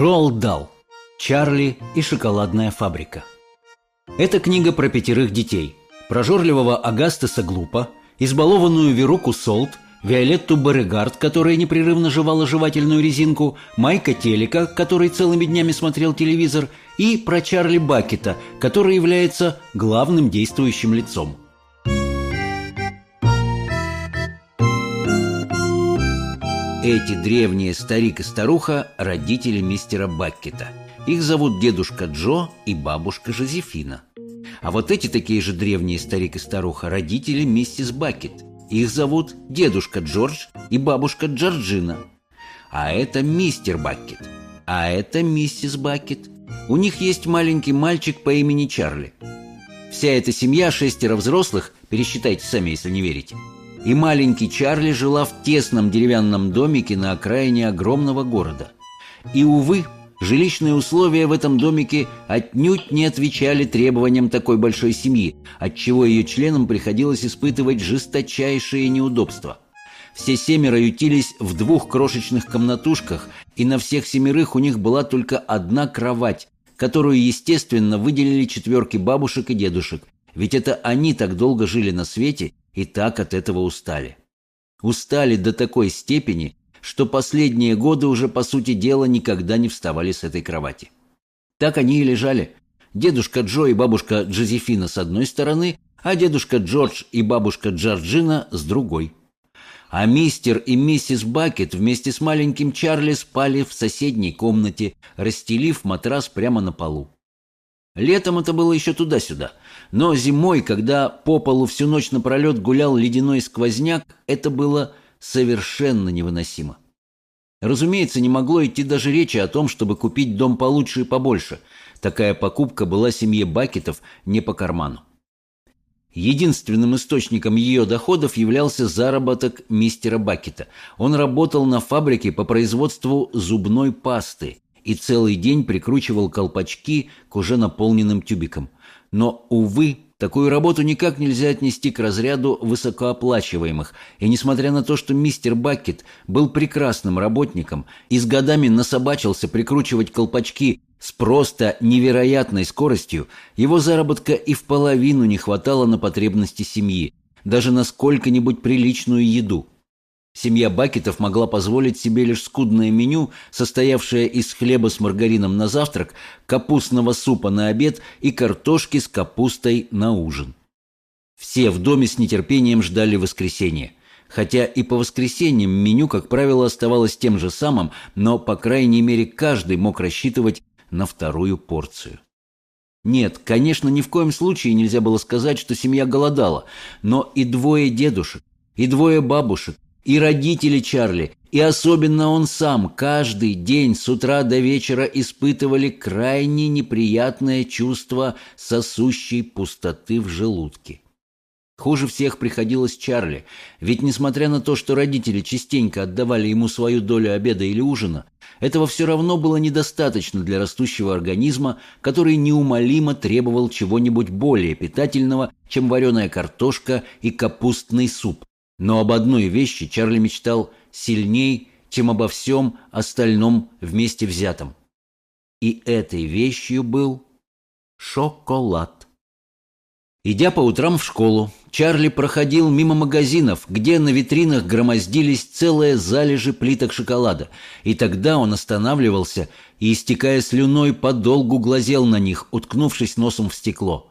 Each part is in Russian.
Роалд Дал. Чарли и шоколадная фабрика. Это книга про пятерых детей. Прожорливого Агастеса Глупа, избалованную Веруку Солт, Виолетту Берегард, которая непрерывно жевала жевательную резинку, Майка Телека, который целыми днями смотрел телевизор, и про Чарли Бакета, который является главным действующим лицом. Эти древние старик и старуха – родители мистера Баккета. Их зовут дедушка Джо и бабушка Жозефина. А вот эти такие же древние старик и старуха – родители миссис Баккет. Их зовут дедушка Джордж и бабушка Джорджина. А это мистер Баккет. А это миссис Баккет. У них есть маленький мальчик по имени Чарли. Вся эта семья, шестеро взрослых, пересчитайте сами, если не верите – и маленький Чарли жила в тесном деревянном домике на окраине огромного города. И, увы, жилищные условия в этом домике отнюдь не отвечали требованиям такой большой семьи, отчего ее членам приходилось испытывать жесточайшие неудобства. Все семеро ютились в двух крошечных комнатушках, и на всех семерых у них была только одна кровать, которую, естественно, выделили четверки бабушек и дедушек, ведь это они так долго жили на свете и так от этого устали. Устали до такой степени, что последние годы уже, по сути дела, никогда не вставали с этой кровати. Так они и лежали. Дедушка Джо и бабушка Джозефина с одной стороны, а дедушка Джордж и бабушка Джорджина с другой. А мистер и миссис Бакет вместе с маленьким Чарли спали в соседней комнате, расстелив матрас прямо на полу. Летом это было еще туда-сюда. Но зимой, когда по полу всю ночь напролет гулял ледяной сквозняк, это было совершенно невыносимо. Разумеется, не могло идти даже речи о том, чтобы купить дом получше и побольше. Такая покупка была семье Бакетов не по карману. Единственным источником ее доходов являлся заработок мистера Бакета. Он работал на фабрике по производству зубной пасты и целый день прикручивал колпачки к уже наполненным тюбикам. Но, увы, такую работу никак нельзя отнести к разряду высокооплачиваемых, и несмотря на то, что мистер Баккет был прекрасным работником и с годами насобачился прикручивать колпачки с просто невероятной скоростью, его заработка и в половину не хватало на потребности семьи, даже на сколько-нибудь приличную еду. Семья Бакетов могла позволить себе лишь скудное меню, состоявшее из хлеба с маргарином на завтрак, капустного супа на обед и картошки с капустой на ужин. Все в доме с нетерпением ждали воскресенья. Хотя и по воскресеньям меню, как правило, оставалось тем же самым, но, по крайней мере, каждый мог рассчитывать на вторую порцию. Нет, конечно, ни в коем случае нельзя было сказать, что семья голодала, но и двое дедушек, и двое бабушек, и родители Чарли, и особенно он сам каждый день с утра до вечера испытывали крайне неприятное чувство сосущей пустоты в желудке. Хуже всех приходилось Чарли, ведь несмотря на то, что родители частенько отдавали ему свою долю обеда или ужина, этого все равно было недостаточно для растущего организма, который неумолимо требовал чего-нибудь более питательного, чем вареная картошка и капустный суп, но об одной вещи Чарли мечтал сильней, чем обо всем остальном вместе взятом. И этой вещью был шоколад. Идя по утрам в школу, Чарли проходил мимо магазинов, где на витринах громоздились целые залежи плиток шоколада, и тогда он останавливался и, истекая слюной, подолгу глазел на них, уткнувшись носом в стекло.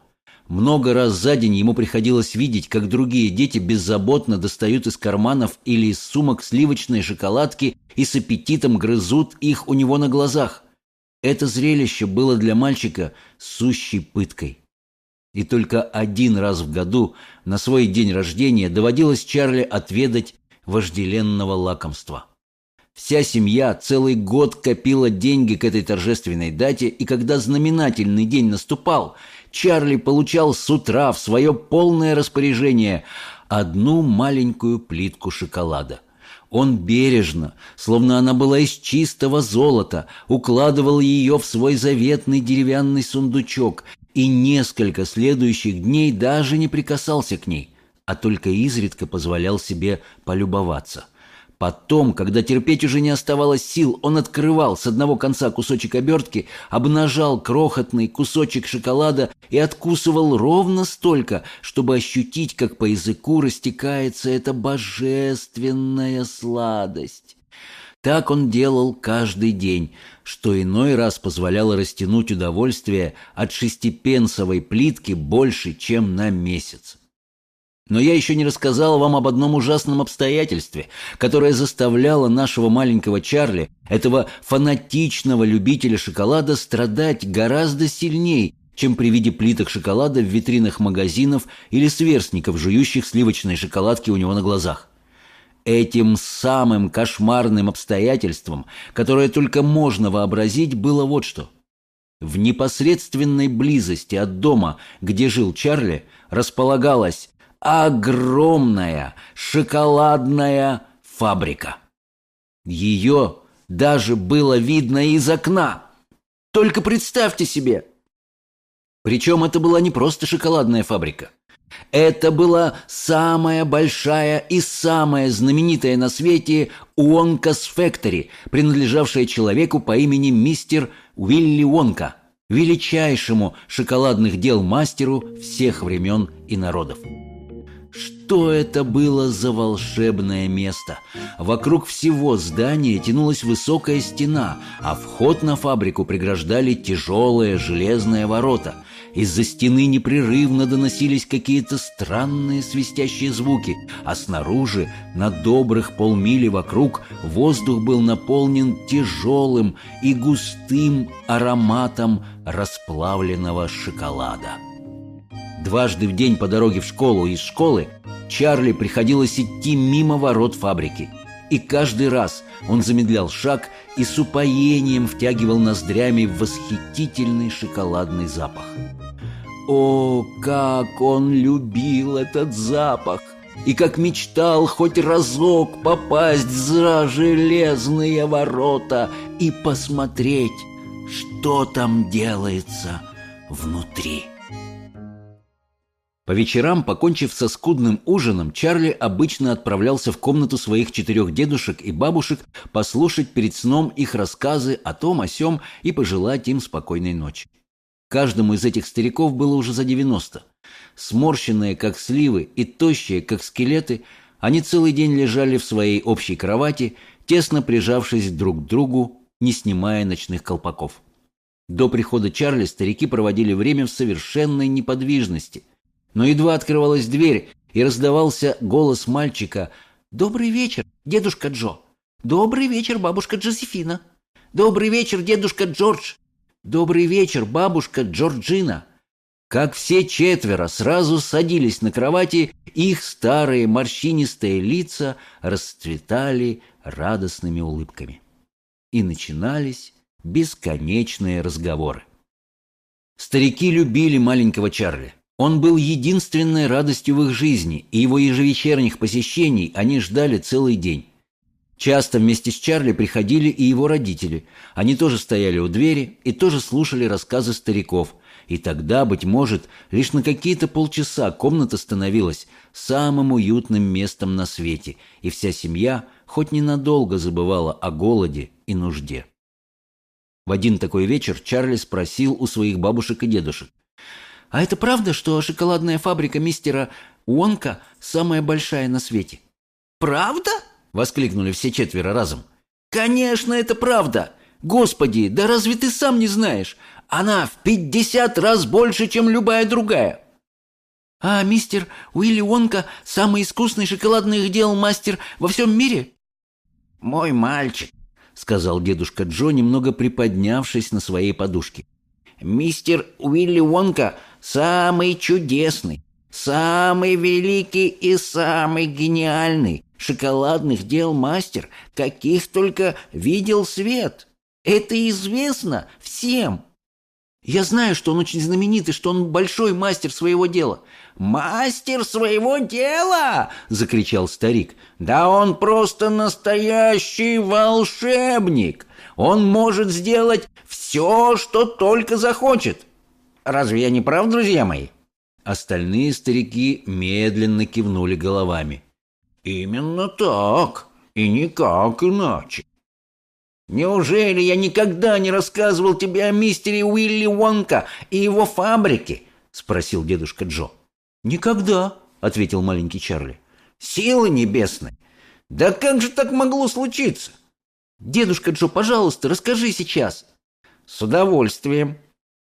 Много раз за день ему приходилось видеть, как другие дети беззаботно достают из карманов или из сумок сливочные шоколадки и с аппетитом грызут их у него на глазах. Это зрелище было для мальчика сущей пыткой. И только один раз в году, на свой день рождения, доводилось Чарли отведать вожделенного лакомства. Вся семья целый год копила деньги к этой торжественной дате, и когда знаменательный день наступал – Чарли получал с утра в свое полное распоряжение одну маленькую плитку шоколада. Он бережно, словно она была из чистого золота, укладывал ее в свой заветный деревянный сундучок и несколько следующих дней даже не прикасался к ней, а только изредка позволял себе полюбоваться. Потом, когда терпеть уже не оставалось сил, он открывал с одного конца кусочек обертки, обнажал крохотный кусочек шоколада и откусывал ровно столько, чтобы ощутить, как по языку растекается эта божественная сладость. Так он делал каждый день, что иной раз позволяло растянуть удовольствие от шестипенсовой плитки больше, чем на месяц. Но я еще не рассказал вам об одном ужасном обстоятельстве, которое заставляло нашего маленького Чарли, этого фанатичного любителя шоколада, страдать гораздо сильнее, чем при виде плиток шоколада в витринах магазинов или сверстников, жующих сливочные шоколадки у него на глазах. Этим самым кошмарным обстоятельством, которое только можно вообразить, было вот что. В непосредственной близости от дома, где жил Чарли, располагалась огромная шоколадная фабрика. Ее даже было видно из окна. Только представьте себе! Причем это была не просто шоколадная фабрика. Это была самая большая и самая знаменитая на свете Уонкас Фэктори, принадлежавшая человеку по имени мистер Уилли Уонка, величайшему шоколадных дел мастеру всех времен и народов. Что это было за волшебное место? Вокруг всего здания тянулась высокая стена, а вход на фабрику преграждали тяжелые железные ворота. Из-за стены непрерывно доносились какие-то странные свистящие звуки, а снаружи, на добрых полмили вокруг, воздух был наполнен тяжелым и густым ароматом расплавленного шоколада. Дважды в день по дороге в школу и из школы Чарли приходилось идти мимо ворот фабрики. И каждый раз он замедлял шаг и с упоением втягивал ноздрями восхитительный шоколадный запах. О, как он любил этот запах! И как мечтал хоть разок попасть за железные ворота и посмотреть, что там делается внутри. По вечерам, покончив со скудным ужином, Чарли обычно отправлялся в комнату своих четырех дедушек и бабушек послушать перед сном их рассказы о том, о сём и пожелать им спокойной ночи. Каждому из этих стариков было уже за девяносто. Сморщенные, как сливы, и тощие, как скелеты, они целый день лежали в своей общей кровати, тесно прижавшись друг к другу, не снимая ночных колпаков. До прихода Чарли старики проводили время в совершенной неподвижности, но едва открывалась дверь, и раздавался голос мальчика «Добрый вечер, дедушка Джо! Добрый вечер, бабушка Джозефина! Добрый вечер, дедушка Джордж! Добрый вечер, бабушка Джорджина!» Как все четверо сразу садились на кровати, их старые морщинистые лица расцветали радостными улыбками. И начинались бесконечные разговоры. Старики любили маленького Чарли. Он был единственной радостью в их жизни, и его ежевечерних посещений они ждали целый день. Часто вместе с Чарли приходили и его родители. Они тоже стояли у двери и тоже слушали рассказы стариков. И тогда, быть может, лишь на какие-то полчаса комната становилась самым уютным местом на свете, и вся семья хоть ненадолго забывала о голоде и нужде. В один такой вечер Чарли спросил у своих бабушек и дедушек, а это правда, что шоколадная фабрика мистера Уонка самая большая на свете? Правда? Воскликнули все четверо разом. Конечно, это правда. Господи, да разве ты сам не знаешь? Она в пятьдесят раз больше, чем любая другая. А мистер Уилли Уонка самый искусный шоколадных дел мастер во всем мире? Мой мальчик, сказал дедушка Джо, немного приподнявшись на своей подушке. Мистер Уилли Уонка самый чудесный, самый великий и самый гениальный шоколадных дел мастер, каких только видел свет. Это известно всем. Я знаю, что он очень знаменитый, что он большой мастер своего дела. «Мастер своего дела!» — закричал старик. «Да он просто настоящий волшебник! Он может сделать все, что только захочет. Разве я не прав, друзья мои?» Остальные старики медленно кивнули головами. «Именно так, И никак иначе. Неужели я никогда не рассказывал тебе о мистере Уилли Уонка и его фабрике? Спросил дедушка Джо. Никогда, ответил маленький Чарли. Силы небесные! Да как же так могло случиться? Дедушка Джо, пожалуйста, расскажи сейчас. С удовольствием.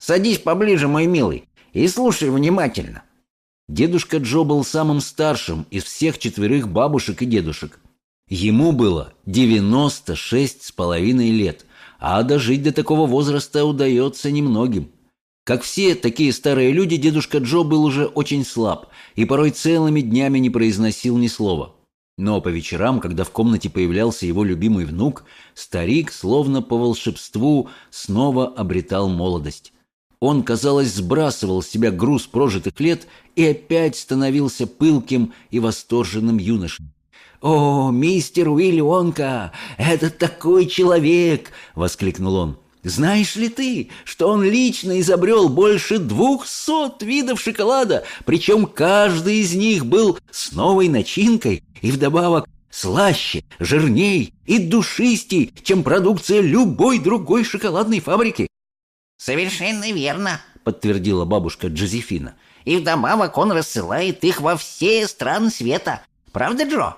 Садись поближе, мой милый, и слушай внимательно. Дедушка Джо был самым старшим из всех четверых бабушек и дедушек. Ему было 96 с половиной лет, а дожить до такого возраста удается немногим. Как все такие старые люди, дедушка Джо был уже очень слаб и порой целыми днями не произносил ни слова. Но по вечерам, когда в комнате появлялся его любимый внук, старик, словно по волшебству, снова обретал молодость. Он, казалось, сбрасывал с себя груз прожитых лет и опять становился пылким и восторженным юношей. «О, мистер Уилли Вонка, это такой человек!» — воскликнул он. «Знаешь ли ты, что он лично изобрел больше двухсот видов шоколада, причем каждый из них был с новой начинкой и вдобавок слаще, жирней и душистей, чем продукция любой другой шоколадной фабрики?» «Совершенно верно», — подтвердила бабушка Джозефина. «И вдобавок он рассылает их во все страны света. Правда, Джо?»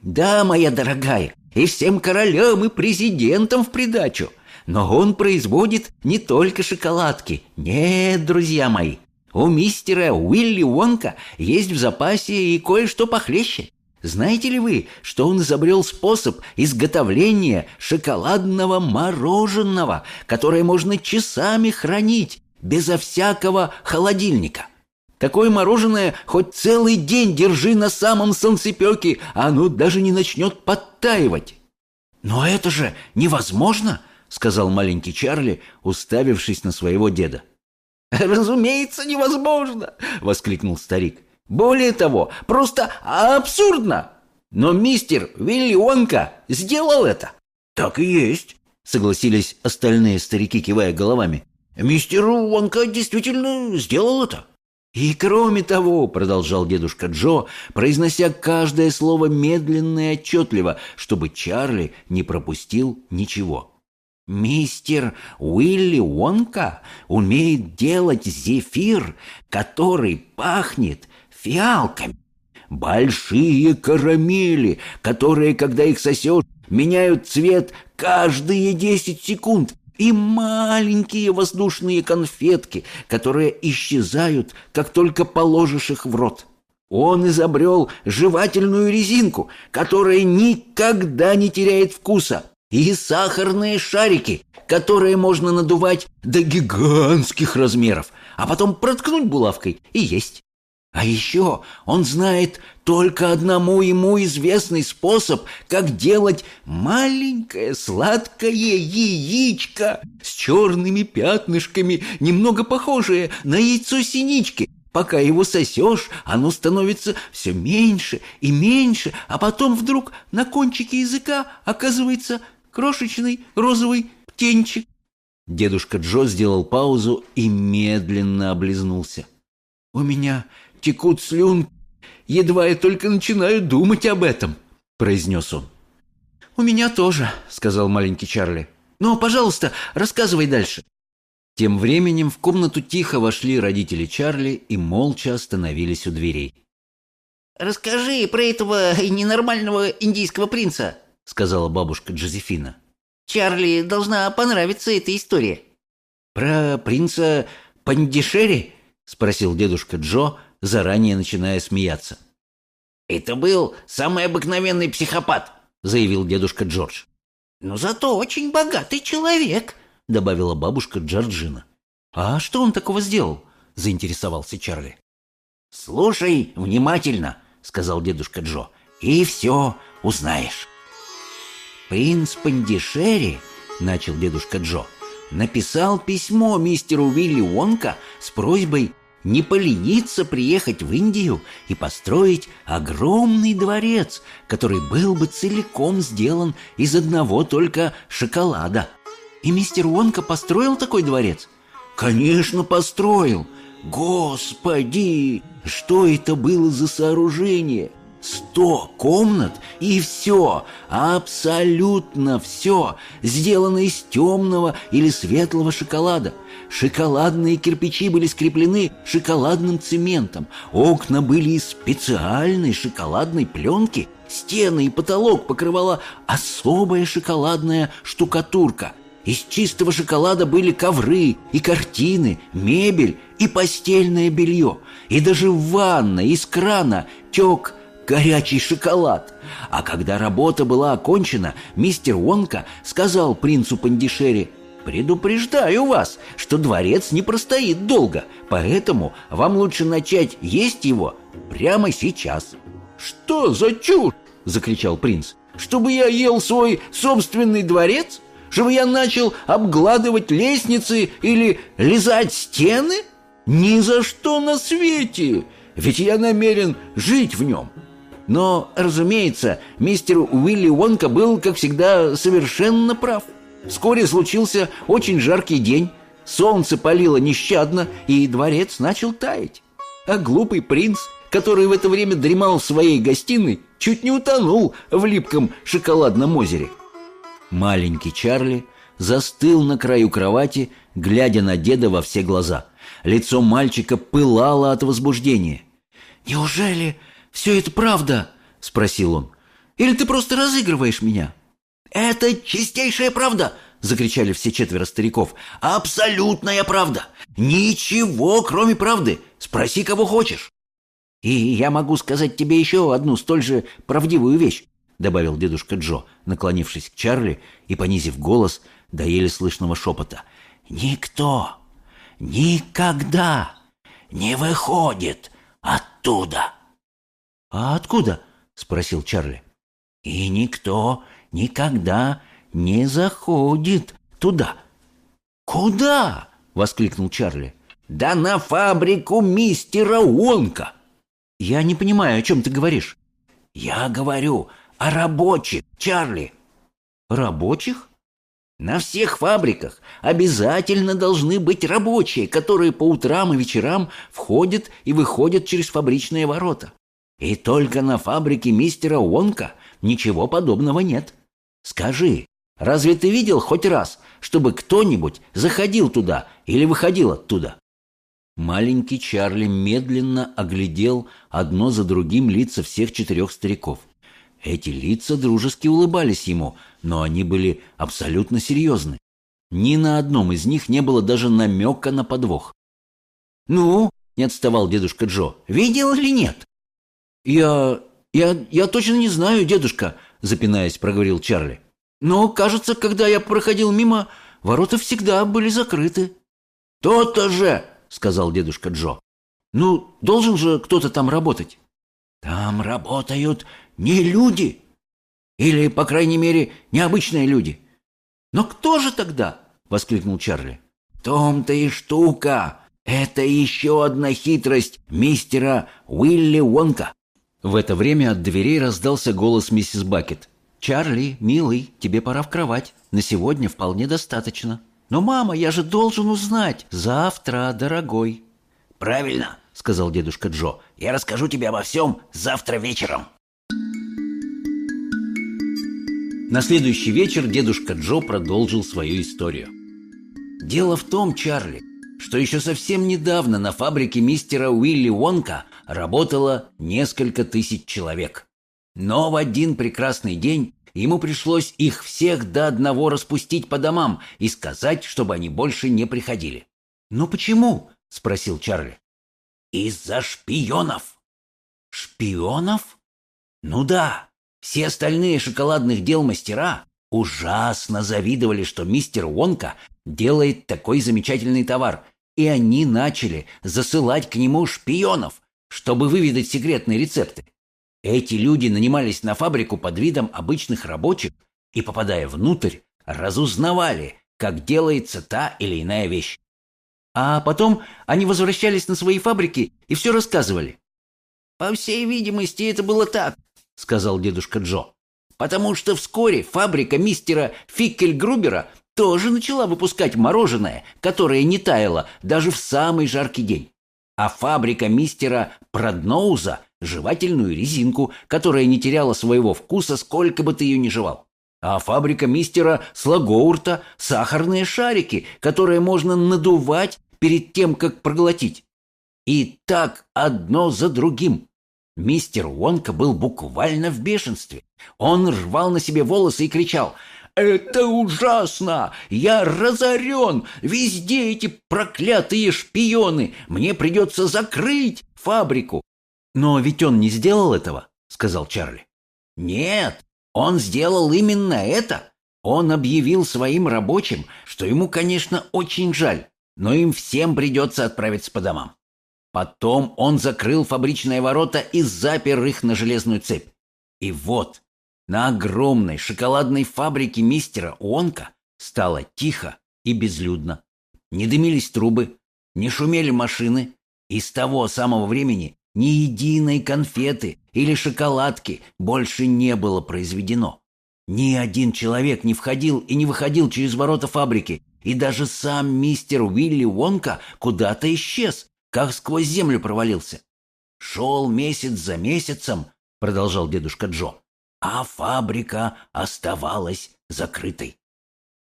Да, моя дорогая, и всем королям и президентам в придачу. Но он производит не только шоколадки. Нет, друзья мои, у мистера Уилли Уонка есть в запасе и кое-что похлеще. Знаете ли вы, что он изобрел способ изготовления шоколадного мороженого, которое можно часами хранить безо всякого холодильника? Такое мороженое хоть целый день держи на самом солнцепеке, а оно даже не начнет подтаивать. «Но это же невозможно!» — сказал маленький Чарли, уставившись на своего деда. «Разумеется, невозможно!» — воскликнул старик. «Более того, просто абсурдно! Но мистер Вилли Уонка сделал это!» «Так и есть!» — согласились остальные старики, кивая головами. «Мистер Уонка действительно сделал это!» «И кроме того», — продолжал дедушка Джо, произнося каждое слово медленно и отчетливо, чтобы Чарли не пропустил ничего. «Мистер Уилли Уонка умеет делать зефир, который пахнет фиалками. Большие карамели, которые, когда их сосешь, меняют цвет каждые десять секунд, и маленькие воздушные конфетки, которые исчезают, как только положишь их в рот. Он изобрел жевательную резинку, которая никогда не теряет вкуса, и сахарные шарики, которые можно надувать до гигантских размеров, а потом проткнуть булавкой и есть. А еще он знает только одному ему известный способ, как делать маленькое сладкое яичко с черными пятнышками, немного похожее на яйцо синички. Пока его сосешь, оно становится все меньше и меньше, а потом вдруг на кончике языка оказывается крошечный розовый птенчик. Дедушка Джо сделал паузу и медленно облизнулся. «У меня текут слюнки. Едва я только начинаю думать об этом», — произнес он. «У меня тоже», — сказал маленький Чарли. «Но, пожалуйста, рассказывай дальше». Тем временем в комнату тихо вошли родители Чарли и молча остановились у дверей. «Расскажи про этого ненормального индийского принца», — сказала бабушка Джозефина. «Чарли должна понравиться эта история». «Про принца Пандишери?» — спросил дедушка Джо, заранее начиная смеяться. «Это был самый обыкновенный психопат», — заявил дедушка Джордж. «Но зато очень богатый человек», — добавила бабушка Джорджина. «А что он такого сделал?» — заинтересовался Чарли. «Слушай внимательно», — сказал дедушка Джо, — «и все узнаешь». «Принц Пандишери», — начал дедушка Джо, — написал письмо мистеру Вилли Уонка с просьбой не полениться приехать в Индию и построить огромный дворец, который был бы целиком сделан из одного только шоколада. И мистер Уонка построил такой дворец? Конечно, построил. Господи, что это было за сооружение? Сто комнат и все, абсолютно все, сделано из темного или светлого шоколада. Шоколадные кирпичи были скреплены шоколадным цементом, окна были из специальной шоколадной пленки, стены и потолок покрывала особая шоколадная штукатурка. Из чистого шоколада были ковры и картины, мебель и постельное белье. И даже в ванной из крана тек горячий шоколад. А когда работа была окончена, мистер Уонка сказал принцу Пандишери, «Предупреждаю вас, что дворец не простоит долго, поэтому вам лучше начать есть его прямо сейчас». «Что за чушь?» – закричал принц. «Чтобы я ел свой собственный дворец? Чтобы я начал обгладывать лестницы или лизать стены? Ни за что на свете! Ведь я намерен жить в нем». Но, разумеется, мистер Уилли Уонка был, как всегда, совершенно прав. Вскоре случился очень жаркий день, солнце палило нещадно, и дворец начал таять. А глупый принц, который в это время дремал в своей гостиной, чуть не утонул в липком шоколадном озере. Маленький Чарли застыл на краю кровати, глядя на деда во все глаза. Лицо мальчика пылало от возбуждения. «Неужели все это правда?» — спросил он. «Или ты просто разыгрываешь меня?» «Это чистейшая правда!» — закричали все четверо стариков. «Абсолютная правда! Ничего, кроме правды! Спроси, кого хочешь!» «И я могу сказать тебе еще одну столь же правдивую вещь», — добавил дедушка Джо, наклонившись к Чарли и понизив голос до еле слышного шепота. «Никто никогда не выходит оттуда!» «А откуда?» — спросил Чарли. «И никто никогда не заходит туда». «Куда?» — воскликнул Чарли. «Да на фабрику мистера Уонка!» «Я не понимаю, о чем ты говоришь». «Я говорю о рабочих, Чарли». «Рабочих?» На всех фабриках обязательно должны быть рабочие, которые по утрам и вечерам входят и выходят через фабричные ворота. И только на фабрике мистера Уонка ничего подобного нет. Скажи, разве ты видел хоть раз, чтобы кто-нибудь заходил туда или выходил оттуда? Маленький Чарли медленно оглядел одно за другим лица всех четырех стариков. Эти лица дружески улыбались ему, но они были абсолютно серьезны. Ни на одном из них не было даже намека на подвох. «Ну?» — не отставал дедушка Джо. «Видел или нет?» «Я... я... я точно не знаю, дедушка», — запинаясь, проговорил Чарли. «Но, кажется, когда я проходил мимо, ворота всегда были закрыты». «То-то же!» — сказал дедушка Джо. «Ну, должен же кто-то там работать». «Там работают не люди. Или, по крайней мере, необычные люди». «Но кто же тогда?» — воскликнул Чарли. «В том-то и штука. Это еще одна хитрость мистера Уилли Уонка. В это время от дверей раздался голос миссис Бакет. «Чарли, милый, тебе пора в кровать. На сегодня вполне достаточно». «Но, мама, я же должен узнать. Завтра, дорогой». «Правильно», — сказал дедушка Джо. «Я расскажу тебе обо всем завтра вечером». На следующий вечер дедушка Джо продолжил свою историю. Дело в том, Чарли, что еще совсем недавно на фабрике мистера Уилли Уонка работало несколько тысяч человек. Но в один прекрасный день ему пришлось их всех до одного распустить по домам и сказать, чтобы они больше не приходили. «Но почему?» — спросил Чарли. «Из-за шпионов». «Шпионов?» «Ну да, все остальные шоколадных дел мастера ужасно завидовали, что мистер Уонка делает такой замечательный товар, и они начали засылать к нему шпионов, чтобы выведать секретные рецепты. Эти люди нанимались на фабрику под видом обычных рабочих и, попадая внутрь, разузнавали, как делается та или иная вещь. А потом они возвращались на свои фабрики и все рассказывали. «По всей видимости, это было так», — сказал дедушка Джо. «Потому что вскоре фабрика мистера Фиккельгрубера тоже начала выпускать мороженое, которое не таяло даже в самый жаркий день. А фабрика мистера Продноуза жевательную резинку, которая не теряла своего вкуса, сколько бы ты ее ни жевал. А фабрика мистера Слагоурта – сахарные шарики, которые можно надувать перед тем, как проглотить. И так одно за другим. Мистер Уонка был буквально в бешенстве. Он рвал на себе волосы и кричал «Это ужасно! Я разорен! Везде эти проклятые шпионы! Мне придется закрыть фабрику!» «Но ведь он не сделал этого», — сказал Чарли. «Нет, он сделал именно это. Он объявил своим рабочим, что ему, конечно, очень жаль, но им всем придется отправиться по домам. Потом он закрыл фабричные ворота и запер их на железную цепь. И вот, на огромной шоколадной фабрике мистера Уонка стало тихо и безлюдно. Не дымились трубы, не шумели машины, и с того самого времени ни единой конфеты или шоколадки больше не было произведено. Ни один человек не входил и не выходил через ворота фабрики, и даже сам мистер Уилли Уонка куда-то исчез, как сквозь землю провалился. Шел месяц за месяцем, продолжал дедушка Джо, а фабрика оставалась закрытой.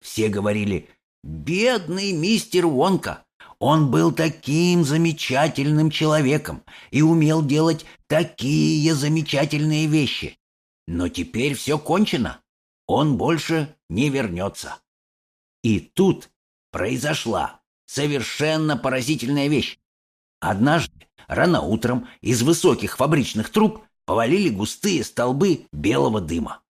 Все говорили, бедный мистер Уонка, он был таким замечательным человеком и умел делать такие замечательные вещи. Но теперь все кончено. Он больше не вернется. И тут произошла совершенно поразительная вещь. Однажды, рано утром, из высоких фабричных труб повалили густые столбы белого дыма.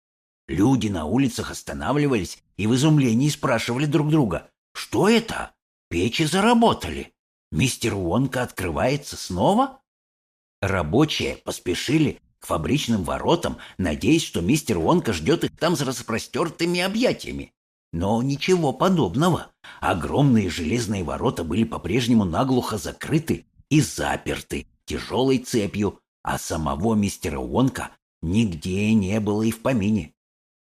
Люди на улицах останавливались и в изумлении спрашивали друг друга, что это? Печи заработали. Мистер Уонка открывается снова? Рабочие поспешили к фабричным воротам, надеясь, что мистер Уонка ждет их там с распростертыми объятиями. Но ничего подобного. Огромные железные ворота были по-прежнему наглухо закрыты и заперты тяжелой цепью, а самого мистера Уонка нигде не было и в помине.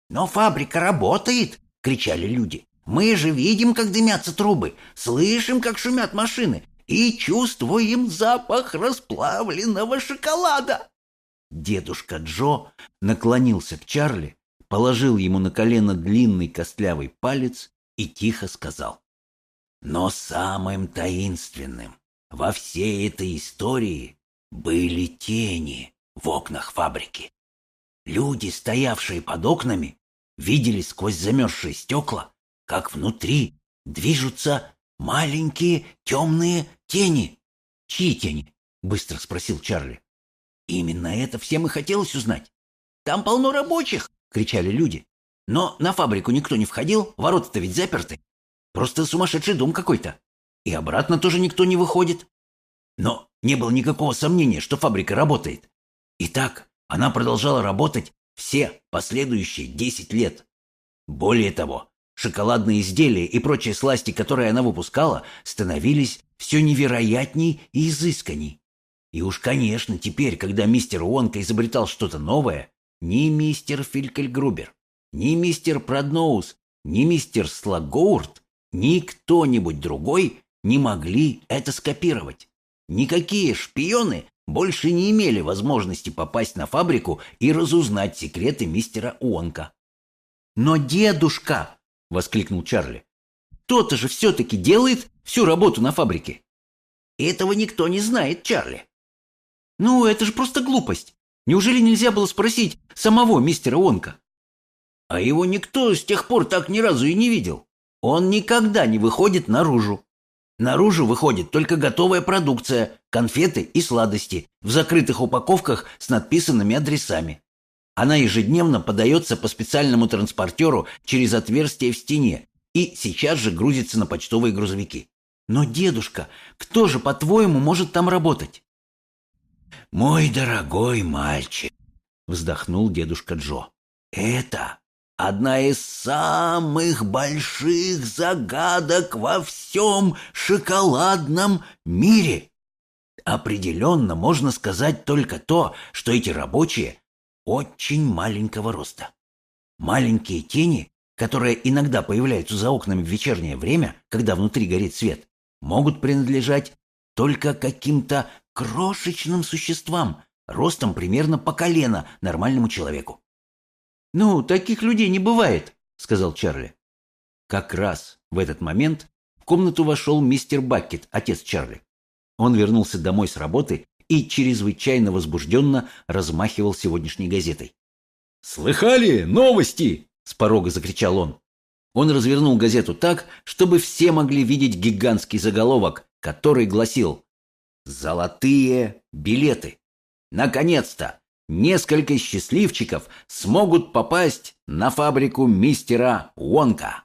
«Но фабрика работает!» — кричали люди. «Мы же видим, как дымятся трубы, слышим, как шумят машины и чувствуем запах расплавленного шоколада!» Дедушка Джо наклонился к Чарли, положил ему на колено длинный костлявый палец и тихо сказал. «Но самым таинственным во всей этой истории были тени в окнах фабрики. Люди, стоявшие под окнами, видели сквозь замерзшие стекла, как внутри движутся маленькие темные тени. «Чьи тени?» — быстро спросил Чарли. «Именно это всем и хотелось узнать. Там полно рабочих!» — кричали люди. «Но на фабрику никто не входил, ворота-то ведь заперты. Просто сумасшедший дом какой-то. И обратно тоже никто не выходит. Но не было никакого сомнения, что фабрика работает. И так она продолжала работать все последующие 10 лет. Более того, шоколадные изделия и прочие сласти, которые она выпускала, становились все невероятней и изысканней. И уж, конечно, теперь, когда мистер Уонка изобретал что-то новое, ни мистер Филькельгрубер, ни мистер Продноус, ни мистер Слагоурт, ни кто-нибудь другой не могли это скопировать. Никакие шпионы больше не имели возможности попасть на фабрику и разузнать секреты мистера Уонка. «Но дедушка!» — воскликнул Чарли. «Кто-то же все-таки делает всю работу на фабрике!» «Этого никто не знает, Чарли!» «Ну, это же просто глупость! Неужели нельзя было спросить самого мистера Уонка?» «А его никто с тех пор так ни разу и не видел!» Он никогда не выходит наружу. Наружу выходит только готовая продукция, конфеты и сладости в закрытых упаковках с надписанными адресами. Она ежедневно подается по специальному транспортеру через отверстие в стене и сейчас же грузится на почтовые грузовики. Но, дедушка, кто же, по-твоему, может там работать? «Мой дорогой мальчик», — вздохнул дедушка Джо, — «это одна из самых больших загадок во всем шоколадном мире. Определенно можно сказать только то, что эти рабочие очень маленького роста. Маленькие тени, которые иногда появляются за окнами в вечернее время, когда внутри горит свет, могут принадлежать только каким-то крошечным существам, ростом примерно по колено нормальному человеку. «Ну, таких людей не бывает», — сказал Чарли. Как раз в этот момент в комнату вошел мистер Баккет, отец Чарли. Он вернулся домой с работы и чрезвычайно возбужденно размахивал сегодняшней газетой. «Слыхали? Новости!» — с порога закричал он. Он развернул газету так, чтобы все могли видеть гигантский заголовок, который гласил «Золотые билеты». Наконец-то несколько счастливчиков смогут попасть на фабрику мистера Уонка.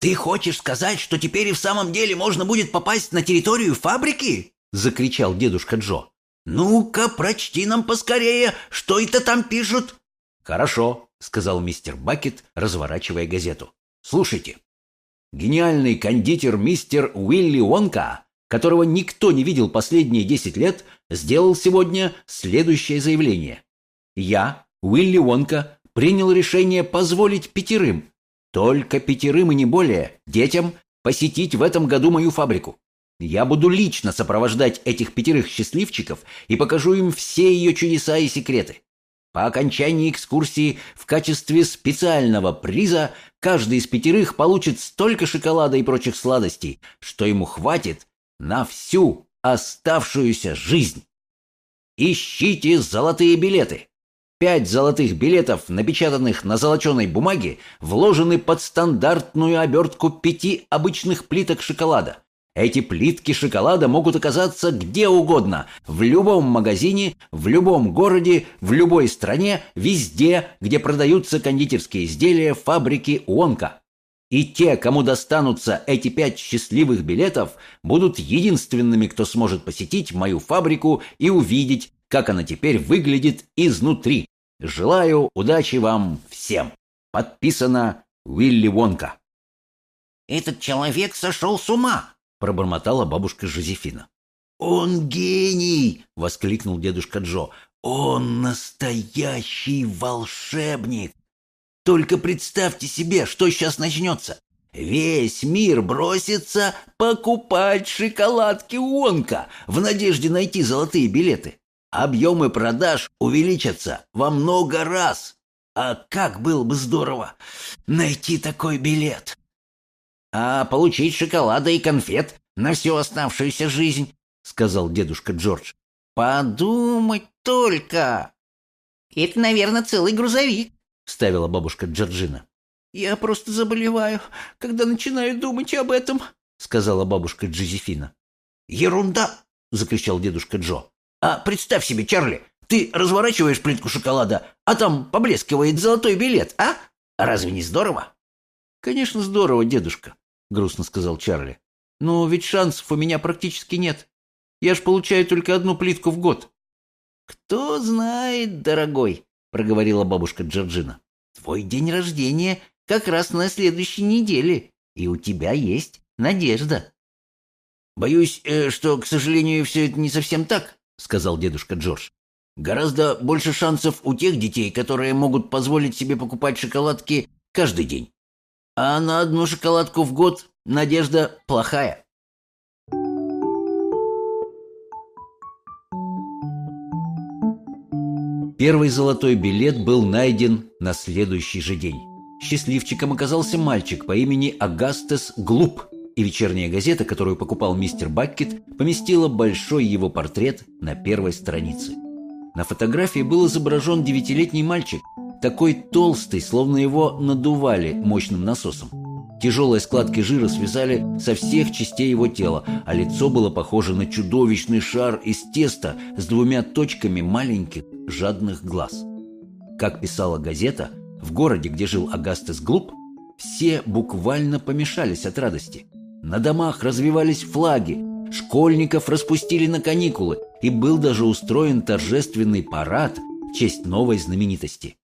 «Ты хочешь сказать, что теперь и в самом деле можно будет попасть на территорию фабрики?» — закричал дедушка Джо. «Ну-ка, прочти нам поскорее, что это там пишут?» «Хорошо», — сказал мистер Бакет, разворачивая газету. «Слушайте. Гениальный кондитер мистер Уилли Уонка, которого никто не видел последние десять лет, сделал сегодня следующее заявление. Я, Уилли Уонка, принял решение позволить пятерым, только пятерым и не более, детям посетить в этом году мою фабрику. Я буду лично сопровождать этих пятерых счастливчиков и покажу им все ее чудеса и секреты. По окончании экскурсии в качестве специального приза каждый из пятерых получит столько шоколада и прочих сладостей, что ему хватит на всю оставшуюся жизнь. Ищите золотые билеты. Пять золотых билетов, напечатанных на золоченой бумаге, вложены под стандартную обертку пяти обычных плиток шоколада. Эти плитки шоколада могут оказаться где угодно, в любом магазине, в любом городе, в любой стране, везде, где продаются кондитерские изделия фабрики Уонка. И те, кому достанутся эти пять счастливых билетов, будут единственными, кто сможет посетить мою фабрику и увидеть, как она теперь выглядит изнутри. Желаю удачи вам всем. Подписано Уилли Вонка. «Этот человек сошел с ума!» — пробормотала бабушка Жозефина. «Он гений!» — воскликнул дедушка Джо. «Он настоящий волшебник! Только представьте себе, что сейчас начнется. Весь мир бросится покупать шоколадки Вонка в надежде найти золотые билеты. Объемы продаж увеличатся во много раз. А как было бы здорово найти такой билет. А получить шоколада и конфет на всю оставшуюся жизнь, сказал дедушка Джордж. Подумать только. Это, наверное, целый грузовик, вставила бабушка Джорджина. Я просто заболеваю, когда начинаю думать об этом, сказала бабушка Джозефина. Ерунда, закричал дедушка Джо. А представь себе, Чарли, ты разворачиваешь плитку шоколада, а там поблескивает золотой билет, а? Разве не здорово? Конечно, здорово, дедушка, грустно сказал Чарли. Но ведь шансов у меня практически нет. Я ж получаю только одну плитку в год. Кто знает, дорогой, проговорила бабушка Джорджина. Твой день рождения как раз на следующей неделе, и у тебя есть надежда. Боюсь, э, что, к сожалению, все это не совсем так, сказал дедушка Джордж. Гораздо больше шансов у тех детей, которые могут позволить себе покупать шоколадки каждый день. А на одну шоколадку в год надежда плохая. Первый золотой билет был найден на следующий же день. Счастливчиком оказался мальчик по имени Агастес Глуп – и вечерняя газета, которую покупал мистер Баккет, поместила большой его портрет на первой странице. На фотографии был изображен девятилетний мальчик, такой толстый, словно его надували мощным насосом. Тяжелые складки жира связали со всех частей его тела, а лицо было похоже на чудовищный шар из теста с двумя точками маленьких жадных глаз. Как писала газета, в городе, где жил Агастес Глуп, все буквально помешались от радости. На домах развивались флаги, школьников распустили на каникулы, и был даже устроен торжественный парад в честь новой знаменитости.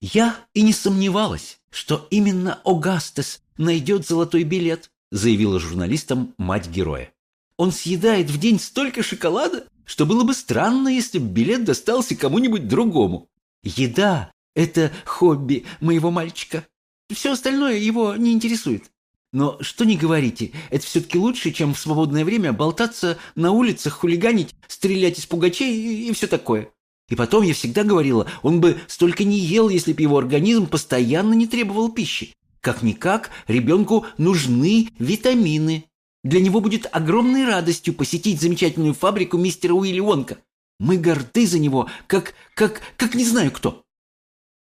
«Я и не сомневалась, что именно Огастес найдет золотой билет», заявила журналистам мать героя. «Он съедает в день столько шоколада, что было бы странно, если бы билет достался кому-нибудь другому. Еда – это хобби моего мальчика. Все остальное его не интересует. Но что не говорите, это все-таки лучше, чем в свободное время болтаться на улицах, хулиганить, стрелять из пугачей и, и все такое. И потом я всегда говорила, он бы столько не ел, если бы его организм постоянно не требовал пищи. Как-никак ребенку нужны витамины. Для него будет огромной радостью посетить замечательную фабрику мистера Уилли Вонка. Мы горды за него, как, как, как не знаю кто.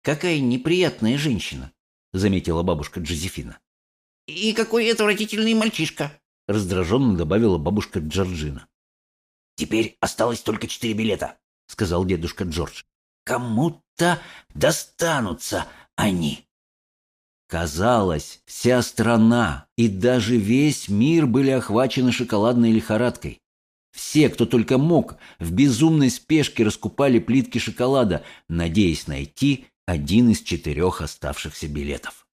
Какая неприятная женщина, заметила бабушка Джозефина. И какой отвратительный мальчишка, раздраженно добавила бабушка Джорджина. Теперь осталось только четыре билета, сказал дедушка Джордж. Кому-то достанутся они. Казалось, вся страна и даже весь мир были охвачены шоколадной лихорадкой. Все, кто только мог, в безумной спешке раскупали плитки шоколада, надеясь найти один из четырех оставшихся билетов.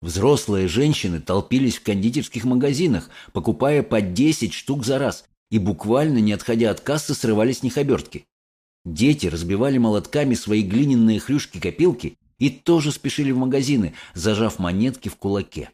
Взрослые женщины толпились в кондитерских магазинах, покупая по 10 штук за раз, и буквально, не отходя от кассы, срывали с них обертки. Дети разбивали молотками свои глиняные хрюшки-копилки и тоже спешили в магазины, зажав монетки в кулаке.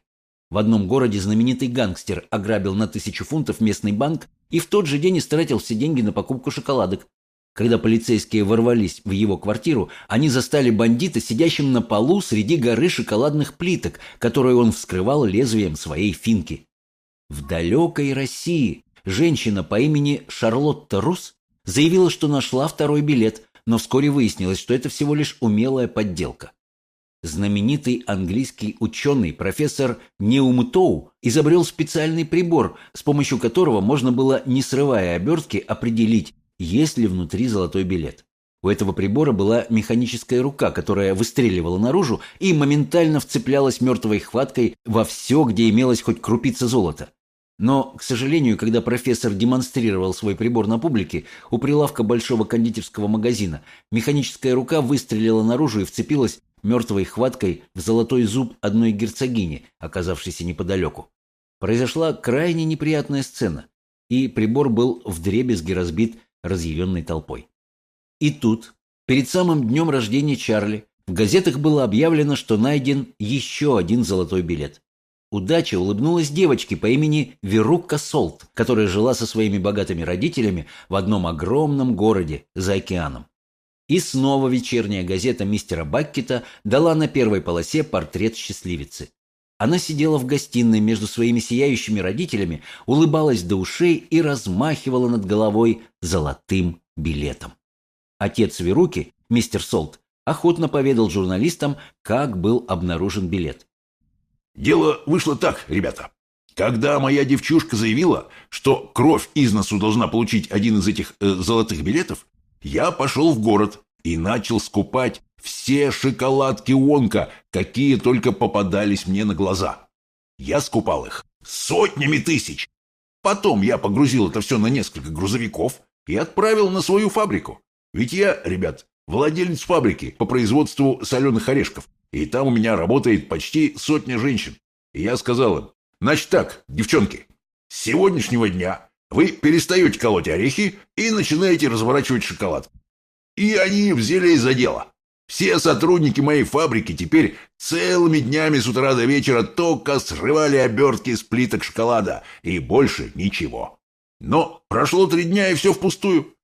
В одном городе знаменитый гангстер ограбил на тысячу фунтов местный банк и в тот же день истратил все деньги на покупку шоколадок. Когда полицейские ворвались в его квартиру, они застали бандита, сидящим на полу среди горы шоколадных плиток, которые он вскрывал лезвием своей финки. В далекой России женщина по имени Шарлотта Рус заявила, что нашла второй билет, но вскоре выяснилось, что это всего лишь умелая подделка. Знаменитый английский ученый профессор Неумтоу изобрел специальный прибор, с помощью которого можно было, не срывая обертки, определить, есть ли внутри золотой билет. У этого прибора была механическая рука, которая выстреливала наружу и моментально вцеплялась мертвой хваткой во все, где имелась хоть крупица золота. Но, к сожалению, когда профессор демонстрировал свой прибор на публике, у прилавка большого кондитерского магазина механическая рука выстрелила наружу и вцепилась мертвой хваткой в золотой зуб одной герцогини, оказавшейся неподалеку. Произошла крайне неприятная сцена, и прибор был вдребезги разбит разъяренной толпой. И тут, перед самым днем рождения Чарли, в газетах было объявлено, что найден еще один золотой билет. Удача улыбнулась девочке по имени Верукка Солт, которая жила со своими богатыми родителями в одном огромном городе за океаном. И снова вечерняя газета мистера Баккета дала на первой полосе портрет счастливицы. Она сидела в гостиной между своими сияющими родителями, улыбалась до ушей и размахивала над головой золотым билетом. Отец Веруки, мистер Солт, охотно поведал журналистам, как был обнаружен билет. Дело вышло так, ребята. Когда моя девчушка заявила, что кровь из носу должна получить один из этих э, золотых билетов, я пошел в город и начал скупать все шоколадки Вонка, какие только попадались мне на глаза. Я скупал их сотнями тысяч. Потом я погрузил это все на несколько грузовиков и отправил на свою фабрику. Ведь я, ребят, владелец фабрики по производству соленых орешков. И там у меня работает почти сотня женщин. И я сказал им, значит так, девчонки, с сегодняшнего дня вы перестаете колоть орехи и начинаете разворачивать шоколад. И они взялись за дело. Все сотрудники моей фабрики теперь целыми днями с утра до вечера только срывали обертки с плиток шоколада, и больше ничего. Но прошло три дня, и все впустую.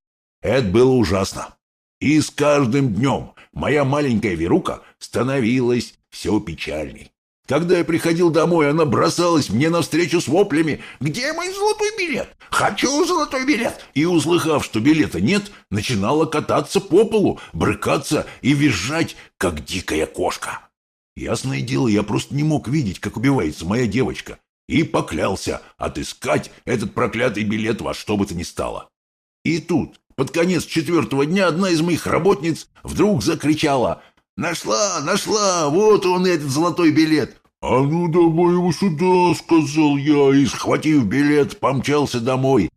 Это было ужасно. И с каждым днем моя маленькая Верука становилась все печальней. Когда я приходил домой, она бросалась мне навстречу с воплями «Где мой золотой билет? Хочу золотой билет!» И, услыхав, что билета нет, начинала кататься по полу, брыкаться и визжать, как дикая кошка. Ясное дело, я просто не мог видеть, как убивается моя девочка, и поклялся отыскать этот проклятый билет во что бы то ни стало. И тут, под конец четвертого дня одна из моих работниц вдруг закричала «Нашла, нашла! Вот он, этот золотой билет!» «А ну давай его сюда!» — сказал я, и, схватив билет, помчался домой.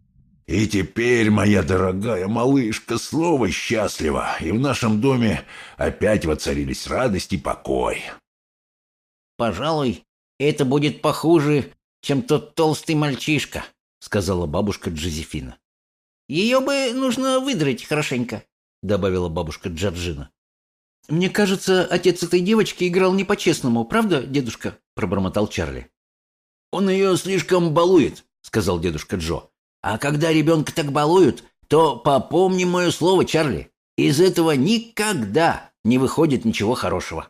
И теперь, моя дорогая малышка, слово счастлива, и в нашем доме опять воцарились радость и покой. «Пожалуй, это будет похуже, чем тот толстый мальчишка», — сказала бабушка Джозефина. Ее бы нужно выдрать хорошенько», — добавила бабушка Джорджина. «Мне кажется, отец этой девочки играл не по-честному, правда, дедушка?» — пробормотал Чарли. «Он ее слишком балует», — сказал дедушка Джо. «А когда ребенка так балуют, то попомни мое слово, Чарли. Из этого никогда не выходит ничего хорошего.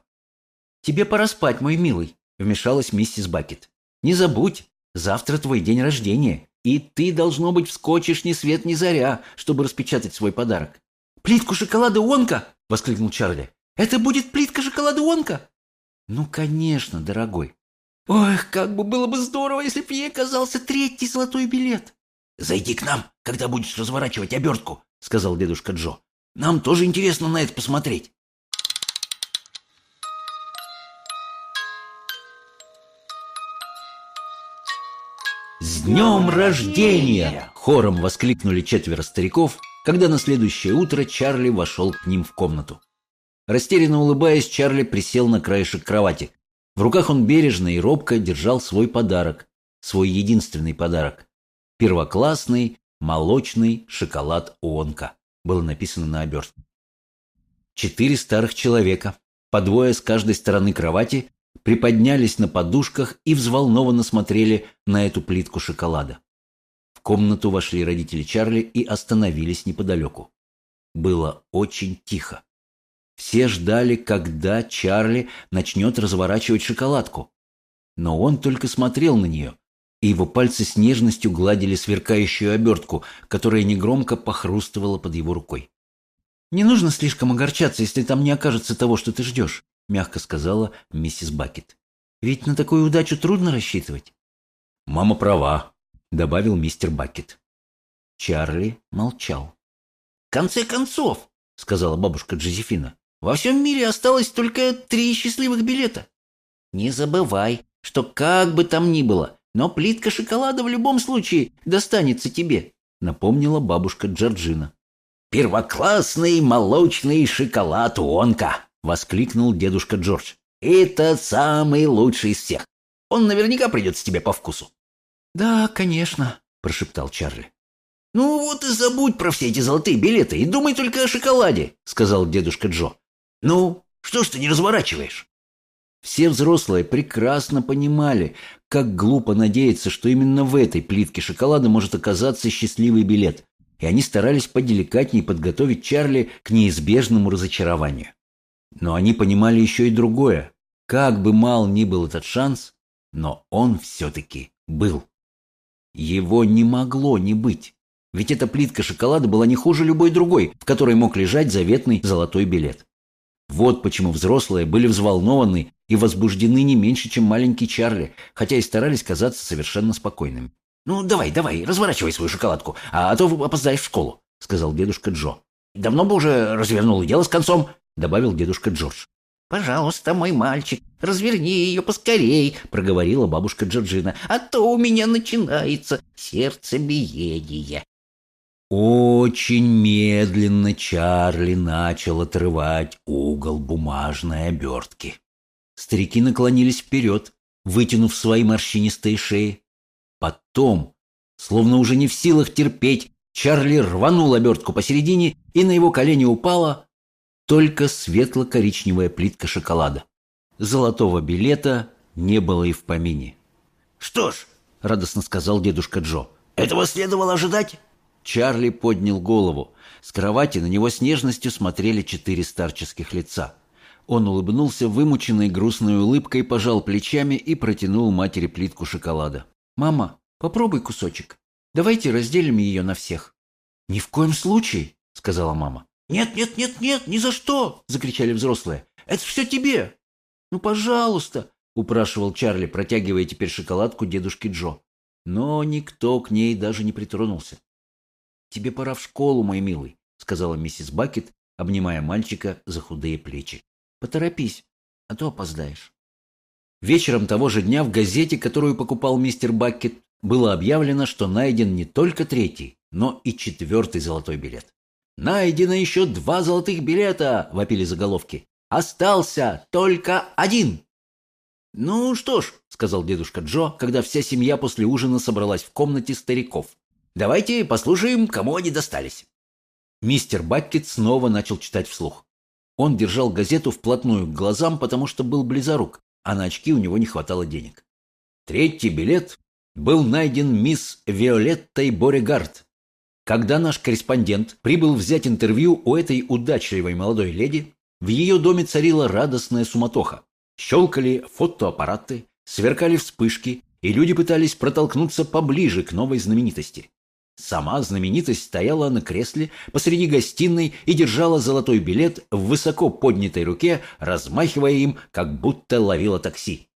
«Тебе пора спать, мой милый», — вмешалась миссис Бакет. «Не забудь, завтра твой день рождения, и ты, должно быть, вскочишь ни свет ни заря, чтобы распечатать свой подарок». «Плитку шоколада Онка!» — воскликнул Чарли. «Это будет плитка шоколада Онка?» «Ну, конечно, дорогой». «Ох, как бы было бы здорово, если бы ей оказался третий золотой билет!» «Зайди к нам, когда будешь разворачивать обертку», — сказал дедушка Джо. «Нам тоже интересно на это посмотреть». «С днем рождения!» — хором воскликнули четверо стариков, когда на следующее утро Чарли вошел к ним в комнату. Растерянно улыбаясь, Чарли присел на краешек кровати. В руках он бережно и робко держал свой подарок, свой единственный подарок. Первоклассный молочный шоколад Онка, было написано на обертке. Четыре старых человека, по двое с каждой стороны кровати, приподнялись на подушках и взволнованно смотрели на эту плитку шоколада. В комнату вошли родители Чарли и остановились неподалеку. Было очень тихо. Все ждали, когда Чарли начнет разворачивать шоколадку. Но он только смотрел на нее, и его пальцы с нежностью гладили сверкающую обертку, которая негромко похрустывала под его рукой. «Не нужно слишком огорчаться, если там не окажется того, что ты ждешь», мягко сказала миссис Бакет. «Ведь на такую удачу трудно рассчитывать». «Мама права», — добавил мистер Бакет. Чарли молчал. «В конце концов», — сказала бабушка Джозефина, «во всем мире осталось только три счастливых билета. Не забывай, что как бы там ни было, но плитка шоколада в любом случае достанется тебе», — напомнила бабушка Джорджина. «Первоклассный молочный шоколад Уонка!» — воскликнул дедушка Джордж. «Это самый лучший из всех. Он наверняка придется тебе по вкусу». «Да, конечно», — прошептал Чарли. «Ну вот и забудь про все эти золотые билеты и думай только о шоколаде», — сказал дедушка Джо. «Ну, что ж ты не разворачиваешь?» Все взрослые прекрасно понимали, как глупо надеяться, что именно в этой плитке шоколада может оказаться счастливый билет, и они старались поделикатнее подготовить Чарли к неизбежному разочарованию. Но они понимали еще и другое. Как бы мал ни был этот шанс, но он все-таки был. Его не могло не быть. Ведь эта плитка шоколада была не хуже любой другой, в которой мог лежать заветный золотой билет. Вот почему взрослые были взволнованы и возбуждены не меньше, чем маленький Чарли, хотя и старались казаться совершенно спокойными. «Ну, давай, давай, разворачивай свою шоколадку, а, а то опоздаешь в школу», — сказал дедушка Джо. «Давно бы уже развернул дело с концом», — добавил дедушка Джордж. «Пожалуйста, мой мальчик, разверни ее поскорей», — проговорила бабушка Джорджина, «а то у меня начинается сердцебиение». Очень медленно Чарли начал отрывать угол бумажной обертки. Старики наклонились вперед, вытянув свои морщинистые шеи. Потом, словно уже не в силах терпеть, Чарли рванул обертку посередине, и на его колени упала только светло-коричневая плитка шоколада. Золотого билета не было и в помине. «Что ж», — радостно сказал дедушка Джо, — «этого следовало ожидать». Чарли поднял голову. С кровати на него с нежностью смотрели четыре старческих лица. Он улыбнулся вымученной грустной улыбкой, пожал плечами и протянул матери плитку шоколада. «Мама, попробуй кусочек. Давайте разделим ее на всех». «Ни в коем случае», — сказала мама. «Нет, нет, нет, нет, ни за что!» — закричали взрослые. «Это все тебе!» «Ну, пожалуйста!» — упрашивал Чарли, протягивая теперь шоколадку дедушке Джо. Но никто к ней даже не притронулся. «Тебе пора в школу, мой милый», — сказала миссис Бакет, обнимая мальчика за худые плечи. «Поторопись, а то опоздаешь». Вечером того же дня в газете, которую покупал мистер Бакет, было объявлено, что найден не только третий, но и четвертый золотой билет. «Найдено еще два золотых билета!» — вопили заголовки. «Остался только один!» «Ну что ж», — сказал дедушка Джо, когда вся семья после ужина собралась в комнате стариков. Давайте послушаем, кому они достались. Мистер Баккет снова начал читать вслух. Он держал газету вплотную к глазам, потому что был близорук, а на очки у него не хватало денег. Третий билет был найден мисс Виолеттой Борегард. Когда наш корреспондент прибыл взять интервью у этой удачливой молодой леди, в ее доме царила радостная суматоха. Щелкали фотоаппараты, сверкали вспышки, и люди пытались протолкнуться поближе к новой знаменитости. Сама знаменитость стояла на кресле посреди гостиной и держала золотой билет в высоко поднятой руке, размахивая им, как будто ловила такси.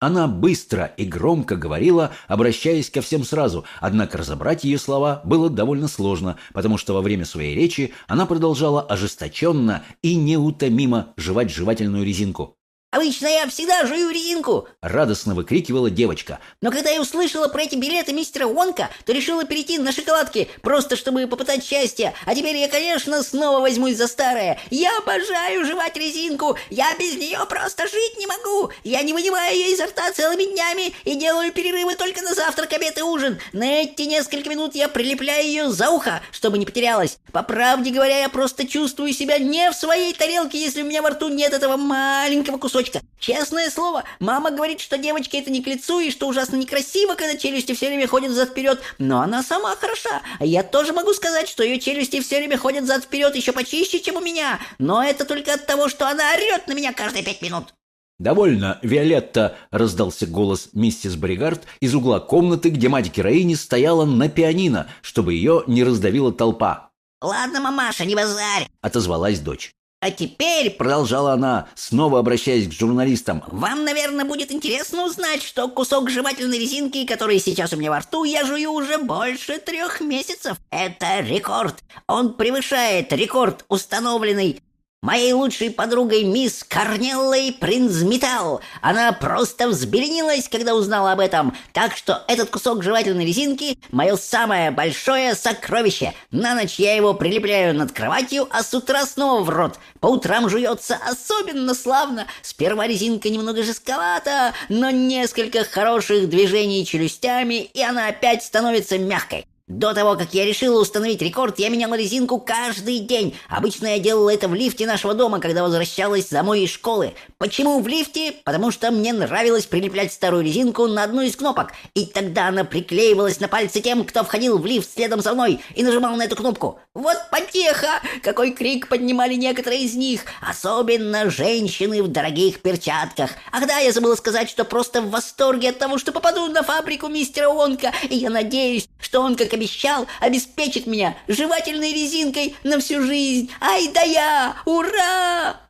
Она быстро и громко говорила, обращаясь ко всем сразу, однако разобрать ее слова было довольно сложно, потому что во время своей речи она продолжала ожесточенно и неутомимо жевать жевательную резинку. Обычно я всегда жую резинку!» — радостно выкрикивала девочка. «Но когда я услышала про эти билеты мистера Уонка, то решила перейти на шоколадки, просто чтобы попытать счастье. А теперь я, конечно, снова возьмусь за старое. Я обожаю жевать резинку! Я без нее просто жить не могу! Я не вынимаю ее изо рта целыми днями и делаю перерывы только на завтрак, обед и ужин. На эти несколько минут я прилепляю ее за ухо, чтобы не потерялась. По правде говоря, я просто чувствую себя не в своей тарелке, если у меня во рту нет этого маленького кусочка кусочка. Честное слово, мама говорит, что девочке это не к лицу и что ужасно некрасиво, когда челюсти все время ходят взад-вперед, но она сама хороша. Я тоже могу сказать, что ее челюсти все время ходят взад-вперед еще почище, чем у меня, но это только от того, что она орет на меня каждые пять минут. «Довольно, Виолетта!» — раздался голос миссис Бригард из угла комнаты, где мать героини стояла на пианино, чтобы ее не раздавила толпа. «Ладно, мамаша, не базарь!» — отозвалась дочь. А теперь, продолжала она, снова обращаясь к журналистам, вам, наверное, будет интересно узнать, что кусок жевательной резинки, который сейчас у меня во рту, я жую уже больше трех месяцев. Это рекорд. Он превышает рекорд, установленный Моей лучшей подругой мисс Корнеллой Принц Металл. Она просто взбеленилась, когда узнала об этом. Так что этот кусок жевательной резинки – мое самое большое сокровище. На ночь я его прилепляю над кроватью, а с утра снова в рот. По утрам жуется особенно славно. Сперва резинка немного жестковата, но несколько хороших движений челюстями, и она опять становится мягкой. До того, как я решила установить рекорд, я меняла резинку каждый день. Обычно я делала это в лифте нашего дома, когда возвращалась домой из школы. Почему в лифте? Потому что мне нравилось прилеплять старую резинку на одну из кнопок. И тогда она приклеивалась на пальцы тем, кто входил в лифт следом за мной и нажимал на эту кнопку. Вот потеха! Какой крик поднимали некоторые из них. Особенно женщины в дорогих перчатках. Ах да, я забыла сказать, что просто в восторге от того, что попаду на фабрику мистера Онка. И я надеюсь, что он, как обещал, обеспечит меня жевательной резинкой на всю жизнь. Ай да я! Ура!»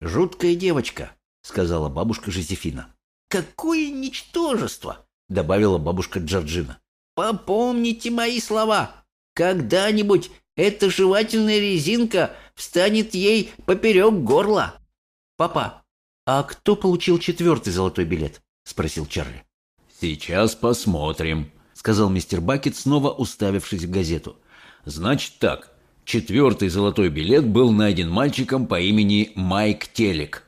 «Жуткая девочка», — сказала бабушка Жозефина. «Какое ничтожество!» — добавила бабушка Джорджина. «Попомните мои слова. Когда-нибудь эта жевательная резинка встанет ей поперек горла». «Папа, а кто получил четвертый золотой билет?» — спросил Чарли. «Сейчас посмотрим», сказал мистер Бакет, снова уставившись в газету. «Значит так, четвертый золотой билет был найден мальчиком по имени Майк Телек».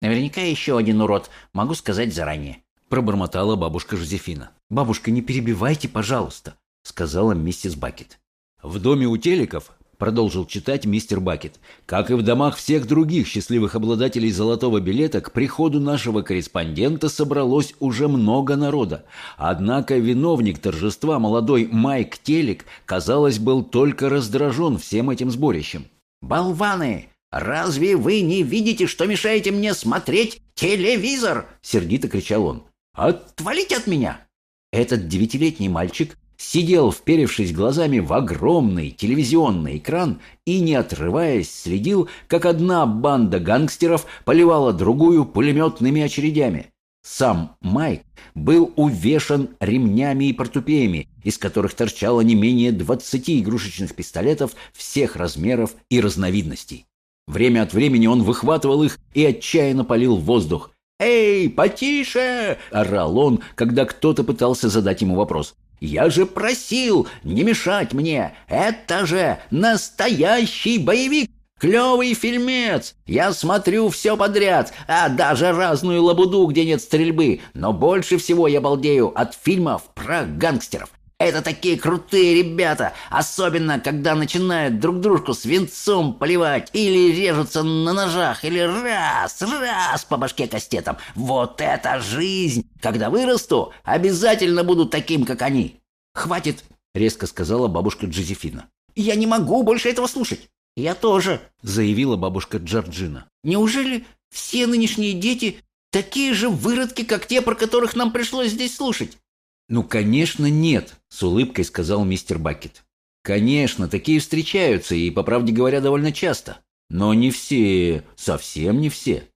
«Наверняка еще один урод, могу сказать заранее», — пробормотала бабушка Жозефина. «Бабушка, не перебивайте, пожалуйста», — сказала миссис Бакет. «В доме у Телеков продолжил читать мистер Бакет. Как и в домах всех других счастливых обладателей золотого билета, к приходу нашего корреспондента собралось уже много народа. Однако виновник торжества, молодой Майк Телек, казалось, был только раздражен всем этим сборищем. «Болваны! Разве вы не видите, что мешаете мне смотреть телевизор?» — сердито кричал он. «Отвалите от меня!» Этот девятилетний мальчик сидел, вперевшись глазами в огромный телевизионный экран и, не отрываясь, следил, как одна банда гангстеров поливала другую пулеметными очередями. Сам Майк был увешан ремнями и портупеями, из которых торчало не менее двадцати игрушечных пистолетов всех размеров и разновидностей. Время от времени он выхватывал их и отчаянно палил в воздух. «Эй, потише!» – орал он, когда кто-то пытался задать ему вопрос. Я же просил не мешать мне. Это же настоящий боевик. Клевый фильмец. Я смотрю все подряд, а даже разную лабуду, где нет стрельбы. Но больше всего я балдею от фильмов про гангстеров. Это такие крутые ребята, особенно когда начинают друг дружку свинцом поливать или режутся на ножах, или раз, раз по башке кастетом. Вот это жизнь! Когда вырасту, обязательно буду таким, как они. Хватит — резко сказала бабушка Джозефина. «Я не могу больше этого слушать!» «Я тоже», — заявила бабушка Джорджина. «Неужели все нынешние дети такие же выродки, как те, про которых нам пришлось здесь слушать?» «Ну, конечно, нет», — с улыбкой сказал мистер Бакет. «Конечно, такие встречаются, и, по правде говоря, довольно часто. Но не все, совсем не все».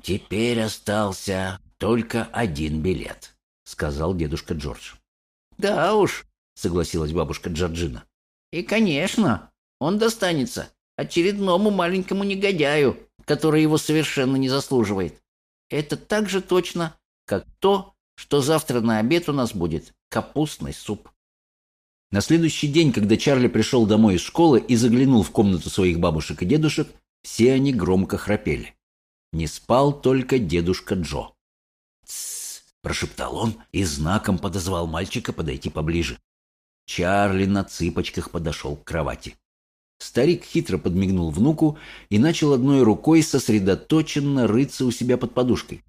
«Теперь остался только один билет», — сказал дедушка Джордж. «Да уж», — согласилась бабушка Джорджина. «И, конечно, он достанется очередному маленькому негодяю, который его совершенно не заслуживает. Это так же точно, как то, что завтра на обед у нас будет капустный суп. На следующий день, когда Чарли пришел домой из школы и заглянул в комнату своих бабушек и дедушек, все они громко храпели. Не спал только дедушка Джо. «Тссс!» – прошептал он и знаком подозвал мальчика подойти поближе. Чарли на цыпочках подошел к кровати. Старик хитро подмигнул внуку и начал одной рукой сосредоточенно рыться у себя под подушкой.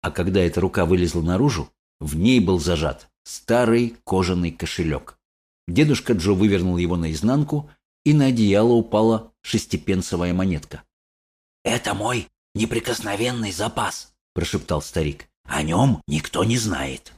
А когда эта рука вылезла наружу, в ней был зажат старый кожаный кошелек. Дедушка Джо вывернул его наизнанку, и на одеяло упала шестипенсовая монетка. «Это мой неприкосновенный запас», – прошептал старик. «О нем никто не знает.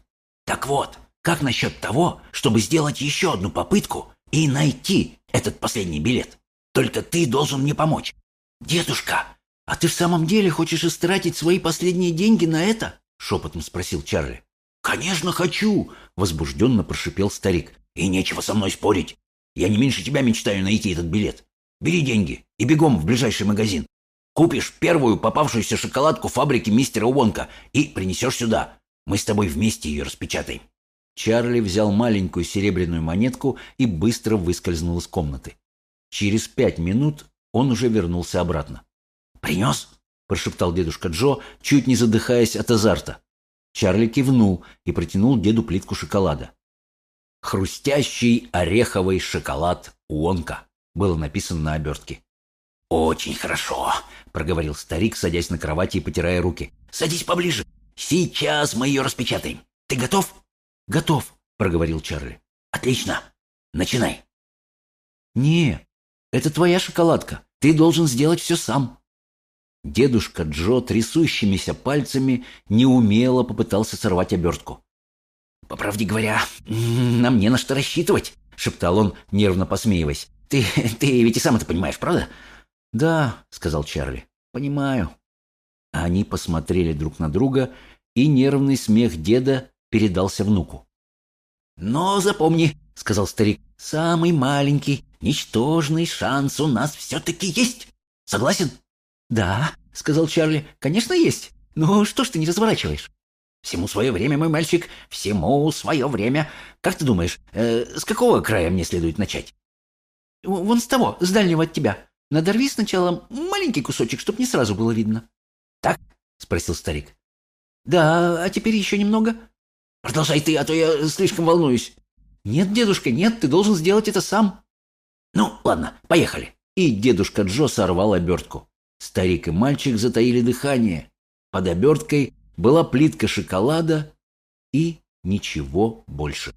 Так вот, как насчет того, чтобы сделать еще одну попытку и найти этот последний билет. Только ты должен мне помочь. Дедушка, а ты в самом деле хочешь истратить свои последние деньги на это? Шепотом спросил Чарли. Конечно, хочу, возбужденно прошипел старик. И нечего со мной спорить. Я не меньше тебя мечтаю найти этот билет. Бери деньги и бегом в ближайший магазин. Купишь первую попавшуюся шоколадку фабрики мистера Уонка и принесешь сюда. Мы с тобой вместе ее распечатаем. Чарли взял маленькую серебряную монетку и быстро выскользнул из комнаты. Через пять минут он уже вернулся обратно. «Принес?» – прошептал дедушка Джо, чуть не задыхаясь от азарта. Чарли кивнул и протянул деду плитку шоколада. «Хрустящий ореховый шоколад Уонка» было написано на обертке. «Очень хорошо», — проговорил старик, садясь на кровати и потирая руки. «Садись поближе. Сейчас мы ее распечатаем. Ты готов?» «Готов», — проговорил Чарли. «Отлично. Начинай». «Не, это твоя шоколадка. Ты должен сделать все сам». Дедушка Джо трясущимися пальцами неумело попытался сорвать обертку. «По правде говоря, нам не на что рассчитывать», — шептал он, нервно посмеиваясь. «Ты, ты ведь и сам это понимаешь, правда?» «Да», — сказал Чарли, — «понимаю». Они посмотрели друг на друга, и нервный смех деда передался внуку. «Но запомни», — сказал старик, — «самый маленький, ничтожный шанс у нас все-таки есть. Согласен?» «Да», — сказал Чарли, — «конечно есть. Но что ж ты не разворачиваешь?» «Всему свое время, мой мальчик, всему свое время. Как ты думаешь, э, с какого края мне следует начать?» «Вон с того, с дальнего от тебя. Надорви сначала маленький кусочек, чтоб не сразу было видно». «Так?» — спросил старик. «Да, а теперь еще немного». Продолжай ты, а то я слишком волнуюсь. Нет, дедушка, нет, ты должен сделать это сам. Ну, ладно, поехали. И дедушка Джо сорвал обертку. Старик и мальчик затаили дыхание. Под оберткой была плитка шоколада и ничего больше.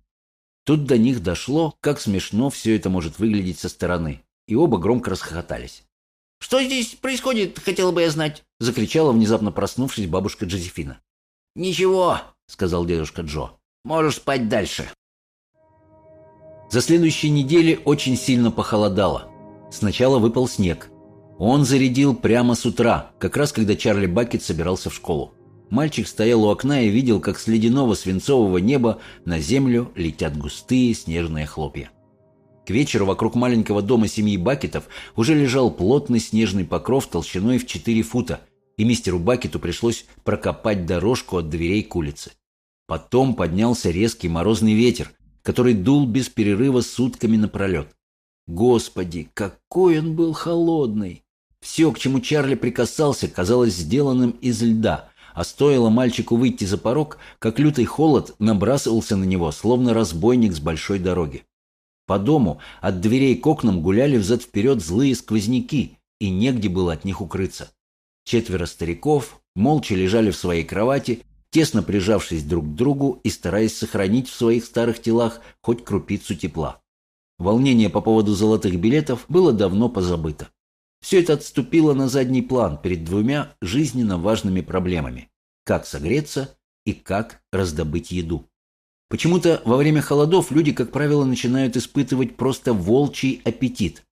Тут до них дошло, как смешно все это может выглядеть со стороны, и оба громко расхохотались. «Что здесь происходит, хотела бы я знать?» — закричала, внезапно проснувшись, бабушка Джозефина. «Ничего», — сказал дедушка Джо. «Можешь спать дальше». За следующие недели очень сильно похолодало. Сначала выпал снег. Он зарядил прямо с утра, как раз когда Чарли Бакет собирался в школу. Мальчик стоял у окна и видел, как с ледяного свинцового неба на землю летят густые снежные хлопья. К вечеру вокруг маленького дома семьи Бакетов уже лежал плотный снежный покров толщиной в 4 фута – и мистеру Бакету пришлось прокопать дорожку от дверей к улице. Потом поднялся резкий морозный ветер, который дул без перерыва сутками напролет. Господи, какой он был холодный! Все, к чему Чарли прикасался, казалось сделанным из льда, а стоило мальчику выйти за порог, как лютый холод набрасывался на него, словно разбойник с большой дороги. По дому от дверей к окнам гуляли взад-вперед злые сквозняки, и негде было от них укрыться. Четверо стариков молча лежали в своей кровати, тесно прижавшись друг к другу и стараясь сохранить в своих старых телах хоть крупицу тепла. Волнение по поводу золотых билетов было давно позабыто. Все это отступило на задний план перед двумя жизненно важными проблемами – как согреться и как раздобыть еду. Почему-то во время холодов люди, как правило, начинают испытывать просто волчий аппетит.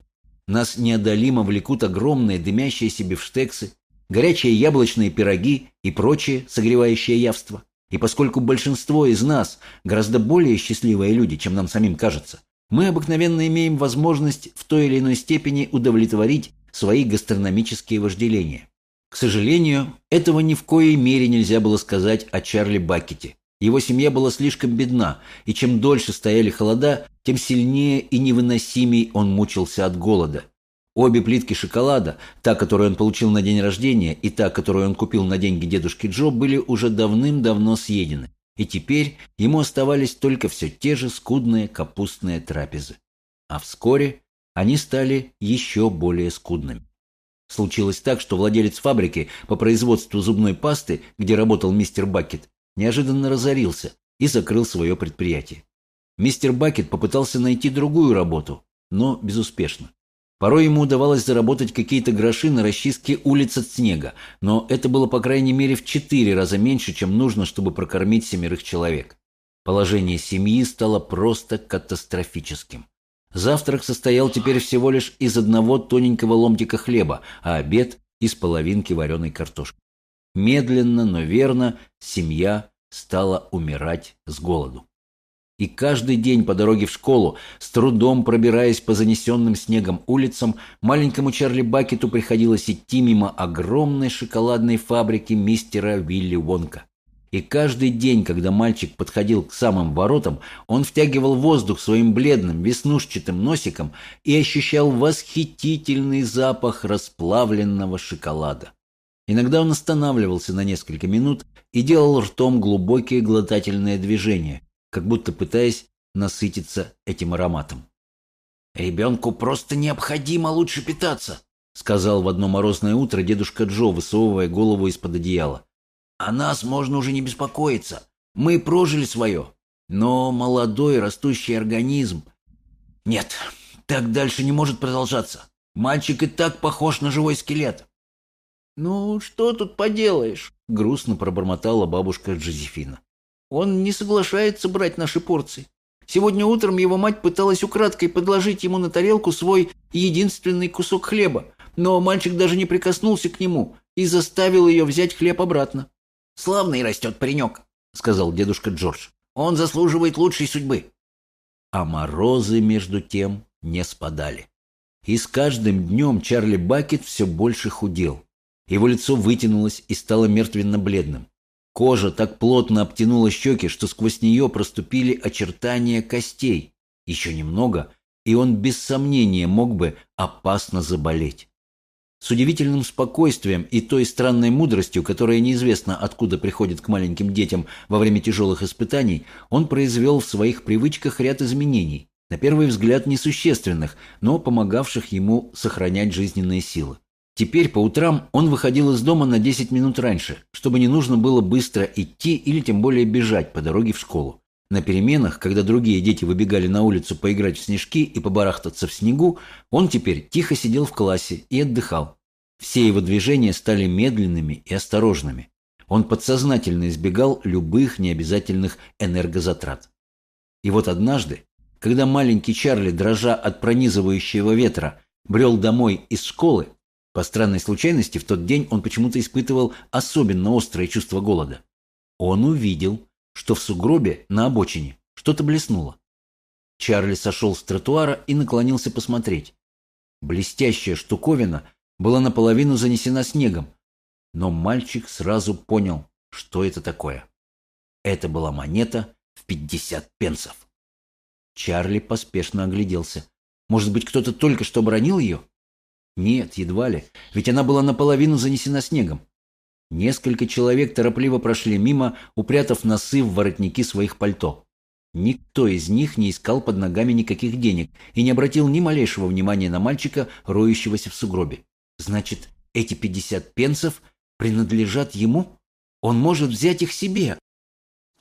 Нас неодолимо влекут огромные дымящиеся бифштексы, горячие яблочные пироги и прочее согревающее явство. И поскольку большинство из нас гораздо более счастливые люди, чем нам самим кажется, мы обыкновенно имеем возможность в той или иной степени удовлетворить свои гастрономические вожделения. К сожалению, этого ни в коей мере нельзя было сказать о Чарли Бакете. Его семья была слишком бедна, и чем дольше стояли холода, тем сильнее и невыносимей он мучился от голода. Обе плитки шоколада, та, которую он получил на день рождения, и та, которую он купил на деньги дедушки Джо, были уже давным-давно съедены, и теперь ему оставались только все те же скудные капустные трапезы. А вскоре они стали еще более скудными. Случилось так, что владелец фабрики по производству зубной пасты, где работал мистер Бакет, неожиданно разорился и закрыл свое предприятие. Мистер Бакет попытался найти другую работу, но безуспешно. Порой ему удавалось заработать какие-то гроши на расчистке улиц от снега, но это было по крайней мере в четыре раза меньше, чем нужно, чтобы прокормить семерых человек. Положение семьи стало просто катастрофическим. Завтрак состоял теперь всего лишь из одного тоненького ломтика хлеба, а обед – из половинки вареной картошки. Медленно, но верно семья стала умирать с голоду. И каждый день по дороге в школу, с трудом пробираясь по занесенным снегом улицам, маленькому Чарли Бакету приходилось идти мимо огромной шоколадной фабрики мистера Вилли Вонка. И каждый день, когда мальчик подходил к самым воротам, он втягивал воздух своим бледным, веснушчатым носиком и ощущал восхитительный запах расплавленного шоколада. Иногда он останавливался на несколько минут и делал ртом глубокие глотательные движения, как будто пытаясь насытиться этим ароматом. «Ребенку просто необходимо лучше питаться», — сказал в одно морозное утро дедушка Джо, высовывая голову из-под одеяла. О нас можно уже не беспокоиться. Мы прожили свое. Но молодой растущий организм... Нет, так дальше не может продолжаться. Мальчик и так похож на живой скелет. «Ну, что тут поделаешь?» — грустно пробормотала бабушка Джозефина. «Он не соглашается брать наши порции. Сегодня утром его мать пыталась украдкой подложить ему на тарелку свой единственный кусок хлеба, но мальчик даже не прикоснулся к нему и заставил ее взять хлеб обратно. Славный растет паренек», — сказал дедушка Джордж. «Он заслуживает лучшей судьбы». А морозы, между тем, не спадали. И с каждым днем Чарли Бакет все больше худел. Его лицо вытянулось и стало мертвенно-бледным. Кожа так плотно обтянула щеки, что сквозь нее проступили очертания костей. Еще немного, и он без сомнения мог бы опасно заболеть. С удивительным спокойствием и той странной мудростью, которая неизвестно откуда приходит к маленьким детям во время тяжелых испытаний, он произвел в своих привычках ряд изменений, на первый взгляд несущественных, но помогавших ему сохранять жизненные силы. Теперь по утрам он выходил из дома на 10 минут раньше, чтобы не нужно было быстро идти или тем более бежать по дороге в школу. На переменах, когда другие дети выбегали на улицу поиграть в снежки и побарахтаться в снегу, он теперь тихо сидел в классе и отдыхал. Все его движения стали медленными и осторожными. Он подсознательно избегал любых необязательных энергозатрат. И вот однажды, когда маленький Чарли, дрожа от пронизывающего ветра, брел домой из школы, по странной случайности в тот день он почему-то испытывал особенно острое чувство голода. Он увидел, что в сугробе на обочине что-то блеснуло. Чарли сошел с тротуара и наклонился посмотреть. Блестящая штуковина была наполовину занесена снегом, но мальчик сразу понял, что это такое. Это была монета в пятьдесят пенсов. Чарли поспешно огляделся. Может быть, кто-то только что бронил ее? Нет, едва ли, ведь она была наполовину занесена снегом. Несколько человек торопливо прошли мимо, упрятав носы в воротники своих пальто. Никто из них не искал под ногами никаких денег и не обратил ни малейшего внимания на мальчика, роющегося в сугробе. Значит, эти пятьдесят пенсов принадлежат ему? Он может взять их себе.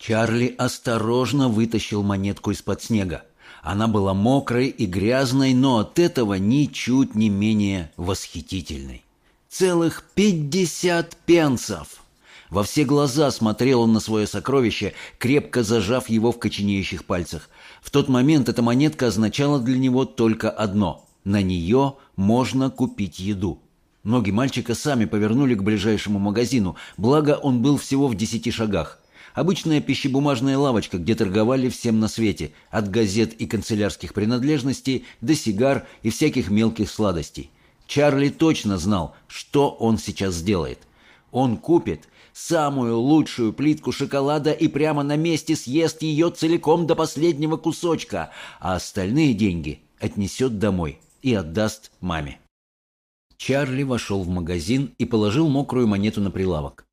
Чарли осторожно вытащил монетку из-под снега. Она была мокрой и грязной, но от этого ничуть не менее восхитительной. Целых пятьдесят пенсов! Во все глаза смотрел он на свое сокровище, крепко зажав его в коченеющих пальцах. В тот момент эта монетка означала для него только одно – на нее можно купить еду. Ноги мальчика сами повернули к ближайшему магазину, благо он был всего в десяти шагах. Обычная пищебумажная лавочка, где торговали всем на свете, от газет и канцелярских принадлежностей до сигар и всяких мелких сладостей. Чарли точно знал, что он сейчас сделает. Он купит самую лучшую плитку шоколада и прямо на месте съест ее целиком до последнего кусочка, а остальные деньги отнесет домой и отдаст маме. Чарли вошел в магазин и положил мокрую монету на прилавок.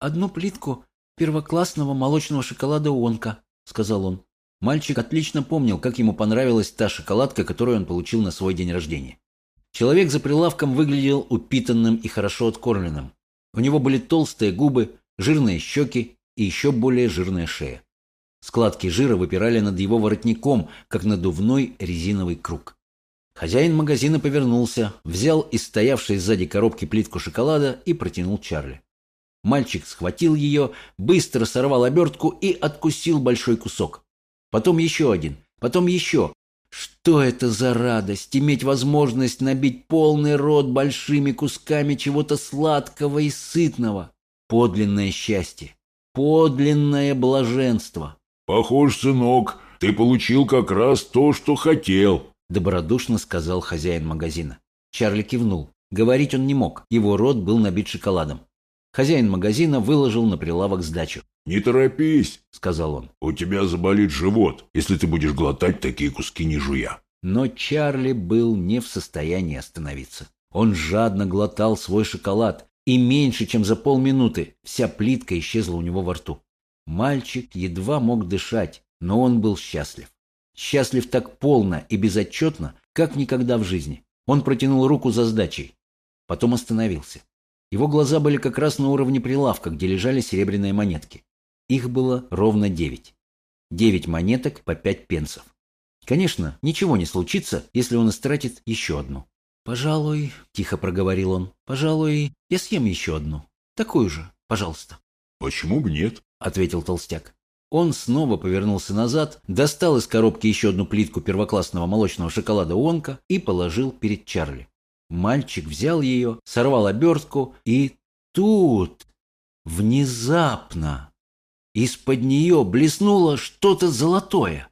«Одну плитку первоклассного молочного шоколада Онка», — сказал он. Мальчик отлично помнил, как ему понравилась та шоколадка, которую он получил на свой день рождения. Человек за прилавком выглядел упитанным и хорошо откормленным. У него были толстые губы, жирные щеки и еще более жирная шея. Складки жира выпирали над его воротником, как надувной резиновый круг. Хозяин магазина повернулся, взял из стоявшей сзади коробки плитку шоколада и протянул Чарли. Мальчик схватил ее, быстро сорвал обертку и откусил большой кусок. Потом еще один, потом еще. Что это за радость, иметь возможность набить полный рот большими кусками чего-то сладкого и сытного. Подлинное счастье, подлинное блаженство. «Похож, сынок, ты получил как раз то, что хотел», — добродушно сказал хозяин магазина. Чарли кивнул. Говорить он не мог, его рот был набит шоколадом. Хозяин магазина выложил на прилавок сдачу. «Не торопись», — сказал он. «У тебя заболит живот, если ты будешь глотать такие куски не жуя». Но Чарли был не в состоянии остановиться. Он жадно глотал свой шоколад, и меньше чем за полминуты вся плитка исчезла у него во рту. Мальчик едва мог дышать, но он был счастлив. Счастлив так полно и безотчетно, как никогда в жизни. Он протянул руку за сдачей. Потом остановился. Его глаза были как раз на уровне прилавка, где лежали серебряные монетки. Их было ровно девять. Девять монеток по пять пенсов. Конечно, ничего не случится, если он истратит еще одну. «Пожалуй», — тихо проговорил он, — «пожалуй, я съем еще одну. Такую же, пожалуйста». «Почему бы нет?» — ответил толстяк. Он снова повернулся назад, достал из коробки еще одну плитку первоклассного молочного шоколада Онка и положил перед Чарли. Мальчик взял ее, сорвал обертку, и тут, внезапно, из-под нее блеснуло что-то золотое.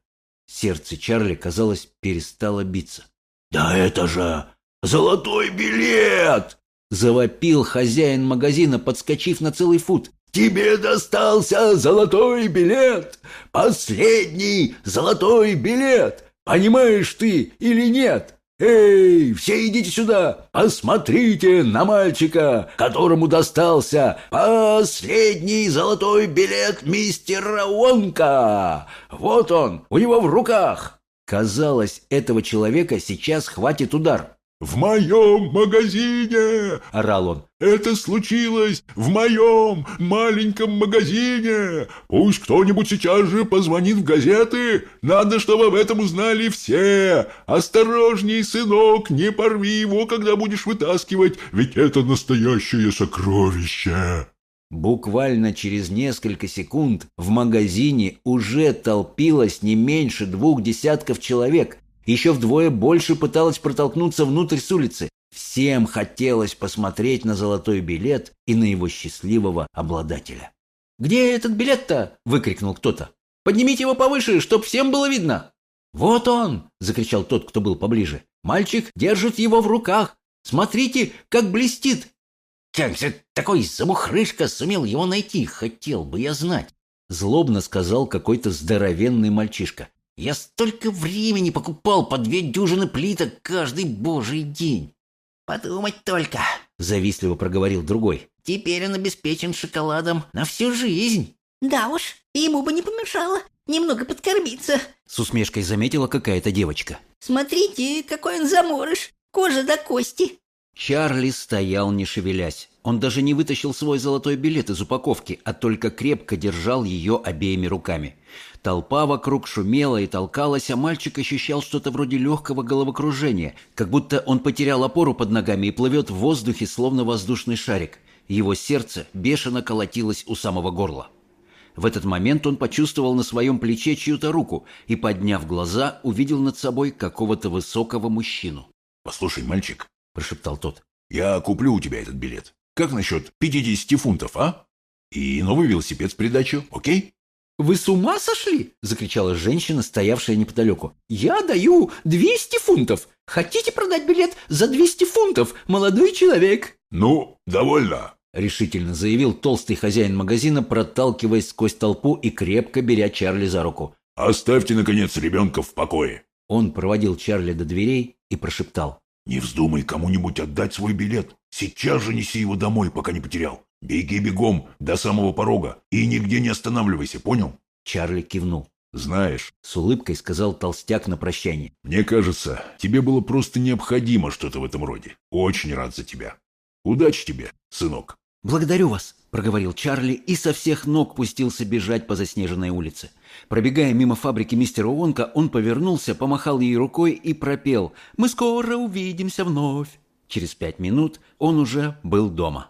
Сердце Чарли, казалось, перестало биться. «Да это же золотой билет!» Завопил хозяин магазина, подскочив на целый фут. «Тебе достался золотой билет! Последний золотой билет! Понимаешь ты или нет?» «Эй, все идите сюда! Посмотрите на мальчика, которому достался последний золотой билет мистера Уонка! Вот он, у него в руках!» Казалось, этого человека сейчас хватит удар. «В моем магазине!» – орал он. «Это случилось в моем маленьком магазине! Пусть кто-нибудь сейчас же позвонит в газеты! Надо, чтобы об этом узнали все! Осторожней, сынок, не порви его, когда будешь вытаскивать, ведь это настоящее сокровище!» Буквально через несколько секунд в магазине уже толпилось не меньше двух десятков человек, еще вдвое больше пыталась протолкнуться внутрь с улицы. Всем хотелось посмотреть на золотой билет и на его счастливого обладателя. «Где этот билет-то?» – выкрикнул кто-то. «Поднимите его повыше, чтоб всем было видно!» «Вот он!» – закричал тот, кто был поближе. «Мальчик держит его в руках! Смотрите, как блестит!» «Как же такой замухрышка сумел его найти, хотел бы я знать!» Злобно сказал какой-то здоровенный мальчишка. Я столько времени покупал по две дюжины плиток каждый божий день. Подумать только, завистливо проговорил другой. Теперь он обеспечен шоколадом на всю жизнь. Да уж, ему бы не помешало немного подкормиться. С усмешкой заметила какая-то девочка. Смотрите, какой он заморыш, кожа до кости. Чарли стоял не шевелясь. Он даже не вытащил свой золотой билет из упаковки, а только крепко держал ее обеими руками. Толпа вокруг шумела и толкалась, а мальчик ощущал что-то вроде легкого головокружения, как будто он потерял опору под ногами и плывет в воздухе, словно воздушный шарик. Его сердце бешено колотилось у самого горла. В этот момент он почувствовал на своем плече чью-то руку и, подняв глаза, увидел над собой какого-то высокого мужчину. «Послушай, мальчик», – прошептал тот, – «я куплю у тебя этот билет. Как насчет 50 фунтов, а? И новый велосипед в придачу, окей? «Вы с ума сошли?» – закричала женщина, стоявшая неподалеку. «Я даю 200 фунтов! Хотите продать билет за 200 фунтов, молодой человек?» «Ну, довольно!» – решительно заявил толстый хозяин магазина, проталкиваясь сквозь толпу и крепко беря Чарли за руку. «Оставьте, наконец, ребенка в покое!» Он проводил Чарли до дверей и прошептал. «Не вздумай кому-нибудь отдать свой билет. Сейчас же неси его домой, пока не потерял. Беги бегом до самого порога и нигде не останавливайся, понял?» Чарли кивнул. «Знаешь», — с улыбкой сказал толстяк на прощание. «Мне кажется, тебе было просто необходимо что-то в этом роде. Очень рад за тебя. Удачи тебе, сынок». «Благодарю вас», — проговорил Чарли и со всех ног пустился бежать по заснеженной улице. Пробегая мимо фабрики мистера Уонка, он повернулся, помахал ей рукой и пропел «Мы скоро увидимся вновь». Через пять минут он уже был дома.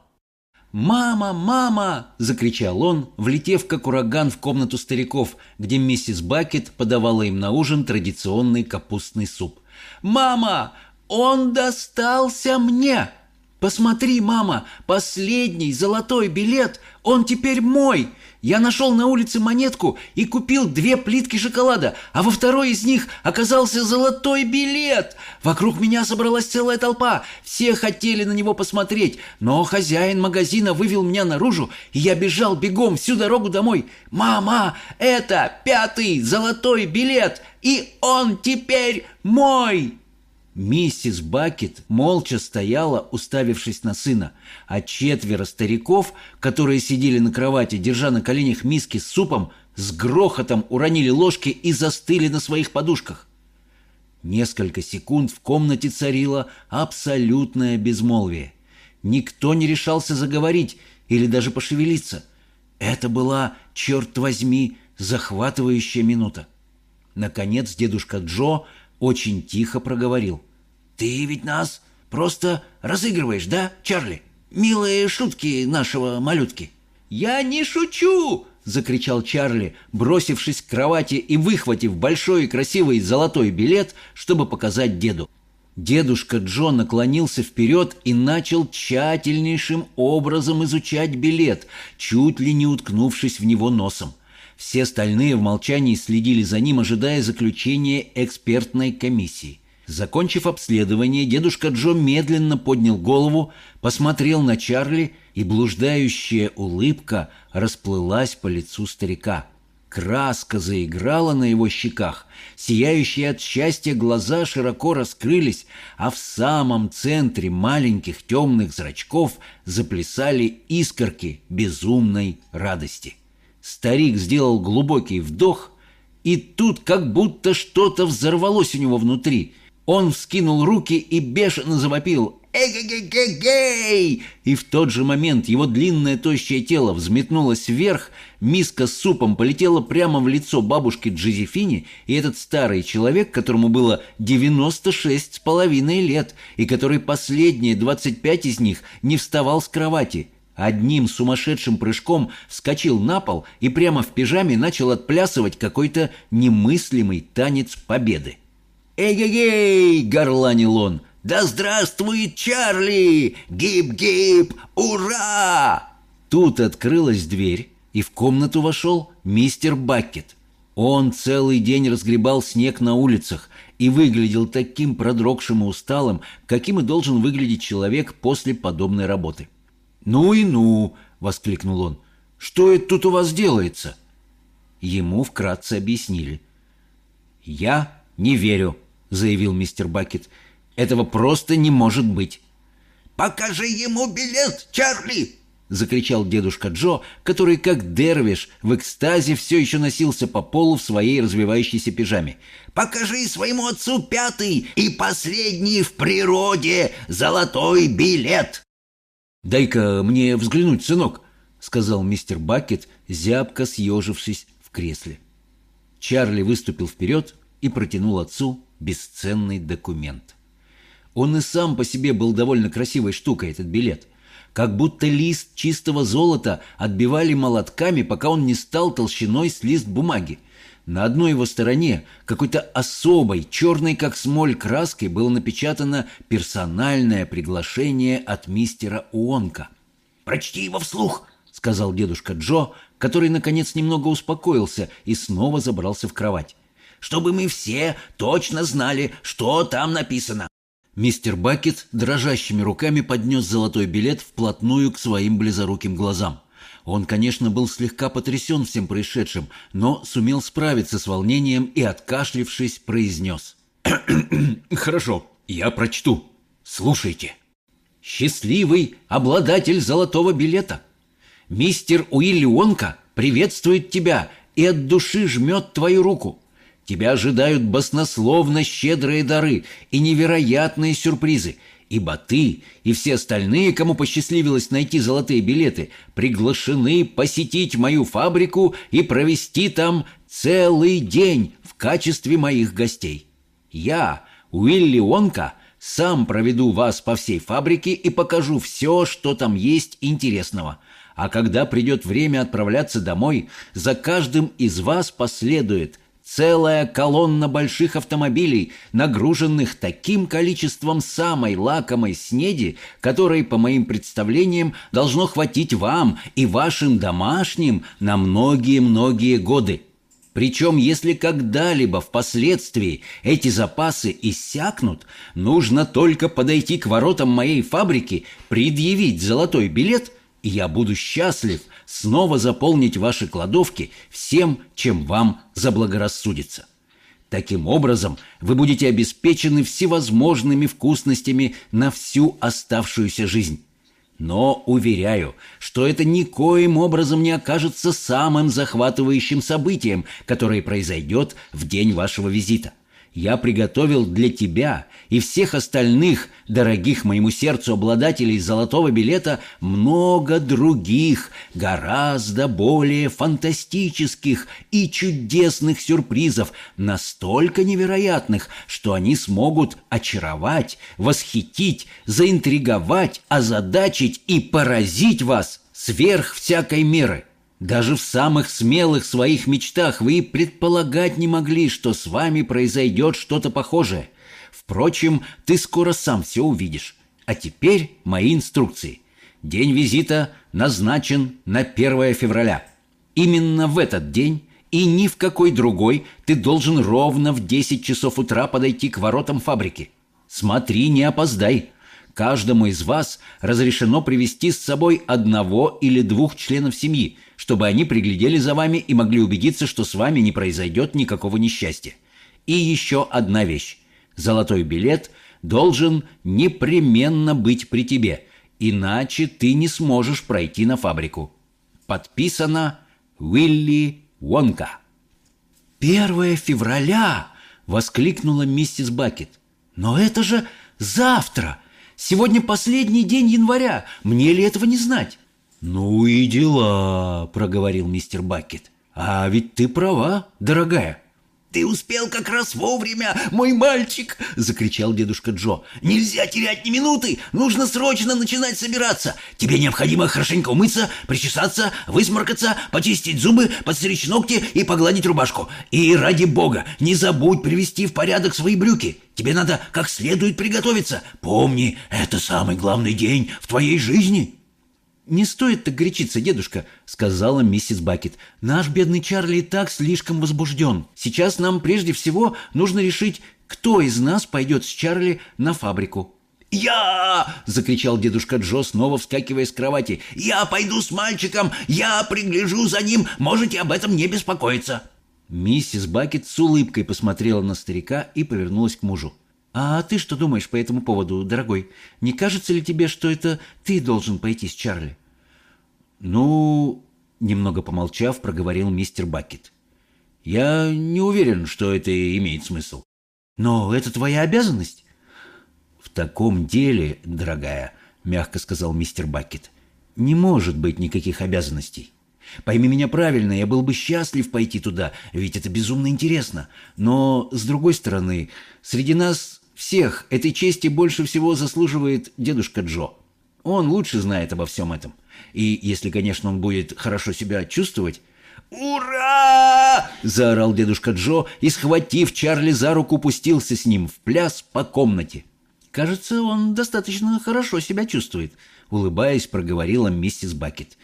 «Мама, мама!» – закричал он, влетев как ураган в комнату стариков, где миссис Бакет подавала им на ужин традиционный капустный суп. «Мама, он достался мне!» «Посмотри, мама, последний золотой билет, он теперь мой! Я нашел на улице монетку и купил две плитки шоколада, а во второй из них оказался золотой билет! Вокруг меня собралась целая толпа, все хотели на него посмотреть, но хозяин магазина вывел меня наружу, и я бежал бегом всю дорогу домой. Мама, это пятый золотой билет, и он теперь мой!» Миссис Бакет молча стояла, уставившись на сына, а четверо стариков, которые сидели на кровати, держа на коленях миски с супом, с грохотом уронили ложки и застыли на своих подушках. Несколько секунд в комнате царило абсолютное безмолвие. Никто не решался заговорить или даже пошевелиться. Это была, черт возьми, захватывающая минута. Наконец дедушка Джо очень тихо проговорил. «Ты ведь нас просто разыгрываешь, да, Чарли? Милые шутки нашего малютки». «Я не шучу!» — закричал Чарли, бросившись к кровати и выхватив большой и красивый золотой билет, чтобы показать деду. Дедушка Джо наклонился вперед и начал тщательнейшим образом изучать билет, чуть ли не уткнувшись в него носом. Все остальные в молчании следили за ним, ожидая заключения экспертной комиссии. Закончив обследование, дедушка Джо медленно поднял голову, посмотрел на Чарли, и блуждающая улыбка расплылась по лицу старика. Краска заиграла на его щеках, сияющие от счастья глаза широко раскрылись, а в самом центре маленьких темных зрачков заплясали искорки безумной радости. Старик сделал глубокий вдох, и тут как будто что-то взорвалось у него внутри – он вскинул руки и бешено завопил «Эй-гей-гей-гей!» И в тот же момент его длинное тощее тело взметнулось вверх, миска с супом полетела прямо в лицо бабушки Джозефине, и этот старый человек, которому было 96 с половиной лет, и который последние 25 из них не вставал с кровати, одним сумасшедшим прыжком вскочил на пол и прямо в пижаме начал отплясывать какой-то немыслимый танец победы. «Эй-гей-гей!» — горланил он. «Да здравствует Чарли! Гип-гип! Ура!» Тут открылась дверь, и в комнату вошел мистер Бакет. Он целый день разгребал снег на улицах и выглядел таким продрогшим и усталым, каким и должен выглядеть человек после подобной работы. «Ну и ну!» — воскликнул он. «Что это тут у вас делается?» Ему вкратце объяснили. «Я не верю», — заявил мистер Бакет. «Этого просто не может быть». «Покажи ему билет, Чарли!» — закричал дедушка Джо, который, как дервиш, в экстазе все еще носился по полу в своей развивающейся пижаме. «Покажи своему отцу пятый и последний в природе золотой билет!» «Дай-ка мне взглянуть, сынок», — сказал мистер Бакет, зябко съежившись в кресле. Чарли выступил вперед и протянул отцу бесценный документ. Он и сам по себе был довольно красивой штукой, этот билет. Как будто лист чистого золота отбивали молотками, пока он не стал толщиной с лист бумаги. На одной его стороне какой-то особой, черной как смоль краской было напечатано персональное приглашение от мистера Уонка. «Прочти его вслух!» — сказал дедушка Джо, который, наконец, немного успокоился и снова забрался в кровать. «Чтобы мы все точно знали, что там написано!» Мистер Бакет дрожащими руками поднес золотой билет вплотную к своим близоруким глазам. Он, конечно, был слегка потрясен всем происшедшим, но сумел справиться с волнением и, откашлившись, произнес. «Хорошо, я прочту. Слушайте. Счастливый обладатель золотого билета. Мистер Уилли Уонка приветствует тебя и от души жмет твою руку. Тебя ожидают баснословно щедрые дары и невероятные сюрпризы, ибо ты и все остальные, кому посчастливилось найти золотые билеты, приглашены посетить мою фабрику и провести там целый день в качестве моих гостей. Я, Уилли Вонка, сам проведу вас по всей фабрике и покажу все, что там есть интересного. А когда придет время отправляться домой, за каждым из вас последует – Целая колонна больших автомобилей, нагруженных таким количеством самой лакомой снеди, которой, по моим представлениям, должно хватить вам и вашим домашним на многие-многие годы. Причем, если когда-либо впоследствии эти запасы иссякнут, нужно только подойти к воротам моей фабрики, предъявить золотой билет, и я буду счастлив – снова заполнить ваши кладовки всем, чем вам заблагорассудится. Таким образом, вы будете обеспечены всевозможными вкусностями на всю оставшуюся жизнь. Но уверяю, что это никоим образом не окажется самым захватывающим событием, которое произойдет в день вашего визита я приготовил для тебя и всех остальных, дорогих моему сердцу обладателей золотого билета, много других, гораздо более фантастических и чудесных сюрпризов, настолько невероятных, что они смогут очаровать, восхитить, заинтриговать, озадачить и поразить вас сверх всякой меры. Даже в самых смелых своих мечтах вы и предполагать не могли, что с вами произойдет что-то похожее. Впрочем, ты скоро сам все увидишь. А теперь мои инструкции. День визита назначен на 1 февраля. Именно в этот день и ни в какой другой ты должен ровно в 10 часов утра подойти к воротам фабрики. Смотри, не опоздай. Каждому из вас разрешено привести с собой одного или двух членов семьи – чтобы они приглядели за вами и могли убедиться, что с вами не произойдет никакого несчастья. И еще одна вещь. Золотой билет должен непременно быть при тебе, иначе ты не сможешь пройти на фабрику. Подписано Уилли Вонка. «Первое февраля!» — воскликнула миссис Бакет. «Но это же завтра! Сегодня последний день января! Мне ли этого не знать?» «Ну и дела», — проговорил мистер Бакет. «А ведь ты права, дорогая». «Ты успел как раз вовремя, мой мальчик!» — закричал дедушка Джо. «Нельзя терять ни минуты! Нужно срочно начинать собираться! Тебе необходимо хорошенько умыться, причесаться, высморкаться, почистить зубы, подстричь ногти и погладить рубашку. И ради бога, не забудь привести в порядок свои брюки. Тебе надо как следует приготовиться. Помни, это самый главный день в твоей жизни!» «Не стоит так горячиться, дедушка», — сказала миссис Бакет. «Наш бедный Чарли и так слишком возбужден. Сейчас нам прежде всего нужно решить, кто из нас пойдет с Чарли на фабрику». «Я!» — закричал дедушка Джо, снова вскакивая с кровати. «Я пойду с мальчиком! Я пригляжу за ним! Можете об этом не беспокоиться!» Миссис Бакет с улыбкой посмотрела на старика и повернулась к мужу. «А ты что думаешь по этому поводу, дорогой? Не кажется ли тебе, что это ты должен пойти с Чарли?» «Ну...» — немного помолчав, проговорил мистер Бакет. «Я не уверен, что это имеет смысл». «Но это твоя обязанность». «В таком деле, дорогая, мягко сказал мистер Бакет. «Не может быть никаких обязанностей. Пойми меня правильно, я был бы счастлив пойти туда, ведь это безумно интересно. Но, с другой стороны, среди нас всех этой чести больше всего заслуживает дедушка Джо. Он лучше знает обо всем этом. И если, конечно, он будет хорошо себя чувствовать... «Ура!» – заорал дедушка Джо и, схватив Чарли за руку, пустился с ним в пляс по комнате. «Кажется, он достаточно хорошо себя чувствует», – улыбаясь, проговорила миссис Бакет.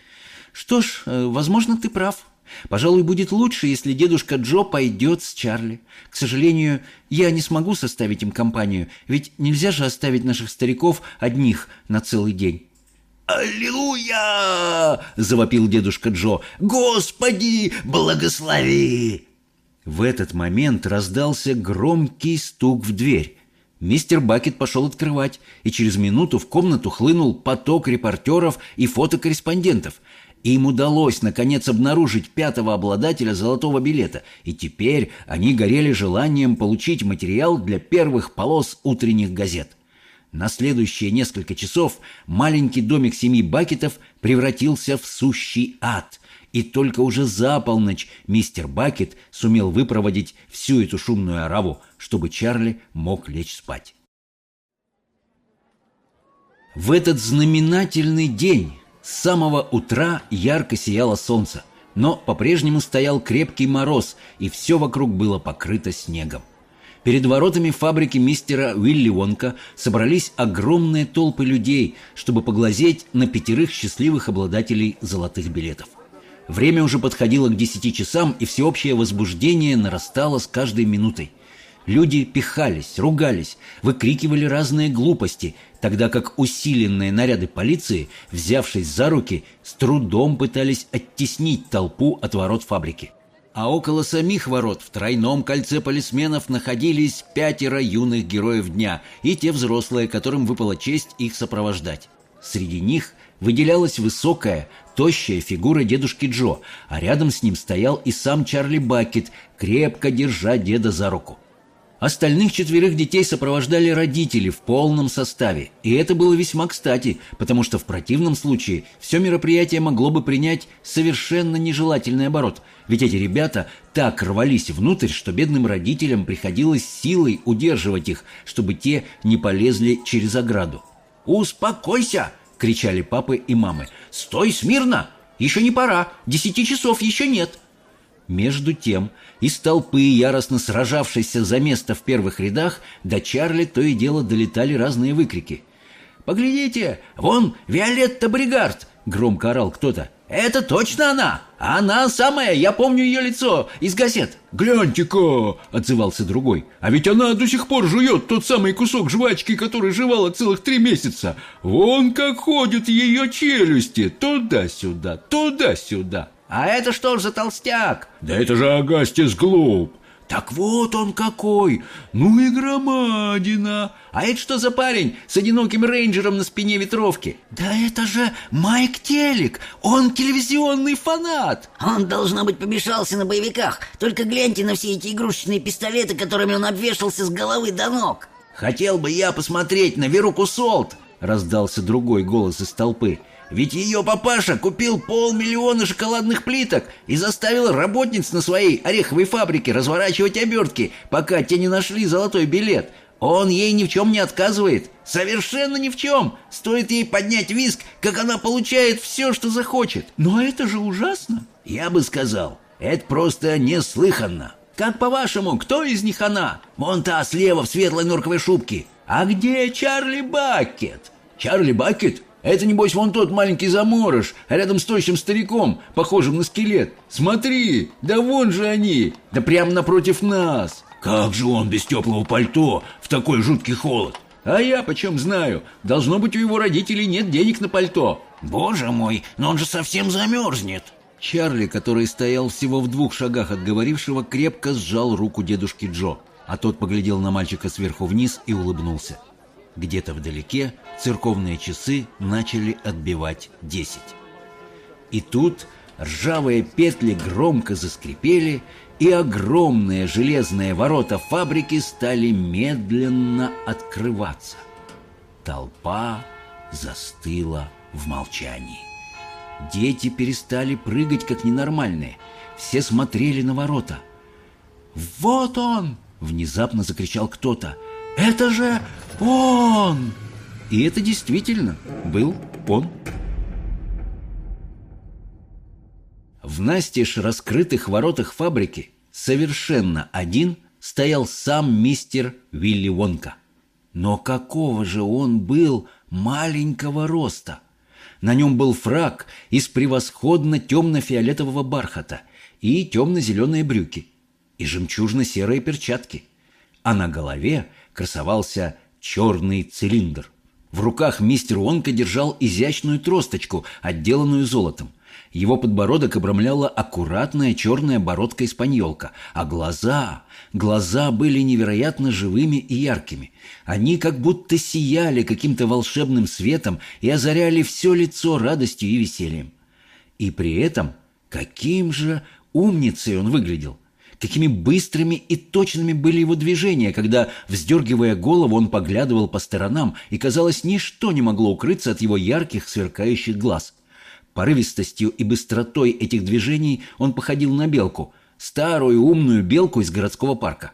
«Что ж, э, возможно, ты прав. Пожалуй, будет лучше, если дедушка Джо пойдет с Чарли. К сожалению, я не смогу составить им компанию, ведь нельзя же оставить наших стариков одних на целый день». «Аллилуйя!» — завопил дедушка Джо. «Господи, благослови!» В этот момент раздался громкий стук в дверь. Мистер Бакет пошел открывать, и через минуту в комнату хлынул поток репортеров и фотокорреспондентов – им удалось, наконец, обнаружить пятого обладателя золотого билета, и теперь они горели желанием получить материал для первых полос утренних газет. На следующие несколько часов маленький домик семьи Бакетов превратился в сущий ад, и только уже за полночь мистер Бакет сумел выпроводить всю эту шумную ораву, чтобы Чарли мог лечь спать. В этот знаменательный день с самого утра ярко сияло солнце, но по-прежнему стоял крепкий мороз, и все вокруг было покрыто снегом. Перед воротами фабрики мистера Уилли Вонка собрались огромные толпы людей, чтобы поглазеть на пятерых счастливых обладателей золотых билетов. Время уже подходило к десяти часам, и всеобщее возбуждение нарастало с каждой минутой – Люди пихались, ругались, выкрикивали разные глупости, тогда как усиленные наряды полиции, взявшись за руки, с трудом пытались оттеснить толпу от ворот фабрики. А около самих ворот в тройном кольце полисменов находились пятеро юных героев дня и те взрослые, которым выпала честь их сопровождать. Среди них выделялась высокая, тощая фигура дедушки Джо, а рядом с ним стоял и сам Чарли Бакет, крепко держа деда за руку. Остальных четверых детей сопровождали родители в полном составе, и это было весьма кстати, потому что в противном случае все мероприятие могло бы принять совершенно нежелательный оборот, ведь эти ребята так рвались внутрь, что бедным родителям приходилось силой удерживать их, чтобы те не полезли через ограду. «Успокойся!» — кричали папы и мамы. «Стой смирно! Еще не пора! Десяти часов еще нет!» Между тем, из толпы, яростно сражавшейся за место в первых рядах, до Чарли то и дело долетали разные выкрики. «Поглядите, вон Виолетта Бригард!» — громко орал кто-то. «Это точно она! Она самая! Я помню ее лицо из газет!» «Гляньте-ка!» — отзывался другой. «А ведь она до сих пор жует тот самый кусок жвачки, который жевала целых три месяца! Вон как ходят ее челюсти! Туда-сюда, туда-сюда!» А это что ж за толстяк? Да это же Агастис Глоб. Так вот он какой! Ну и громадина! А это что за парень с одиноким рейнджером на спине ветровки? Да это же Майк Телек! Он телевизионный фанат! Он, должно быть, помешался на боевиках. Только гляньте на все эти игрушечные пистолеты, которыми он обвешался с головы до ног. Хотел бы я посмотреть на Веруку Солт! Раздался другой голос из толпы. Ведь ее папаша купил полмиллиона шоколадных плиток и заставил работниц на своей ореховой фабрике разворачивать обертки, пока те не нашли золотой билет. Он ей ни в чем не отказывает. Совершенно ни в чем. Стоит ей поднять виск, как она получает все, что захочет. Но это же ужасно. Я бы сказал, это просто неслыханно. Как по-вашему, кто из них она? Вон та слева в светлой норковой шубке. А где Чарли Бакет? Чарли Бакет это, небось, вон тот маленький заморож, рядом с тощим стариком, похожим на скелет. Смотри, да вон же они, да прямо напротив нас. Как же он без теплого пальто в такой жуткий холод? А я почем знаю, должно быть, у его родителей нет денег на пальто. Боже мой, но он же совсем замерзнет. Чарли, который стоял всего в двух шагах от говорившего, крепко сжал руку дедушки Джо, а тот поглядел на мальчика сверху вниз и улыбнулся. Где-то вдалеке церковные часы начали отбивать десять. И тут ржавые петли громко заскрипели, и огромные железные ворота фабрики стали медленно открываться. Толпа застыла в молчании. Дети перестали прыгать, как ненормальные. Все смотрели на ворота. «Вот он!» — внезапно закричал кто-то. «Это же он!» И это действительно был он. В настежь раскрытых воротах фабрики совершенно один стоял сам мистер Вилли Вонка. Но какого же он был маленького роста? На нем был фраг из превосходно темно-фиолетового бархата и темно-зеленые брюки, и жемчужно-серые перчатки, а на голове красовался черный цилиндр. В руках мистер Вонка держал изящную тросточку, отделанную золотом – его подбородок обрамляла аккуратная черная бородка-испаньолка, а глаза... Глаза были невероятно живыми и яркими. Они как будто сияли каким-то волшебным светом и озаряли все лицо радостью и весельем. И при этом каким же умницей он выглядел! Какими быстрыми и точными были его движения, когда, вздергивая голову, он поглядывал по сторонам, и, казалось, ничто не могло укрыться от его ярких, сверкающих глаз – Порывистостью и быстротой этих движений он походил на белку, старую умную белку из городского парка.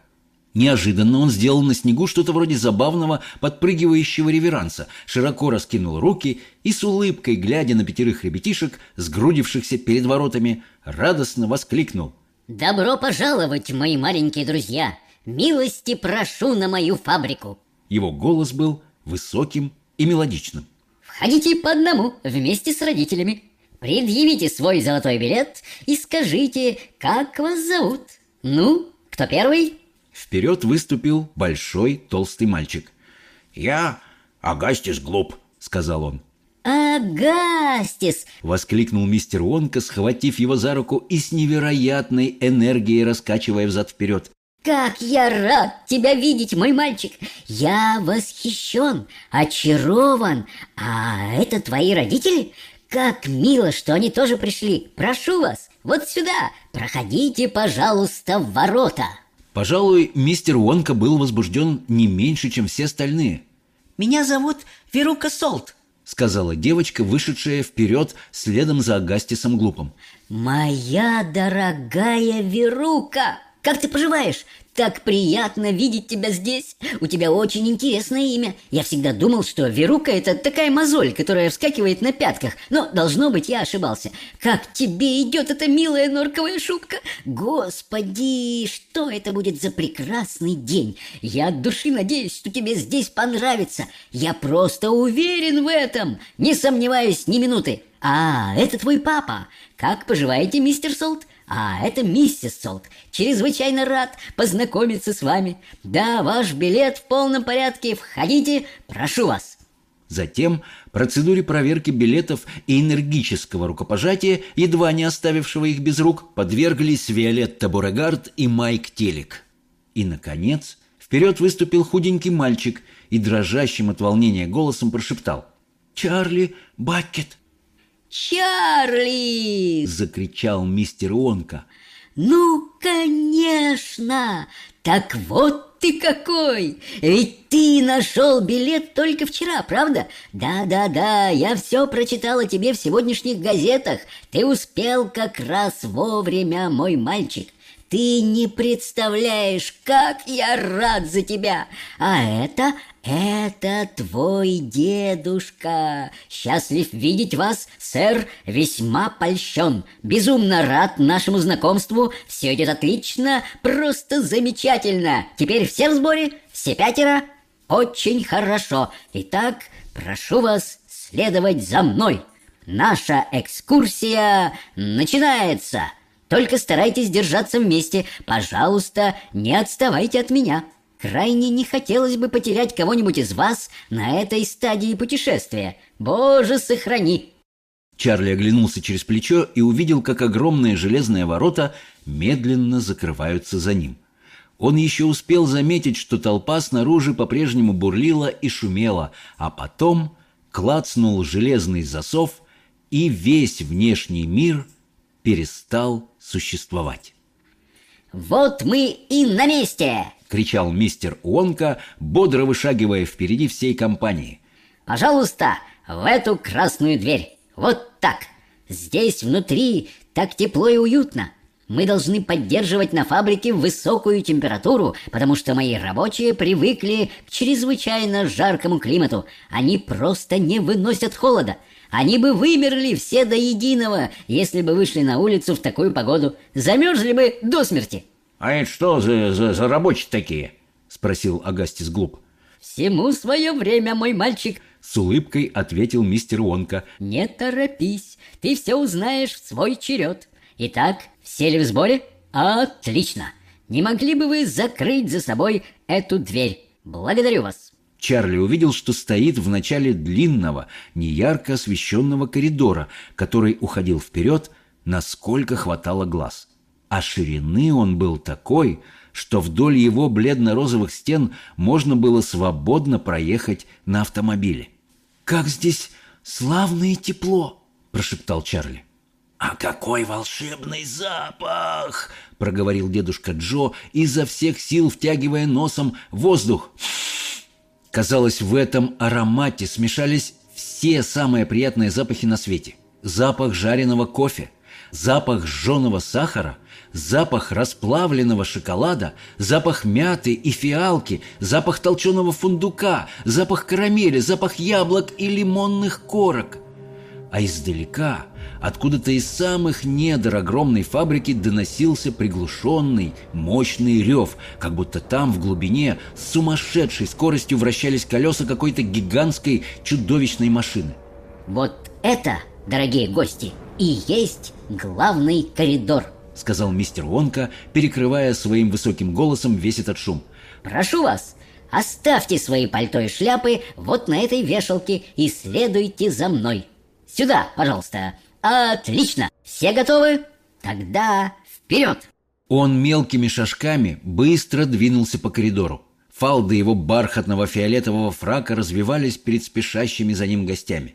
Неожиданно он сделал на снегу что-то вроде забавного подпрыгивающего реверанса, широко раскинул руки и с улыбкой, глядя на пятерых ребятишек, сгрудившихся перед воротами, радостно воскликнул. «Добро пожаловать, мои маленькие друзья! Милости прошу на мою фабрику!» Его голос был высоким и мелодичным. «Входите по одному, вместе с родителями!» Предъявите свой золотой билет и скажите, как вас зовут. Ну, кто первый? Вперед выступил большой толстый мальчик. «Я Агастис Глуп», — сказал он. «Агастис!» — воскликнул мистер Уонка, схватив его за руку и с невероятной энергией раскачивая взад-вперед. «Как я рад тебя видеть, мой мальчик! Я восхищен, очарован. А это твои родители? Как мило, что они тоже пришли. Прошу вас, вот сюда. Проходите, пожалуйста, в ворота. Пожалуй, мистер Уонка был возбужден не меньше, чем все остальные. «Меня зовут Верука Солт», — сказала девочка, вышедшая вперед следом за Агастисом Глупым. «Моя дорогая Верука, как ты поживаешь? Так приятно видеть тебя здесь. У тебя очень интересное имя. Я всегда думал, что Верука это такая мозоль, которая вскакивает на пятках. Но, должно быть, я ошибался. Как тебе идет эта милая норковая шубка? Господи, что это будет за прекрасный день? Я от души надеюсь, что тебе здесь понравится. Я просто уверен в этом. Не сомневаюсь ни минуты. А, это твой папа. Как поживаете, мистер Солт? А, это миссис Солт. Чрезвычайно рад познакомиться с вами. Да, ваш билет в полном порядке. Входите, прошу вас. Затем процедуре проверки билетов и энергического рукопожатия, едва не оставившего их без рук, подверглись Виолетта Бурегард и Майк Телек. И, наконец, вперед выступил худенький мальчик и дрожащим от волнения голосом прошептал «Чарли Бакет!» «Чарли!» — закричал мистер Онка. «Ну, конечно! Так вот ты какой! Ведь ты нашел билет только вчера, правда? Да-да-да, я все прочитала тебе в сегодняшних газетах. Ты успел как раз вовремя, мой мальчик. Ты не представляешь, как я рад за тебя. А это, это твой дедушка. Счастлив видеть вас, сэр, весьма польщен. Безумно рад нашему знакомству. Все идет отлично, просто замечательно. Теперь все в сборе? Все пятеро? Очень хорошо. Итак, прошу вас следовать за мной. Наша экскурсия начинается. Только старайтесь держаться вместе. Пожалуйста, не отставайте от меня. Крайне не хотелось бы потерять кого-нибудь из вас на этой стадии путешествия. Боже, сохрани!» Чарли оглянулся через плечо и увидел, как огромные железные ворота медленно закрываются за ним. Он еще успел заметить, что толпа снаружи по-прежнему бурлила и шумела, а потом клацнул железный засов, и весь внешний мир перестал существовать. «Вот мы и на месте!» — кричал мистер Уонка, бодро вышагивая впереди всей компании. «Пожалуйста, в эту красную дверь. Вот так. Здесь внутри так тепло и уютно. Мы должны поддерживать на фабрике высокую температуру, потому что мои рабочие привыкли к чрезвычайно жаркому климату. Они просто не выносят холода. Они бы вымерли все до единого, если бы вышли на улицу в такую погоду. Замерзли бы до смерти. «А это что за, за, за рабочие такие?» — спросил Агастис Глуп. «Всему свое время, мой мальчик», — с улыбкой ответил мистер Вонка. «Не торопись, ты все узнаешь в свой черед. Итак, все ли в сборе? Отлично. Не могли бы вы закрыть за собой эту дверь? Благодарю вас. Чарли увидел, что стоит в начале длинного, неярко освещенного коридора, который уходил вперед, насколько хватало глаз. А ширины он был такой, что вдоль его бледно-розовых стен можно было свободно проехать на автомобиле. «Как здесь славно и тепло!» – прошептал Чарли. «А какой волшебный запах!» — проговорил дедушка Джо, изо всех сил втягивая носом воздух. Казалось, в этом аромате смешались все самые приятные запахи на свете. Запах жареного кофе, запах жженого сахара, запах расплавленного шоколада, запах мяты и фиалки, запах толченого фундука, запах карамели, запах яблок и лимонных корок. А издалека Откуда-то из самых недр огромной фабрики доносился приглушенный, мощный рев, как будто там, в глубине, с сумасшедшей скоростью вращались колеса какой-то гигантской чудовищной машины. «Вот это, дорогие гости, и есть главный коридор», — сказал мистер Вонка, перекрывая своим высоким голосом весь этот шум. «Прошу вас, оставьте свои пальто и шляпы вот на этой вешалке и следуйте за мной. Сюда, пожалуйста, Отлично! Все готовы? Тогда вперед! Он мелкими шажками быстро двинулся по коридору. Фалды его бархатного фиолетового фрака развивались перед спешащими за ним гостями.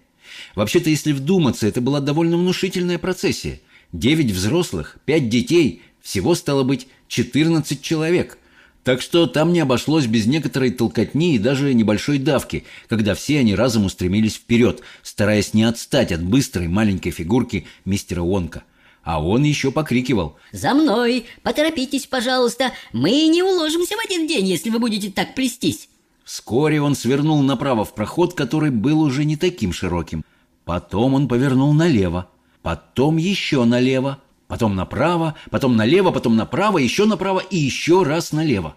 Вообще-то, если вдуматься, это была довольно внушительная процессия. Девять взрослых, пять детей, всего стало быть четырнадцать человек – так что там не обошлось без некоторой толкотни и даже небольшой давки, когда все они разом устремились вперед, стараясь не отстать от быстрой маленькой фигурки мистера Уонка. А он еще покрикивал. «За мной! Поторопитесь, пожалуйста! Мы не уложимся в один день, если вы будете так плестись!» Вскоре он свернул направо в проход, который был уже не таким широким. Потом он повернул налево, потом еще налево, потом направо, потом налево, потом направо, еще направо и еще раз налево.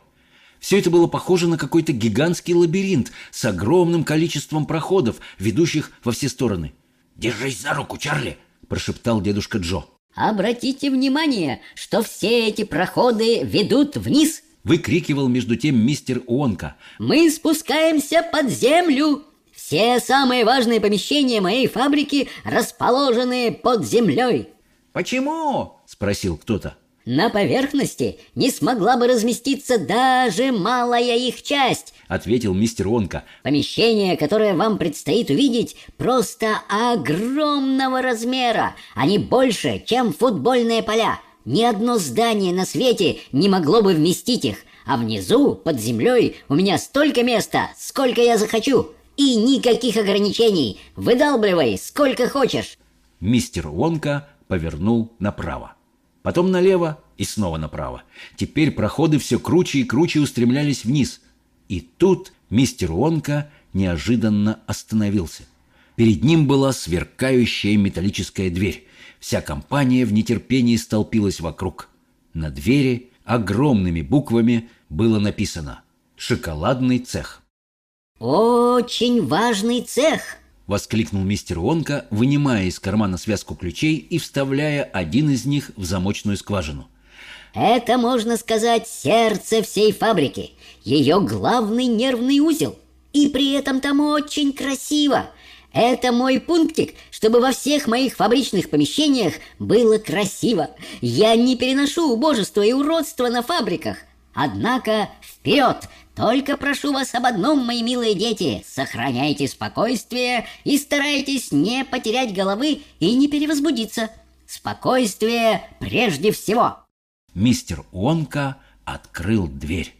Все это было похоже на какой-то гигантский лабиринт с огромным количеством проходов, ведущих во все стороны. «Держись за руку, Чарли!» – прошептал дедушка Джо. «Обратите внимание, что все эти проходы ведут вниз!» – выкрикивал между тем мистер Уонка. «Мы спускаемся под землю!» Все самые важные помещения моей фабрики расположены под землей. «Почему?» – спросил кто-то. «На поверхности не смогла бы разместиться даже малая их часть», — ответил мистер Онка. «Помещение, которое вам предстоит увидеть, просто огромного размера. Они больше, чем футбольные поля. Ни одно здание на свете не могло бы вместить их. А внизу, под землей, у меня столько места, сколько я захочу. И никаких ограничений. Выдалбливай, сколько хочешь». Мистер Вонка повернул направо. Потом налево и снова направо. Теперь проходы все круче и круче устремлялись вниз. И тут мистер Онка неожиданно остановился. Перед ним была сверкающая металлическая дверь. Вся компания в нетерпении столпилась вокруг. На двери огромными буквами было написано «Шоколадный цех». «Очень важный цех!» — воскликнул мистер Вонка, вынимая из кармана связку ключей и вставляя один из них в замочную скважину. «Это, можно сказать, сердце всей фабрики, ее главный нервный узел. И при этом там очень красиво. Это мой пунктик, чтобы во всех моих фабричных помещениях было красиво. Я не переношу убожество и уродство на фабриках. Однако вперед! Только прошу вас об одном, мои милые дети. Сохраняйте спокойствие и старайтесь не потерять головы и не перевозбудиться. Спокойствие прежде всего. Мистер Уонка открыл дверь.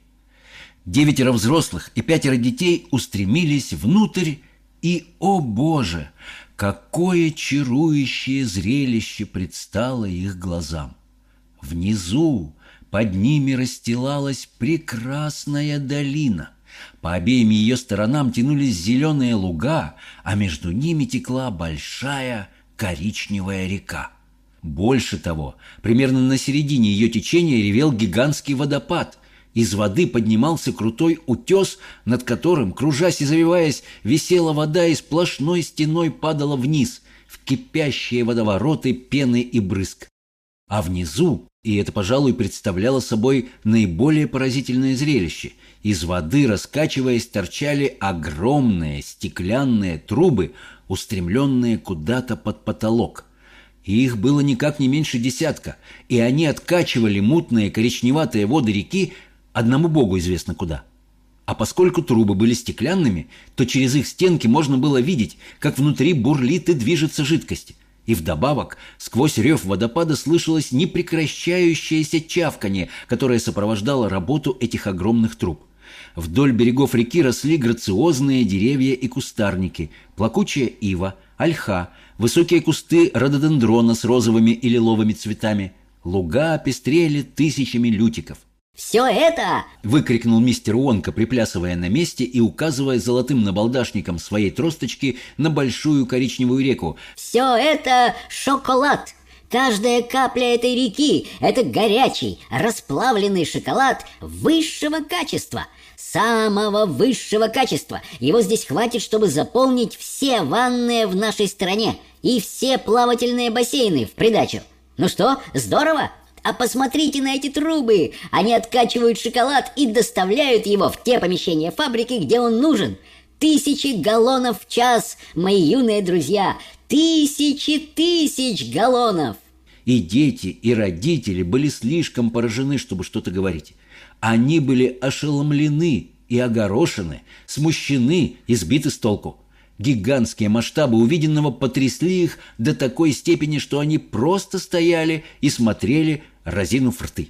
Девятеро взрослых и пятеро детей устремились внутрь И, о боже, какое чарующее зрелище предстало их глазам! Внизу, под ними расстилалась прекрасная долина. По обеим ее сторонам тянулись зеленые луга, а между ними текла большая коричневая река. Больше того, примерно на середине ее течения ревел гигантский водопад. Из воды поднимался крутой утес, над которым, кружась и завиваясь, висела вода и сплошной стеной падала вниз, в кипящие водовороты пены и брызг. А внизу, и это, пожалуй, представляло собой наиболее поразительное зрелище, из воды, раскачиваясь, торчали огромные стеклянные трубы, устремленные куда-то под потолок. И их было никак не меньше десятка, и они откачивали мутные коричневатые воды реки одному богу известно куда. А поскольку трубы были стеклянными, то через их стенки можно было видеть, как внутри бурлит и движется жидкость. И вдобавок, сквозь рев водопада слышалось непрекращающееся чавканье, которое сопровождало работу этих огромных труб. Вдоль берегов реки росли грациозные деревья и кустарники, плакучая ива, ольха, высокие кусты рододендрона с розовыми и лиловыми цветами. Луга пестрели тысячами лютиков. «Все это...» — выкрикнул мистер Уонка, приплясывая на месте и указывая золотым набалдашником своей тросточки на большую коричневую реку. «Все это шоколад!» Каждая капля этой реки – это горячий, расплавленный шоколад высшего качества, самого высшего качества. Его здесь хватит, чтобы заполнить все ванные в нашей стране и все плавательные бассейны в придачу. Ну что, здорово? А посмотрите на эти трубы. Они откачивают шоколад и доставляют его в те помещения фабрики, где он нужен. Тысячи галлонов в час, мои юные друзья. Тысячи тысяч галлонов. И дети, и родители были слишком поражены, чтобы что-то говорить. Они были ошеломлены и огорошены, смущены и сбиты с толку. Гигантские масштабы увиденного потрясли их до такой степени, что они просто стояли и смотрели, разинув рты.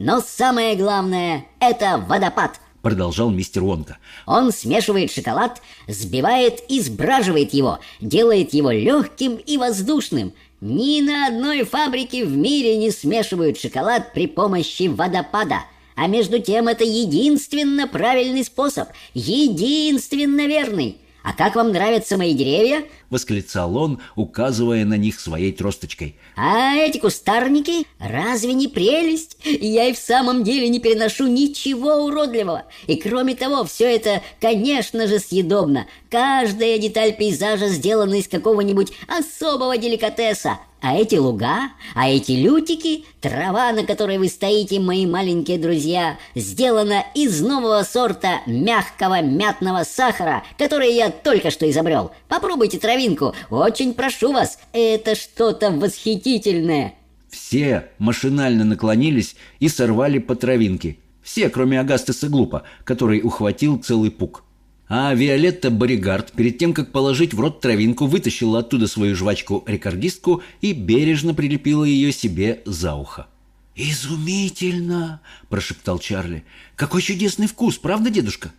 Но самое главное – это водопад, продолжал мистер Вонка. Он смешивает шоколад, сбивает и сбраживает его, делает его легким и воздушным. Ни на одной фабрике в мире не смешивают шоколад при помощи водопада – а между тем это единственно правильный способ, единственно верный. А как вам нравятся мои деревья? Восклицал он, указывая на них своей тросточкой. А эти кустарники? Разве не прелесть? Я и в самом деле не переношу ничего уродливого. И кроме того, все это, конечно же, съедобно. Каждая деталь пейзажа сделана из какого-нибудь особого деликатеса. А эти луга, а эти лютики, трава, на которой вы стоите, мои маленькие друзья, сделана из нового сорта мягкого мятного сахара, который я только что изобрел. Попробуйте травинку, очень прошу вас, это что-то восхитительное. Все машинально наклонились и сорвали по травинке. Все, кроме Агастеса Глупа, который ухватил целый пук. А Виолетта Боригард, перед тем, как положить в рот травинку, вытащила оттуда свою жвачку-рекордистку и бережно прилепила ее себе за ухо. «Изумительно!» – прошептал Чарли. «Какой чудесный вкус, правда, дедушка?»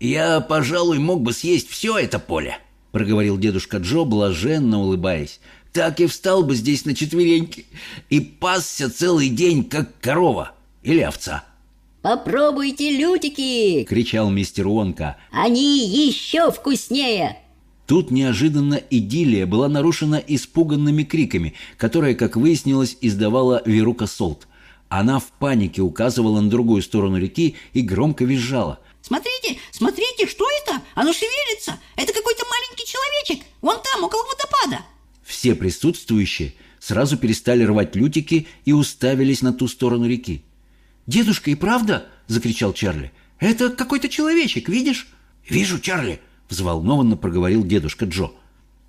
«Я, пожалуй, мог бы съесть все это поле», – проговорил дедушка Джо, блаженно улыбаясь. «Так и встал бы здесь на четвереньки и пасся целый день, как корова или овца». «Попробуйте лютики!» — кричал мистер Уонка. «Они еще вкуснее!» Тут неожиданно идиллия была нарушена испуганными криками, которые, как выяснилось, издавала Верука Солт. Она в панике указывала на другую сторону реки и громко визжала. «Смотрите, смотрите, что это? Оно шевелится! Это какой-то маленький человечек! Вон там, около водопада!» Все присутствующие сразу перестали рвать лютики и уставились на ту сторону реки. «Дедушка, и правда?» — закричал Чарли. «Это какой-то человечек, видишь?» «Вижу, Чарли!» — взволнованно проговорил дедушка Джо.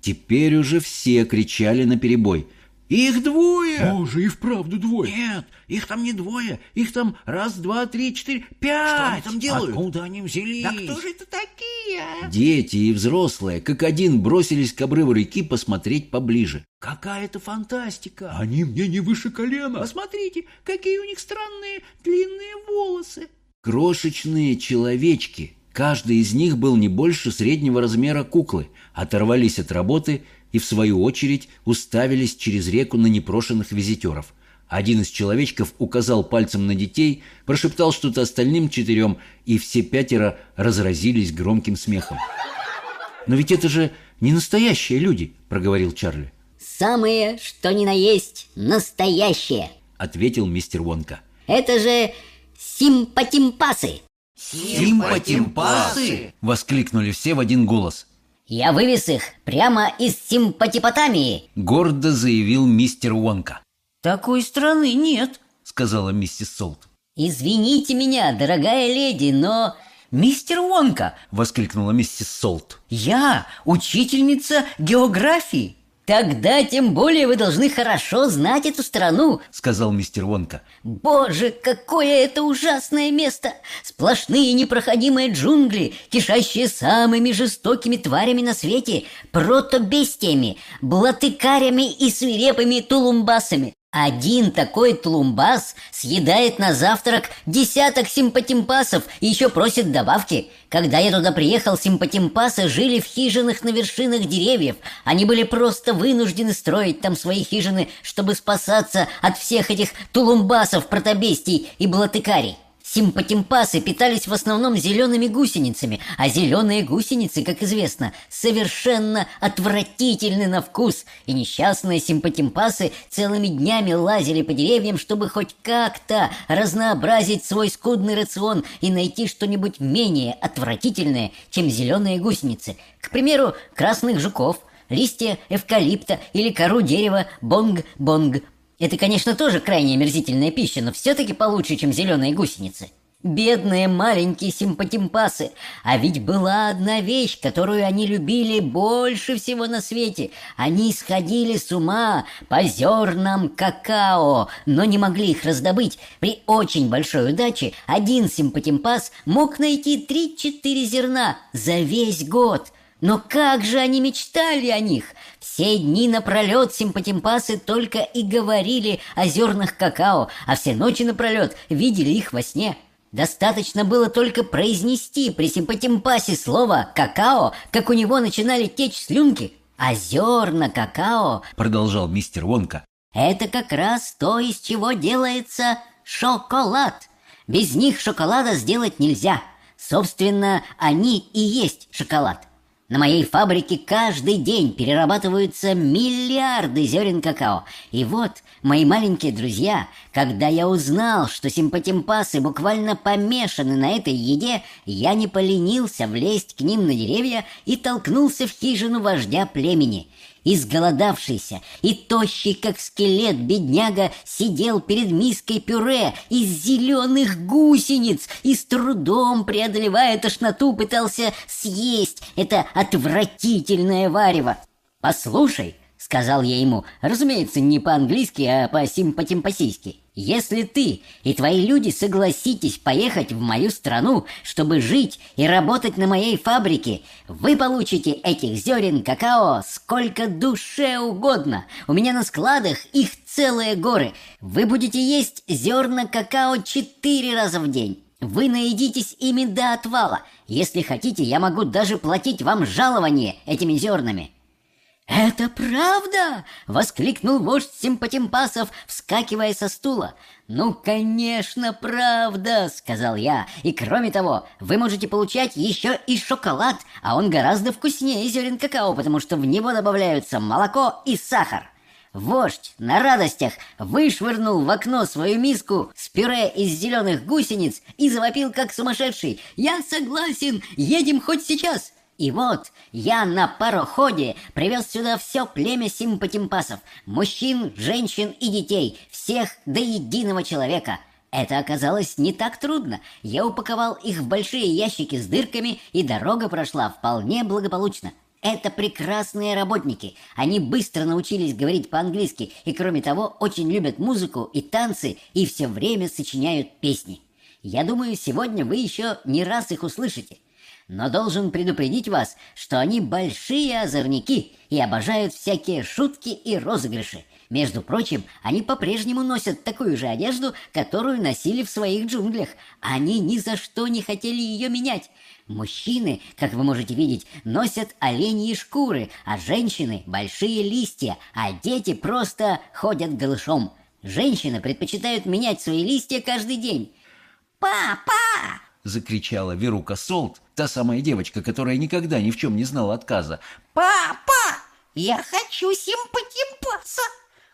Теперь уже все кричали на перебой. «Их двое!» «Боже, и вправду двое!» «Нет, их там не двое, их там раз, два, три, четыре, пять!» «Что они там делают?» «Откуда они взялись?» «Да кто же это такие?» Дети и взрослые, как один, бросились к обрыву реки посмотреть поближе. «Какая-то фантастика!» «Они мне не выше колена!» «Посмотрите, какие у них странные длинные волосы!» Крошечные человечки, Каждый из них был не больше среднего размера куклы, оторвались от работы и, в свою очередь, уставились через реку на непрошенных визитеров. Один из человечков указал пальцем на детей, прошептал что-то остальным четырем, и все пятеро разразились громким смехом. «Но ведь это же не настоящие люди», — проговорил Чарли. «Самые, что ни на есть, настоящие», — ответил мистер Вонка. «Это же симпатимпасы». «Симпатимпасы?» — воскликнули все в один голос. «Я вывез их прямо из симпатипотамии», — гордо заявил мистер Вонка. «Такой страны нет», — сказала миссис Солт. «Извините меня, дорогая леди, но «Мистер Вонка!» — воскликнула миссис Солт. «Я учительница географии!» «Тогда тем более вы должны хорошо знать эту страну», — сказал мистер Вонка. «Боже, какое это ужасное место! Сплошные непроходимые джунгли, кишащие самыми жестокими тварями на свете, протобестиями, блатыкарями и свирепыми тулумбасами. Один такой тлумбас съедает на завтрак десяток симпатимпасов и еще просит добавки. Когда я туда приехал, симпатимпасы жили в хижинах на вершинах деревьев. Они были просто вынуждены строить там свои хижины, чтобы спасаться от всех этих тулумбасов, протобестий и блатыкарей. Симпатимпасы питались в основном зелеными гусеницами, а зеленые гусеницы, как известно, совершенно отвратительны на вкус, и несчастные симпатимпасы целыми днями лазили по деревьям, чтобы хоть как-то разнообразить свой скудный рацион и найти что-нибудь менее отвратительное, чем зеленые гусеницы. К примеру, красных жуков, листья эвкалипта или кору дерева бонг-бонг это, конечно, тоже крайне омерзительная пища, но все-таки получше, чем зеленые гусеницы. Бедные маленькие симпатимпасы. А ведь была одна вещь, которую они любили больше всего на свете. Они сходили с ума по зернам какао, но не могли их раздобыть. При очень большой удаче один симпатимпас мог найти 3-4 зерна за весь год. Но как же они мечтали о них! Все дни напролет симпатимпасы только и говорили о зернах какао, а все ночи напролет видели их во сне. Достаточно было только произнести при симпатимпасе слово «какао», как у него начинали течь слюнки. А зерна какао, продолжал мистер Вонка, это как раз то, из чего делается шоколад. Без них шоколада сделать нельзя. Собственно, они и есть шоколад. На моей фабрике каждый день перерабатываются миллиарды зерен какао. И вот, мои маленькие друзья, когда я узнал, что симпатимпасы буквально помешаны на этой еде, я не поленился влезть к ним на деревья и толкнулся в хижину вождя племени. Изголодавшийся и тощий, как скелет, бедняга сидел перед миской пюре из зеленых гусениц и с трудом, преодолевая тошноту, пытался съесть это отвратительное варево. «Послушай», — сказал я ему, разумеется, не по-английски, а по-симпатимпасийски, если ты и твои люди согласитесь поехать в мою страну, чтобы жить и работать на моей фабрике, вы получите этих зерен какао сколько душе угодно. У меня на складах их целые горы. Вы будете есть зерна какао четыре раза в день. Вы наедитесь ими до отвала. Если хотите, я могу даже платить вам жалование этими зернами. «Это правда!» — воскликнул вождь симпатимпасов, вскакивая со стула. «Ну, конечно, правда!» — сказал я. «И кроме того, вы можете получать еще и шоколад, а он гораздо вкуснее зерен какао, потому что в него добавляются молоко и сахар». Вождь на радостях вышвырнул в окно свою миску с пюре из зеленых гусениц и завопил как сумасшедший. «Я согласен, едем хоть сейчас!» И вот я на пароходе привез сюда все племя симпатимпасов, мужчин, женщин и детей, всех до единого человека. Это оказалось не так трудно. Я упаковал их в большие ящики с дырками, и дорога прошла вполне благополучно. Это прекрасные работники. Они быстро научились говорить по-английски и, кроме того, очень любят музыку и танцы и все время сочиняют песни. Я думаю, сегодня вы еще не раз их услышите но должен предупредить вас, что они большие озорники и обожают всякие шутки и розыгрыши. Между прочим, они по-прежнему носят такую же одежду, которую носили в своих джунглях. Они ни за что не хотели ее менять. Мужчины, как вы можете видеть, носят оленьи шкуры, а женщины – большие листья, а дети просто ходят голышом. Женщины предпочитают менять свои листья каждый день. «Папа!» — закричала Верука Солт, та самая девочка, которая никогда ни в чем не знала отказа. «Папа! Я хочу симпатимпаса!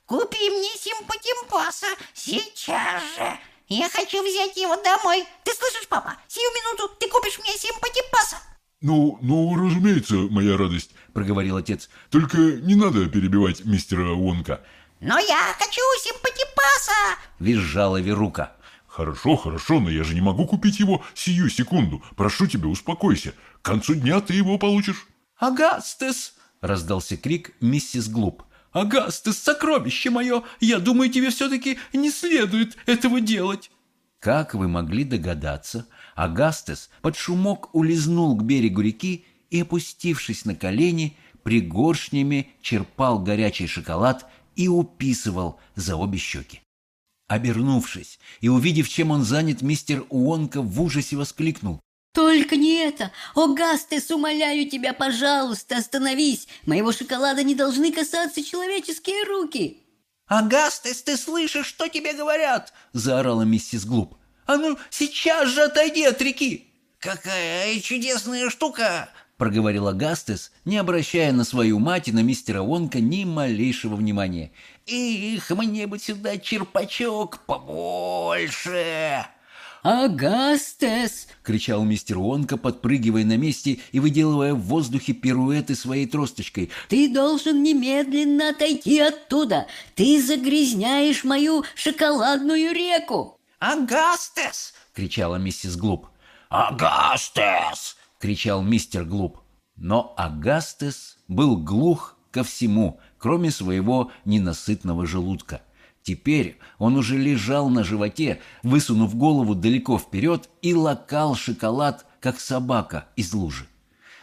Купи мне симпатимпаса сейчас же! Я хочу взять его домой! Ты слышишь, папа? Сию минуту ты купишь мне симпатимпаса!» «Ну, ну, разумеется, моя радость», — проговорил отец. «Только не надо перебивать мистера Уонка». «Но я хочу симпатимпаса!» — визжала Верука. «Хорошо, хорошо, но я же не могу купить его сию секунду. Прошу тебя, успокойся. К концу дня ты его получишь». «Агастес!» — раздался крик миссис Глуп. «Агастес, сокровище мое! Я думаю, тебе все-таки не следует этого делать!» Как вы могли догадаться, Агастес под шумок улизнул к берегу реки и, опустившись на колени, пригоршнями черпал горячий шоколад и уписывал за обе щеки. Обернувшись и увидев, чем он занят, мистер Уонка в ужасе воскликнул. «Только не это! О, Гастес, умоляю тебя, пожалуйста, остановись! Моего шоколада не должны касаться человеческие руки!» «Агастес, ты слышишь, что тебе говорят?» – заорала миссис Глуп. «А ну, сейчас же отойди от реки!» «Какая чудесная штука!» – проговорил Агастес, не обращая на свою мать и на мистера Вонка ни малейшего внимания. «Их, мне бы сюда черпачок побольше!» «Агастес!» — кричал мистер Уонка, подпрыгивая на месте и выделывая в воздухе пируэты своей тросточкой. «Ты должен немедленно отойти оттуда! Ты загрязняешь мою шоколадную реку!» «Агастес!» — кричала миссис Глуп. «Агастес!» — кричал мистер Глуп. Но Агастес был глух ко всему, кроме своего ненасытного желудка. Теперь он уже лежал на животе, высунув голову далеко вперед и лакал шоколад, как собака из лужи.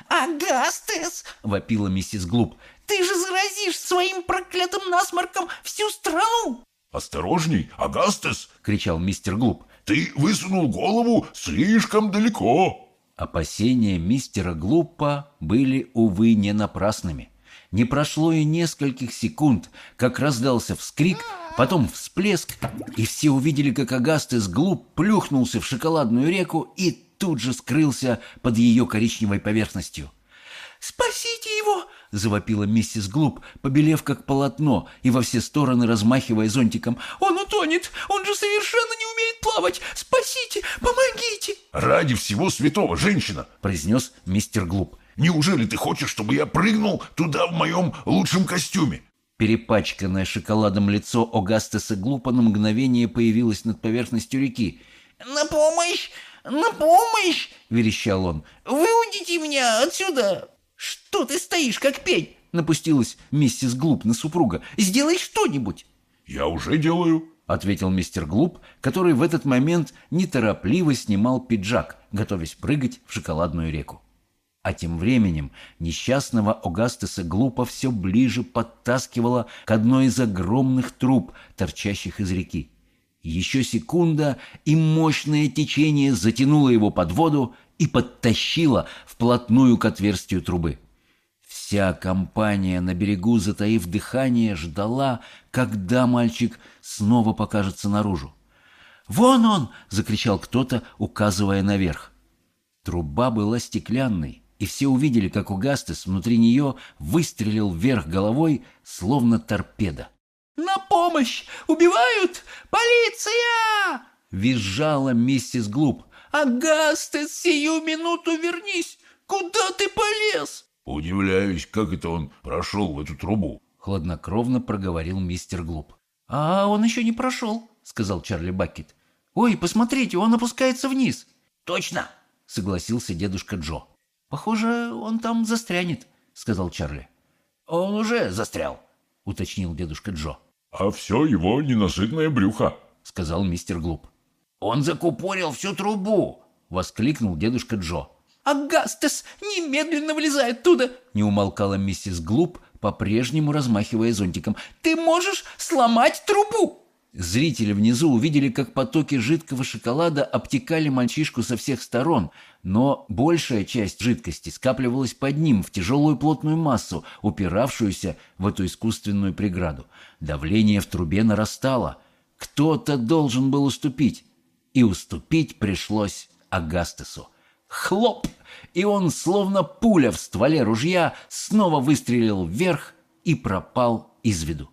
«Агастес!» — вопила миссис Глуп. «Ты же заразишь своим проклятым насморком всю страну!» «Осторожней, Агастес!» — кричал мистер Глуп. «Ты высунул голову слишком далеко!» Опасения мистера Глупа были, увы, не напрасными. Не прошло и нескольких секунд, как раздался вскрик — потом всплеск, и все увидели, как Агастес глуп плюхнулся в шоколадную реку и тут же скрылся под ее коричневой поверхностью. «Спасите его!» — завопила миссис Глуп, побелев как полотно и во все стороны размахивая зонтиком. «Он утонет! Он же совершенно не умеет плавать! Спасите! Помогите!» «Ради всего святого, женщина!» — произнес мистер Глуп. «Неужели ты хочешь, чтобы я прыгнул туда в моем лучшем костюме? Перепачканное шоколадом лицо Огастеса глупо на мгновение появилось над поверхностью реки. «На помощь! На помощь!» — верещал он. «Выудите меня отсюда!» «Что ты стоишь, как пень?» — напустилась миссис Глуп на супруга. «Сделай что-нибудь!» «Я уже делаю!» — ответил мистер Глуп, который в этот момент неторопливо снимал пиджак, готовясь прыгать в шоколадную реку. А тем временем несчастного Огастеса глупо все ближе подтаскивало к одной из огромных труб, торчащих из реки. Еще секунда, и мощное течение затянуло его под воду и подтащило вплотную к отверстию трубы. Вся компания на берегу, затаив дыхание, ждала, когда мальчик снова покажется наружу. «Вон он!» — закричал кто-то, указывая наверх. Труба была стеклянной, и все увидели, как Угастес внутри нее выстрелил вверх головой, словно торпеда. «На помощь! Убивают! Полиция!» — визжала миссис Глуп. «Агастес, сию минуту вернись! Куда ты полез?» «Удивляюсь, как это он прошел в эту трубу», — хладнокровно проговорил мистер Глуп. «А он еще не прошел», — сказал Чарли Бакет. «Ой, посмотрите, он опускается вниз». «Точно», — согласился дедушка Джо. «Похоже, он там застрянет», — сказал Чарли. «Он уже застрял», — уточнил дедушка Джо. «А все его ненасытное брюхо», — сказал мистер Глуп. «Он закупорил всю трубу», — воскликнул дедушка Джо. «Агастес, немедленно вылезай оттуда!» — не умолкала миссис Глуп, по-прежнему размахивая зонтиком. «Ты можешь сломать трубу!» Зрители внизу увидели, как потоки жидкого шоколада обтекали мальчишку со всех сторон, но большая часть жидкости скапливалась под ним в тяжелую плотную массу, упиравшуюся в эту искусственную преграду. Давление в трубе нарастало. Кто-то должен был уступить, и уступить пришлось Агастесу. Хлоп! И он, словно пуля в стволе ружья, снова выстрелил вверх и пропал из виду.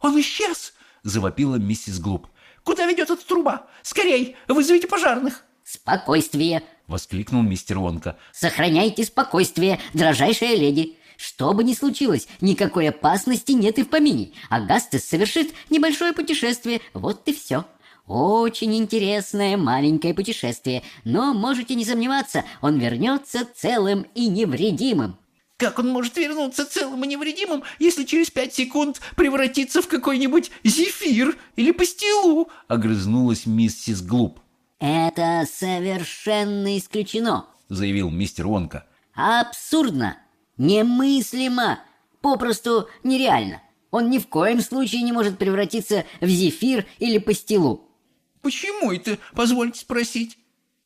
«Он исчез!» — завопила миссис Глуп. «Куда ведет эта труба? Скорей! Вызовите пожарных!» «Спокойствие!» — воскликнул мистер Вонка. «Сохраняйте спокойствие, дрожайшая леди!» Что бы ни случилось, никакой опасности нет и в помине. Агастес совершит небольшое путешествие, вот и все. Очень интересное маленькое путешествие, но можете не сомневаться, он вернется целым и невредимым. Как он может вернуться целым и невредимым, если через пять секунд превратится в какой-нибудь зефир или пастилу? Огрызнулась миссис Глуп. Это совершенно исключено, заявил мистер Вонка. Абсурдно, немыслимо, попросту нереально. Он ни в коем случае не может превратиться в зефир или пастилу. Почему это, позвольте спросить?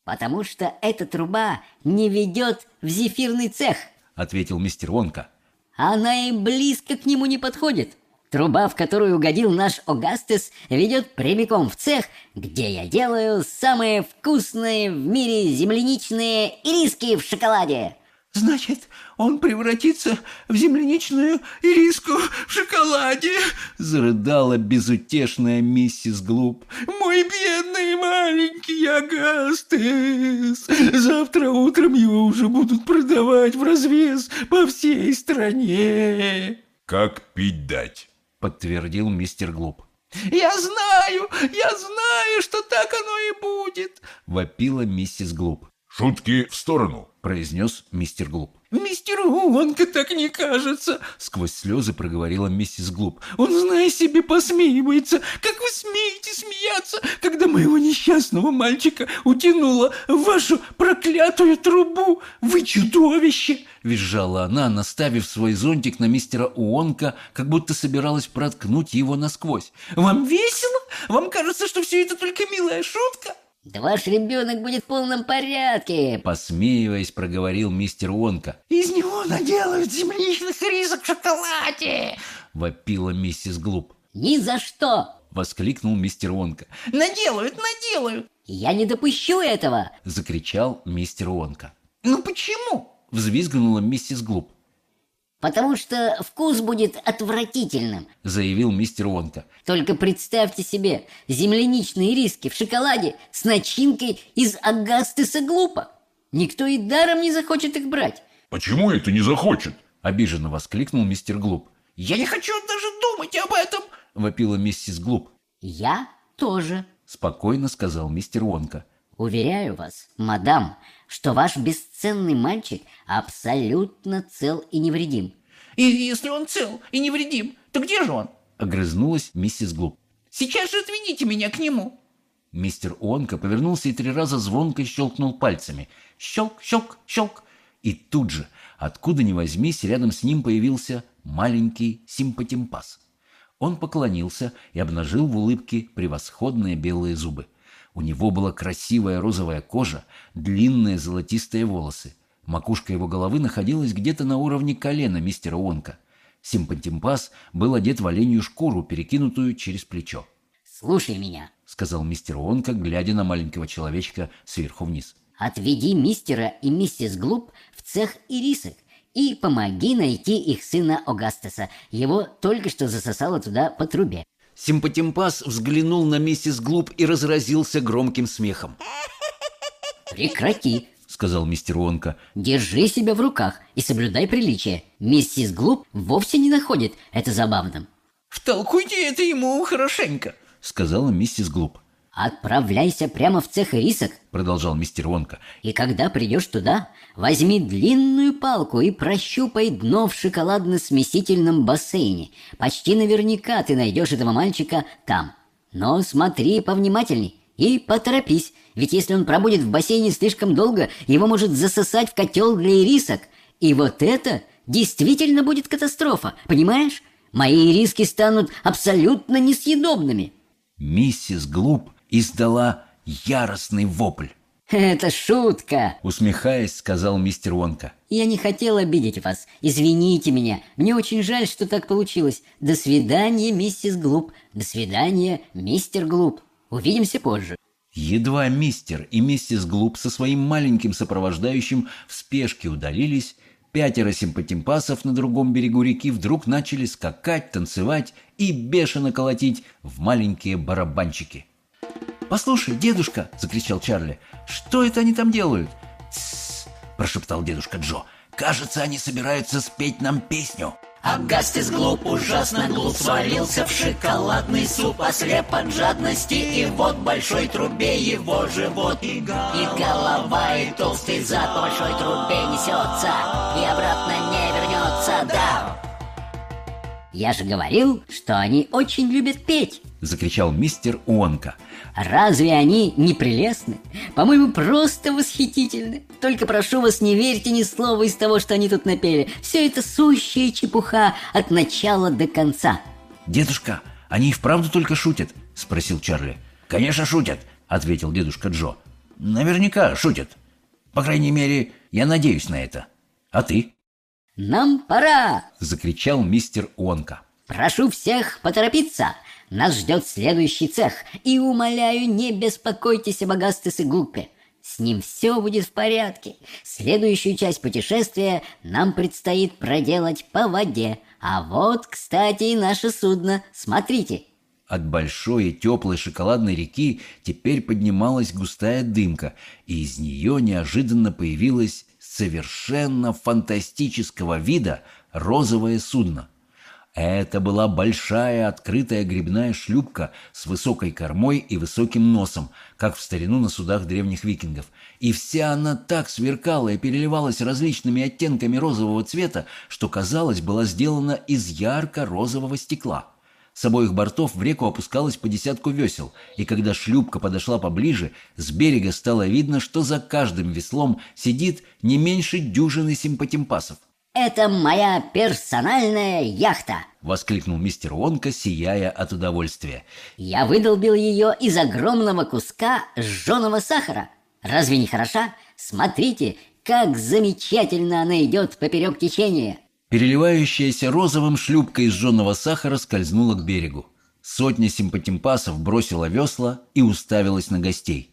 Потому что эта труба не ведет в зефирный цех. — ответил мистер Вонка. «Она и близко к нему не подходит. Труба, в которую угодил наш Огастес, ведет прямиком в цех, где я делаю самые вкусные в мире земляничные ириски в шоколаде». «Значит, он превратится в земляничную ириску в шоколаде!» Зарыдала безутешная миссис Глуп. «Мой бедный маленький Агастес! Завтра утром его уже будут продавать в развес по всей стране!» «Как пить дать?» — подтвердил мистер Глуп. «Я знаю, я знаю, что так оно и будет!» — вопила миссис Глуп. «Шутки в сторону!» — произнес мистер Глуп. «Мистеру Уонка так не кажется!» — сквозь слезы проговорила миссис Глуп. «Он, зная себе, посмеивается! Как вы смеете смеяться, когда моего несчастного мальчика утянуло в вашу проклятую трубу? Вы чудовище!» — визжала она, наставив свой зонтик на мистера Уонка, как будто собиралась проткнуть его насквозь. «Вам весело? Вам кажется, что все это только милая шутка?» «Да ваш ребенок будет в полном порядке!» Посмеиваясь, проговорил мистер Вонка. «Из него наделают земляничных рисок в шоколаде!» Вопила миссис Глуп. «Ни за что!» Воскликнул мистер Вонка. «Наделают, наделают!» «Я не допущу этого!» Закричал мистер Вонка. «Ну почему?» Взвизгнула миссис Глуп. «Потому что вкус будет отвратительным», — заявил мистер Вонка. «Только представьте себе земляничные риски в шоколаде с начинкой из агастеса глупо. Никто и даром не захочет их брать». «Почему это не захочет?» — обиженно воскликнул мистер Глуп. «Я не хочу даже думать об этом!» — вопила миссис Глуп. «Я тоже», — спокойно сказал мистер Вонка. Уверяю вас, мадам, что ваш бесценный мальчик абсолютно цел и невредим. И если он цел и невредим, то где же он? Огрызнулась миссис Глуп. Сейчас же отведите меня к нему. Мистер Онка повернулся и три раза звонко щелкнул пальцами. Щелк, щелк, щелк. И тут же, откуда ни возьмись, рядом с ним появился маленький симпатимпас. Он поклонился и обнажил в улыбке превосходные белые зубы. У него была красивая розовая кожа, длинные золотистые волосы. Макушка его головы находилась где-то на уровне колена мистера Онка. Симпантимпас был одет в оленью шкуру, перекинутую через плечо. «Слушай меня», — сказал мистер Онка, глядя на маленького человечка сверху вниз. «Отведи мистера и миссис Глуп в цех ирисок и помоги найти их сына Огастеса. Его только что засосало туда по трубе. Симпатимпас взглянул на миссис Глуп и разразился громким смехом. «Прекрати!» — сказал мистер Уонка. «Держи себя в руках и соблюдай приличие. Миссис Глуп вовсе не находит это забавным». «Втолкуйте это ему хорошенько», — сказала миссис Глуп. «Отправляйся прямо в цех рисок», — продолжал мистер Вонка. «И когда придешь туда, возьми длинную палку и прощупай дно в шоколадно-смесительном бассейне. Почти наверняка ты найдешь этого мальчика там. Но смотри повнимательней и поторопись, ведь если он пробудет в бассейне слишком долго, его может засосать в котел для ирисок. И вот это действительно будет катастрофа, понимаешь? Мои ириски станут абсолютно несъедобными». Миссис Глуп издала яростный вопль. «Это шутка!» — усмехаясь, сказал мистер Вонка. «Я не хотел обидеть вас. Извините меня. Мне очень жаль, что так получилось. До свидания, миссис Глуп. До свидания, мистер Глуп. Увидимся позже». Едва мистер и миссис Глуп со своим маленьким сопровождающим в спешке удалились, пятеро симпатимпасов на другом берегу реки вдруг начали скакать, танцевать и бешено колотить в маленькие барабанчики. «Послушай, дедушка!» — закричал Чарли. «Что это они там делают?» «Тссс!» — прошептал дедушка Джо. «Кажется, они собираются спеть нам песню». Агастис глуп, ужасно глуп, свалился в шоколадный суп, ослеп от жадности, и вот большой трубе его живот, и, голова, и толстый зад по большой трубе несется, и обратно не вернется, да. Я же говорил, что они очень любят петь. Закричал мистер Уонка. Разве они не прелестны? По-моему, просто восхитительны. Только прошу вас, не верьте ни слова из того, что они тут напели. Все это сущая чепуха от начала до конца. Дедушка, они и вправду только шутят? Спросил Чарли. Конечно, шутят, ответил дедушка Джо. Наверняка шутят. По крайней мере, я надеюсь на это. А ты? «Нам пора!» — закричал мистер Уонка. «Прошу всех поторопиться! Нас ждет следующий цех, и, умоляю, не беспокойтесь об Агастес и Глупе. С ним все будет в порядке. Следующую часть путешествия нам предстоит проделать по воде. А вот, кстати, и наше судно. Смотрите!» От большой и теплой шоколадной реки теперь поднималась густая дымка, и из нее неожиданно появилась совершенно фантастического вида розовое судно. Это была большая открытая грибная шлюпка с высокой кормой и высоким носом, как в старину на судах древних викингов. И вся она так сверкала и переливалась различными оттенками розового цвета, что, казалось, была сделана из ярко-розового стекла. С обоих бортов в реку опускалось по десятку весел, и когда шлюпка подошла поближе, с берега стало видно, что за каждым веслом сидит не меньше дюжины симпатимпасов. «Это моя персональная яхта!» — воскликнул мистер Вонка, сияя от удовольствия. «Я выдолбил ее из огромного куска жженого сахара. Разве не хороша? Смотрите, как замечательно она идет поперек течения!» Переливающаяся розовым шлюпка из жженого сахара скользнула к берегу. Сотня симпатимпасов бросила весла и уставилась на гостей.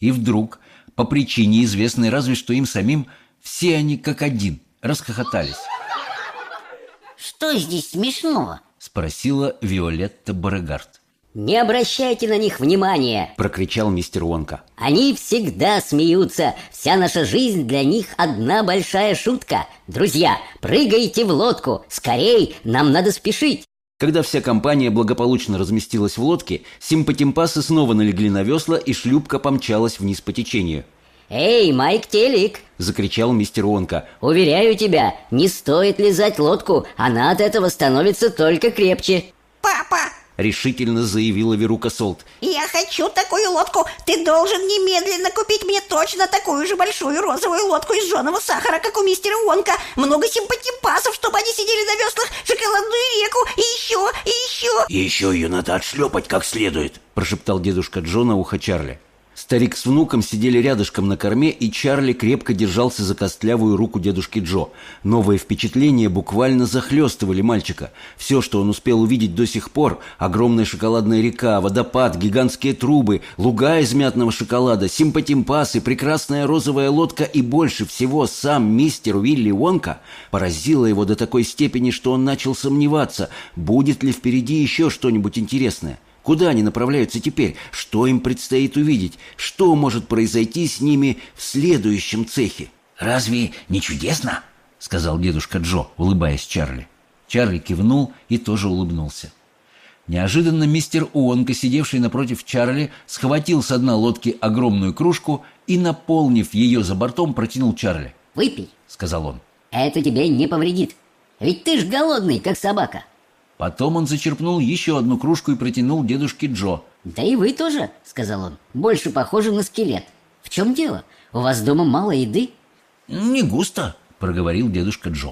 И вдруг, по причине, известной разве что им самим, все они как один расхохотались. «Что здесь смешного?» — спросила Виолетта Барегард. «Не обращайте на них внимания!» — прокричал мистер Вонка. «Они всегда смеются. Вся наша жизнь для них одна большая шутка. Друзья, прыгайте в лодку. Скорей, нам надо спешить!» Когда вся компания благополучно разместилась в лодке, симпатимпасы снова налегли на весла, и шлюпка помчалась вниз по течению. «Эй, Майк Телик!» — закричал мистер Вонка. «Уверяю тебя, не стоит лизать лодку, она от этого становится только крепче!» «Папа!» — решительно заявила Верука Солт. «Я хочу такую лодку! Ты должен немедленно купить мне точно такую же большую розовую лодку из жженого сахара, как у мистера Вонка! Много симпатипасов, чтобы они сидели на веслах, шоколадную реку, и еще, и еще!» «И еще ее надо отшлепать как следует!» — прошептал дедушка Джона ухо Чарли. Старик с внуком сидели рядышком на корме, и Чарли крепко держался за костлявую руку дедушки Джо. Новые впечатления буквально захлестывали мальчика. Все, что он успел увидеть до сих пор – огромная шоколадная река, водопад, гигантские трубы, луга из мятного шоколада, симпатимпасы, прекрасная розовая лодка и больше всего сам мистер Уилли Вонка – поразило его до такой степени, что он начал сомневаться, будет ли впереди еще что-нибудь интересное. Куда они направляются теперь? Что им предстоит увидеть? Что может произойти с ними в следующем цехе? «Разве не чудесно?» — сказал дедушка Джо, улыбаясь Чарли. Чарли кивнул и тоже улыбнулся. Неожиданно мистер Уонка, сидевший напротив Чарли, схватил с дна лодки огромную кружку и, наполнив ее за бортом, протянул Чарли. «Выпей», — сказал он. «Это тебе не повредит. Ведь ты ж голодный, как собака». Потом он зачерпнул еще одну кружку и протянул дедушке Джо. «Да и вы тоже», — сказал он. «Больше похожи на скелет. В чем дело? У вас дома мало еды?» «Не густо», — проговорил дедушка Джо.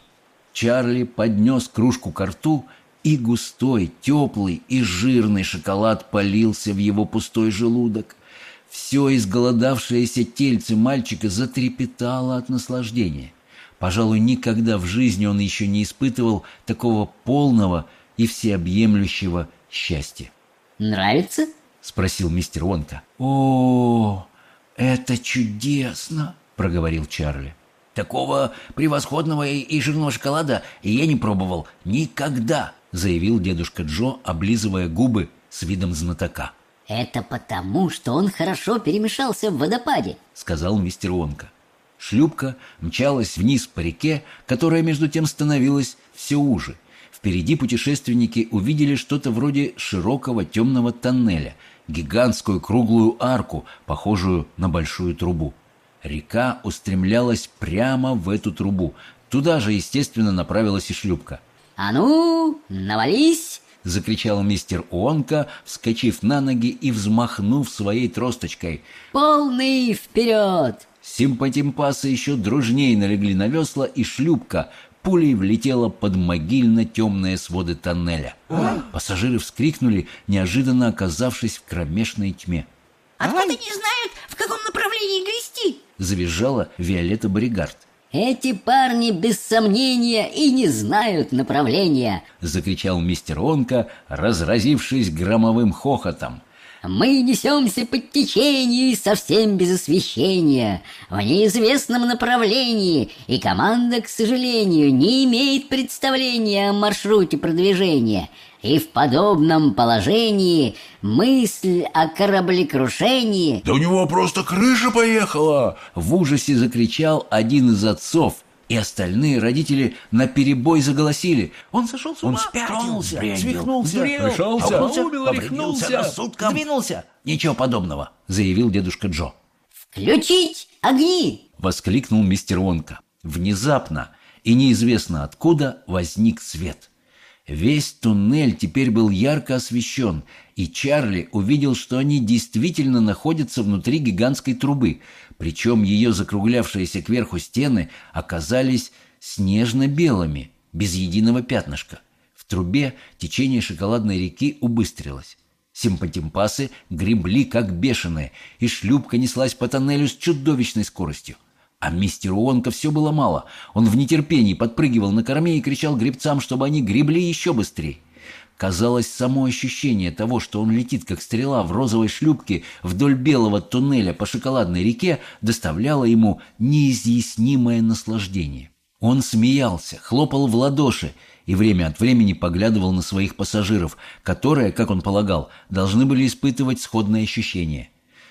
Чарли поднес кружку к рту и густой, теплый и жирный шоколад полился в его пустой желудок. Все изголодавшееся тельце мальчика затрепетало от наслаждения. Пожалуй, никогда в жизни он еще не испытывал такого полного и всеобъемлющего счастья. Нравится? — спросил мистер Вонка. «О, это чудесно!» — проговорил Чарли. Такого превосходного и жирного шоколада я не пробовал никогда, заявил дедушка Джо, облизывая губы с видом знатока. Это потому, что он хорошо перемешался в водопаде, сказал мистер Вонка. Шлюпка мчалась вниз по реке, которая между тем становилась все уже. Впереди путешественники увидели что-то вроде широкого темного тоннеля, гигантскую круглую арку, похожую на большую трубу. Река устремлялась прямо в эту трубу. Туда же, естественно, направилась и шлюпка. «А ну, навались!» — закричал мистер Уонка, вскочив на ноги и взмахнув своей тросточкой. «Полный вперед!» Симпатимпасы еще дружнее налегли на весла, и шлюпка пулей влетела под могильно-темные своды тоннеля. Пассажиры вскрикнули, неожиданно оказавшись в кромешной тьме. «Откуда не знают, в каком направлении грести?» — завизжала Виолетта Боригард. «Эти парни без сомнения и не знают направления!» — закричал мистер Онка, разразившись громовым хохотом. Мы несемся по течению совсем без освещения, в неизвестном направлении, и команда, к сожалению, не имеет представления о маршруте продвижения. И в подобном положении мысль о кораблекрушении... «Да у него просто крыша поехала!» В ужасе закричал один из отцов – и остальные родители на перебой заголосили. Он сошел с ума, он спятил, тронулся, сбрендил, свихнулся, пришелся, рехнулся, рассудком. двинулся. Ничего подобного, заявил дедушка Джо. «Включить огни!» — воскликнул мистер Вонка. Внезапно и неизвестно откуда возник свет. Весь туннель теперь был ярко освещен, и Чарли увидел, что они действительно находятся внутри гигантской трубы, причем ее закруглявшиеся кверху стены оказались снежно-белыми, без единого пятнышка. В трубе течение шоколадной реки убыстрилось. Симпатимпасы гребли, как бешеные, и шлюпка неслась по тоннелю с чудовищной скоростью. А мистеру Уонка все было мало. Он в нетерпении подпрыгивал на корме и кричал гребцам, чтобы они гребли еще быстрее. Казалось, само ощущение того, что он летит как стрела в розовой шлюпке вдоль белого туннеля по шоколадной реке, доставляло ему неизъяснимое наслаждение. Он смеялся, хлопал в ладоши и время от времени поглядывал на своих пассажиров, которые, как он полагал, должны были испытывать сходные ощущения.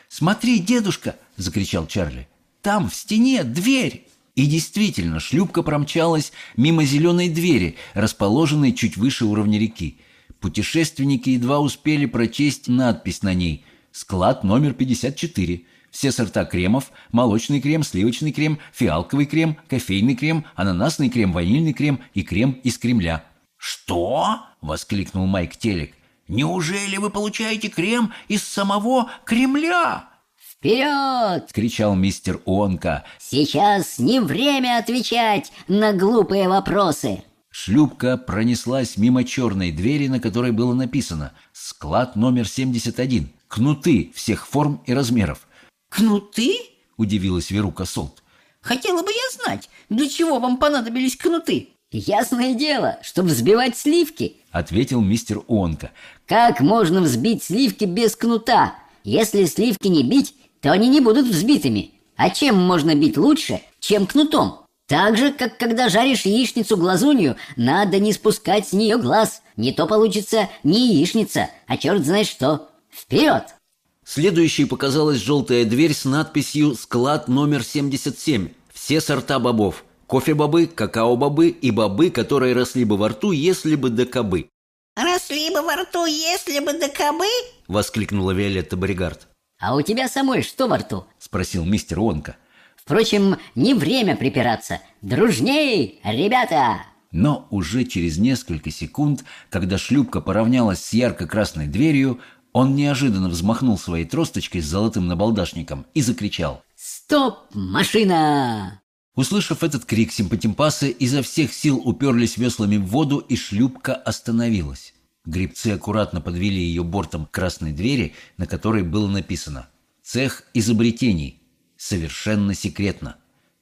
«Смотри, дедушка!» — закричал Чарли. «Там, в стене, дверь!» И действительно, шлюпка промчалась мимо зеленой двери, расположенной чуть выше уровня реки. Путешественники едва успели прочесть надпись на ней «Склад номер 54». Все сорта кремов, молочный крем, сливочный крем, фиалковый крем, кофейный крем, ананасный крем, ванильный крем и крем из Кремля. «Что?» — воскликнул Майк Телек. «Неужели вы получаете крем из самого Кремля?» «Вперед!» — кричал мистер Онка. «Сейчас не время отвечать на глупые вопросы!» Шлюпка пронеслась мимо черной двери, на которой было написано «Склад номер 71. Кнуты всех форм и размеров». «Кнуты?» – удивилась Верука Солт. «Хотела бы я знать, для чего вам понадобились кнуты?» «Ясное дело, чтобы взбивать сливки», – ответил мистер Онка. «Как можно взбить сливки без кнута? Если сливки не бить, то они не будут взбитыми. А чем можно бить лучше, чем кнутом? Так же, как когда жаришь яичницу-глазунью, надо не спускать с нее глаз. Не то получится не яичница, а черт знает что. Вперед! Следующей показалась желтая дверь с надписью «Склад номер 77». Все сорта бобов. Кофе-бобы, какао-бобы и бобы, которые росли бы во рту, если бы до кобы. «Росли бы во рту, если бы до кобы?» — воскликнула Виолетта Боригард. «А у тебя самой что во рту?» — спросил мистер Онка. Впрочем, не время припираться. Дружней, ребята! Но уже через несколько секунд, когда шлюпка поравнялась с ярко-красной дверью, он неожиданно взмахнул своей тросточкой с золотым набалдашником и закричал. «Стоп, машина!» Услышав этот крик, симпатимпасы изо всех сил уперлись веслами в воду, и шлюпка остановилась. Гребцы аккуратно подвели ее бортом к красной двери, на которой было написано «Цех изобретений. Совершенно секретно.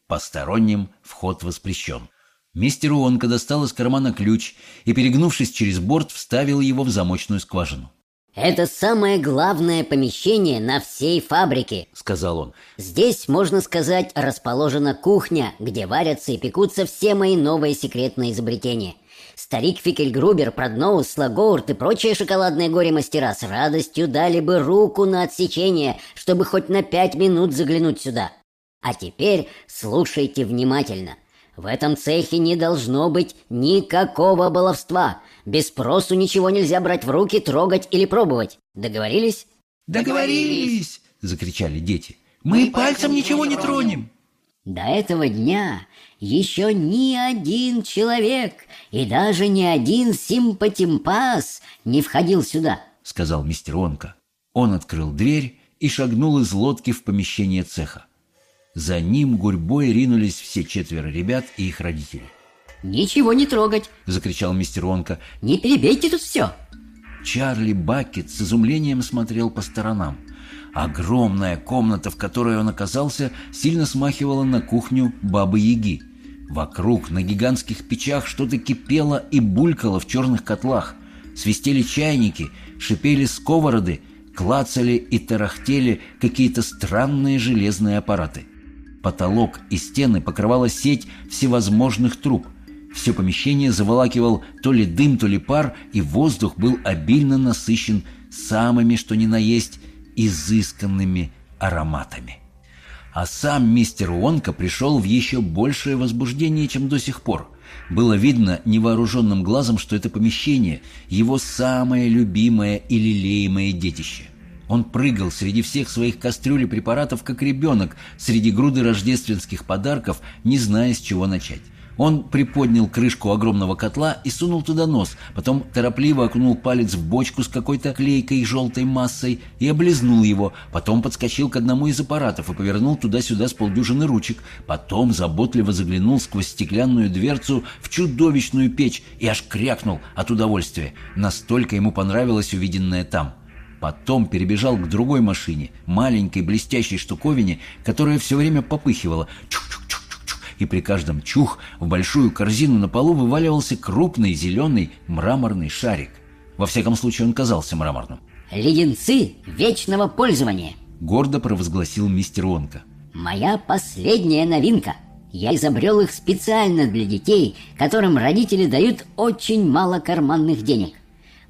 Посторонним вход воспрещен». Мистер Уонка достал из кармана ключ и, перегнувшись через борт, вставил его в замочную скважину. «Это самое главное помещение на всей фабрике», — сказал он. «Здесь, можно сказать, расположена кухня, где варятся и пекутся все мои новые секретные изобретения. Старик Фикельгрубер, Продноус, Слагоурт и прочие шоколадные горе-мастера с радостью дали бы руку на отсечение, чтобы хоть на пять минут заглянуть сюда. А теперь слушайте внимательно». В этом цехе не должно быть никакого баловства. Без спросу ничего нельзя брать в руки, трогать или пробовать. Договорились? Договорились, закричали дети. Мы пальцем ничего не тронем. До этого дня еще ни один человек и даже ни один симпатимпас не входил сюда, сказал мистер Онка. Он открыл дверь и шагнул из лодки в помещение цеха. За ним гурьбой ринулись все четверо ребят и их родители. «Ничего не трогать!» – закричал мистер Онка. «Не перебейте тут все!» Чарли Бакет с изумлением смотрел по сторонам. Огромная комната, в которой он оказался, сильно смахивала на кухню Бабы-Яги. Вокруг на гигантских печах что-то кипело и булькало в черных котлах. Свистели чайники, шипели сковороды, клацали и тарахтели какие-то странные железные аппараты. Потолок и стены покрывала сеть всевозможных труб. Все помещение заволакивал то ли дым, то ли пар, и воздух был обильно насыщен самыми, что ни на есть, изысканными ароматами. А сам мистер Уонка пришел в еще большее возбуждение, чем до сих пор. Было видно невооруженным глазом, что это помещение – его самое любимое и лелеемое детище – он прыгал среди всех своих кастрюль и препаратов, как ребенок, среди груды рождественских подарков, не зная, с чего начать. Он приподнял крышку огромного котла и сунул туда нос, потом торопливо окунул палец в бочку с какой-то клейкой желтой массой и облизнул его, потом подскочил к одному из аппаратов и повернул туда-сюда с полдюжины ручек, потом заботливо заглянул сквозь стеклянную дверцу в чудовищную печь и аж крякнул от удовольствия. Настолько ему понравилось увиденное там. Потом перебежал к другой машине, маленькой блестящей штуковине, которая все время попыхивала. Чух-чух-чух-чух. И при каждом чух в большую корзину на полу вываливался крупный зеленый мраморный шарик. Во всяком случае, он казался мраморным. «Леденцы вечного пользования», — гордо провозгласил мистер Онка. «Моя последняя новинка. Я изобрел их специально для детей, которым родители дают очень мало карманных денег.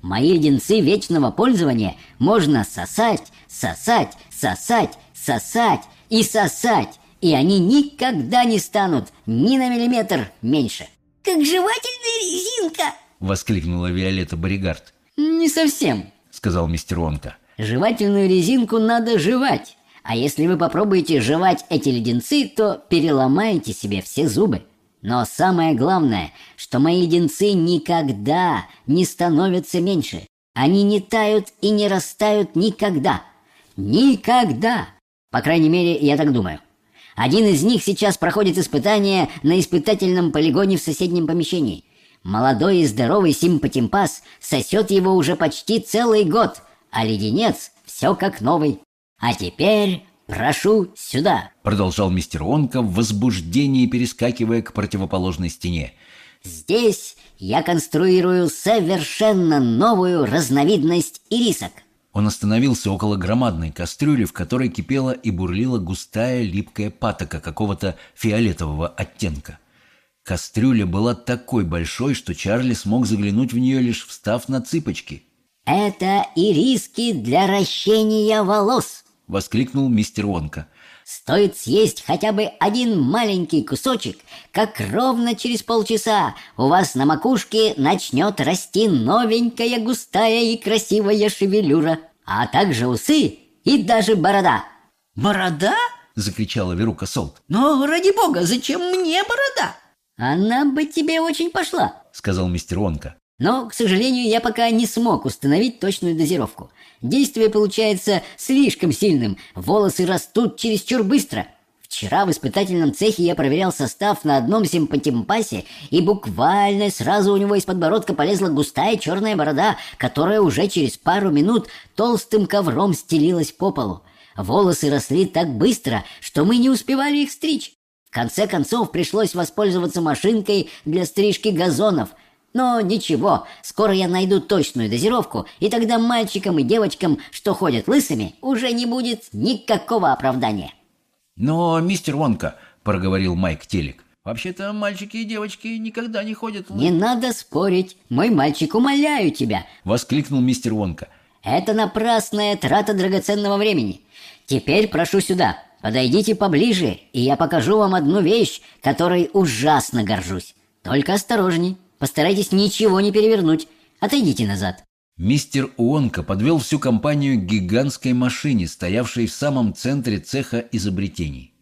Мои леденцы вечного пользования можно сосать, сосать, сосать, сосать и сосать, и они никогда не станут ни на миллиметр меньше. Как жевательная резинка! Воскликнула Виолетта Боригард. Не совсем, сказал мистер Онка. Жевательную резинку надо жевать, а если вы попробуете жевать эти леденцы, то переломаете себе все зубы. Но самое главное, что мои леденцы никогда не становятся меньше. Они не тают и не растают никогда. Никогда! По крайней мере, я так думаю. Один из них сейчас проходит испытание на испытательном полигоне в соседнем помещении. Молодой и здоровый симпатимпас сосет его уже почти целый год, а леденец все как новый. А теперь «Прошу сюда!» — продолжал мистер Онка в возбуждении, перескакивая к противоположной стене. «Здесь я конструирую совершенно новую разновидность ирисок». Он остановился около громадной кастрюли, в которой кипела и бурлила густая липкая патока какого-то фиолетового оттенка. Кастрюля была такой большой, что Чарли смог заглянуть в нее, лишь встав на цыпочки. «Это ириски для ращения волос», — воскликнул мистер Вонка. «Стоит съесть хотя бы один маленький кусочек, как ровно через полчаса у вас на макушке начнет расти новенькая густая и красивая шевелюра, а также усы и даже борода». «Борода?» — закричала Верука Солт. «Но, ради бога, зачем мне борода?» «Она бы тебе очень пошла», — сказал мистер Вонка. Но, к сожалению, я пока не смог установить точную дозировку. Действие получается слишком сильным, волосы растут чересчур быстро. Вчера в испытательном цехе я проверял состав на одном симпатимпасе, и буквально сразу у него из подбородка полезла густая черная борода, которая уже через пару минут толстым ковром стелилась по полу. Волосы росли так быстро, что мы не успевали их стричь. В конце концов пришлось воспользоваться машинкой для стрижки газонов. Но ничего, скоро я найду точную дозировку, и тогда мальчикам и девочкам, что ходят лысыми, уже не будет никакого оправдания. «Но, мистер Вонка», — проговорил Майк Телек, «вообще-то мальчики и девочки никогда не ходят...» «Не надо спорить, мой мальчик, умоляю тебя!» — воскликнул мистер Вонка. «Это напрасная трата драгоценного времени. Теперь прошу сюда, подойдите поближе, и я покажу вам одну вещь, которой ужасно горжусь. Только осторожней, постарайтесь ничего не перевернуть. Отойдите назад». Мистер Уонка подвел всю компанию к гигантской машине, стоявшей в самом центре цеха изобретений.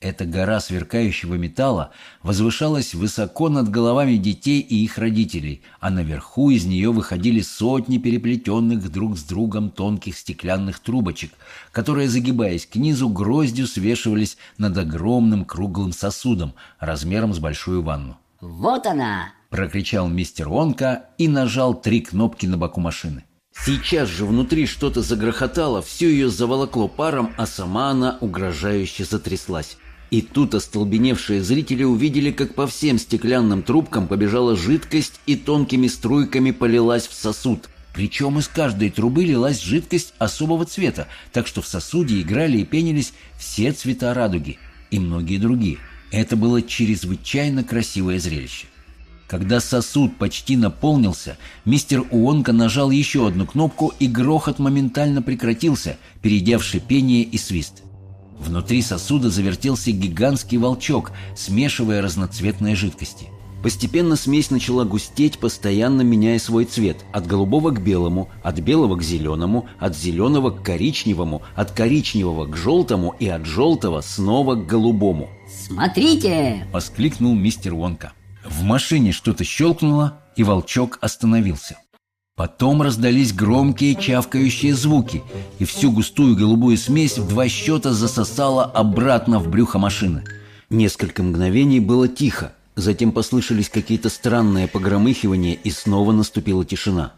Эта гора сверкающего металла возвышалась высоко над головами детей и их родителей, а наверху из нее выходили сотни переплетенных друг с другом тонких стеклянных трубочек, которые, загибаясь к низу, гроздью свешивались над огромным круглым сосудом размером с большую ванну. «Вот она!» — прокричал мистер Вонка и нажал три кнопки на боку машины. Сейчас же внутри что-то загрохотало, все ее заволокло паром, а сама она угрожающе затряслась. И тут остолбеневшие зрители увидели, как по всем стеклянным трубкам побежала жидкость и тонкими струйками полилась в сосуд. Причем из каждой трубы лилась жидкость особого цвета, так что в сосуде играли и пенились все цвета радуги и многие другие. Это было чрезвычайно красивое зрелище. Когда сосуд почти наполнился, мистер Уонка нажал еще одну кнопку, и грохот моментально прекратился, перейдя в шипение и свист. Внутри сосуда завертелся гигантский волчок, смешивая разноцветные жидкости. Постепенно смесь начала густеть, постоянно меняя свой цвет от голубого к белому, от белого к зеленому, от зеленого к коричневому, от коричневого к желтому и от желтого снова к голубому. «Смотрите!» — воскликнул мистер Вонка. В машине что-то щелкнуло, и волчок остановился. Потом раздались громкие чавкающие звуки, и всю густую голубую смесь в два счета засосала обратно в брюхо машины. Несколько мгновений было тихо, затем послышались какие-то странные погромыхивания, и снова наступила тишина.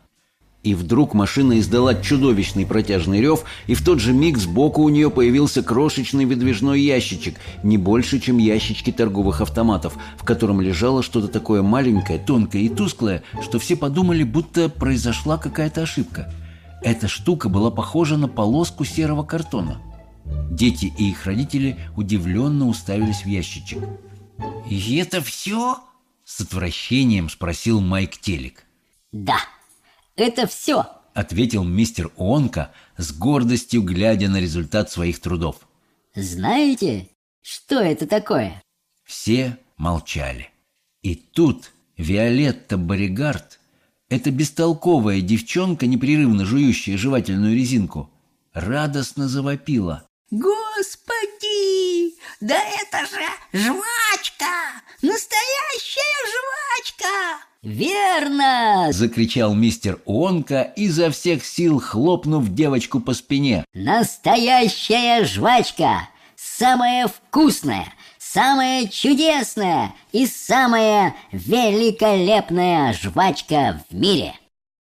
И вдруг машина издала чудовищный протяжный рев, и в тот же миг сбоку у нее появился крошечный выдвижной ящичек, не больше, чем ящички торговых автоматов, в котором лежало что-то такое маленькое, тонкое и тусклое, что все подумали, будто произошла какая-то ошибка. Эта штука была похожа на полоску серого картона. Дети и их родители удивленно уставились в ящичек. «И это все?» — с отвращением спросил Майк Телек. «Да», это все!» — ответил мистер Уонка с гордостью, глядя на результат своих трудов. «Знаете, что это такое?» Все молчали. И тут Виолетта Боригард, эта бестолковая девчонка, непрерывно жующая жевательную резинку, радостно завопила. «Господи! Да это же жвачка! Настоящая жвачка!» «Верно!» — закричал мистер Уонка, изо всех сил хлопнув девочку по спине. «Настоящая жвачка! Самая вкусная, самая чудесная и самая великолепная жвачка в мире!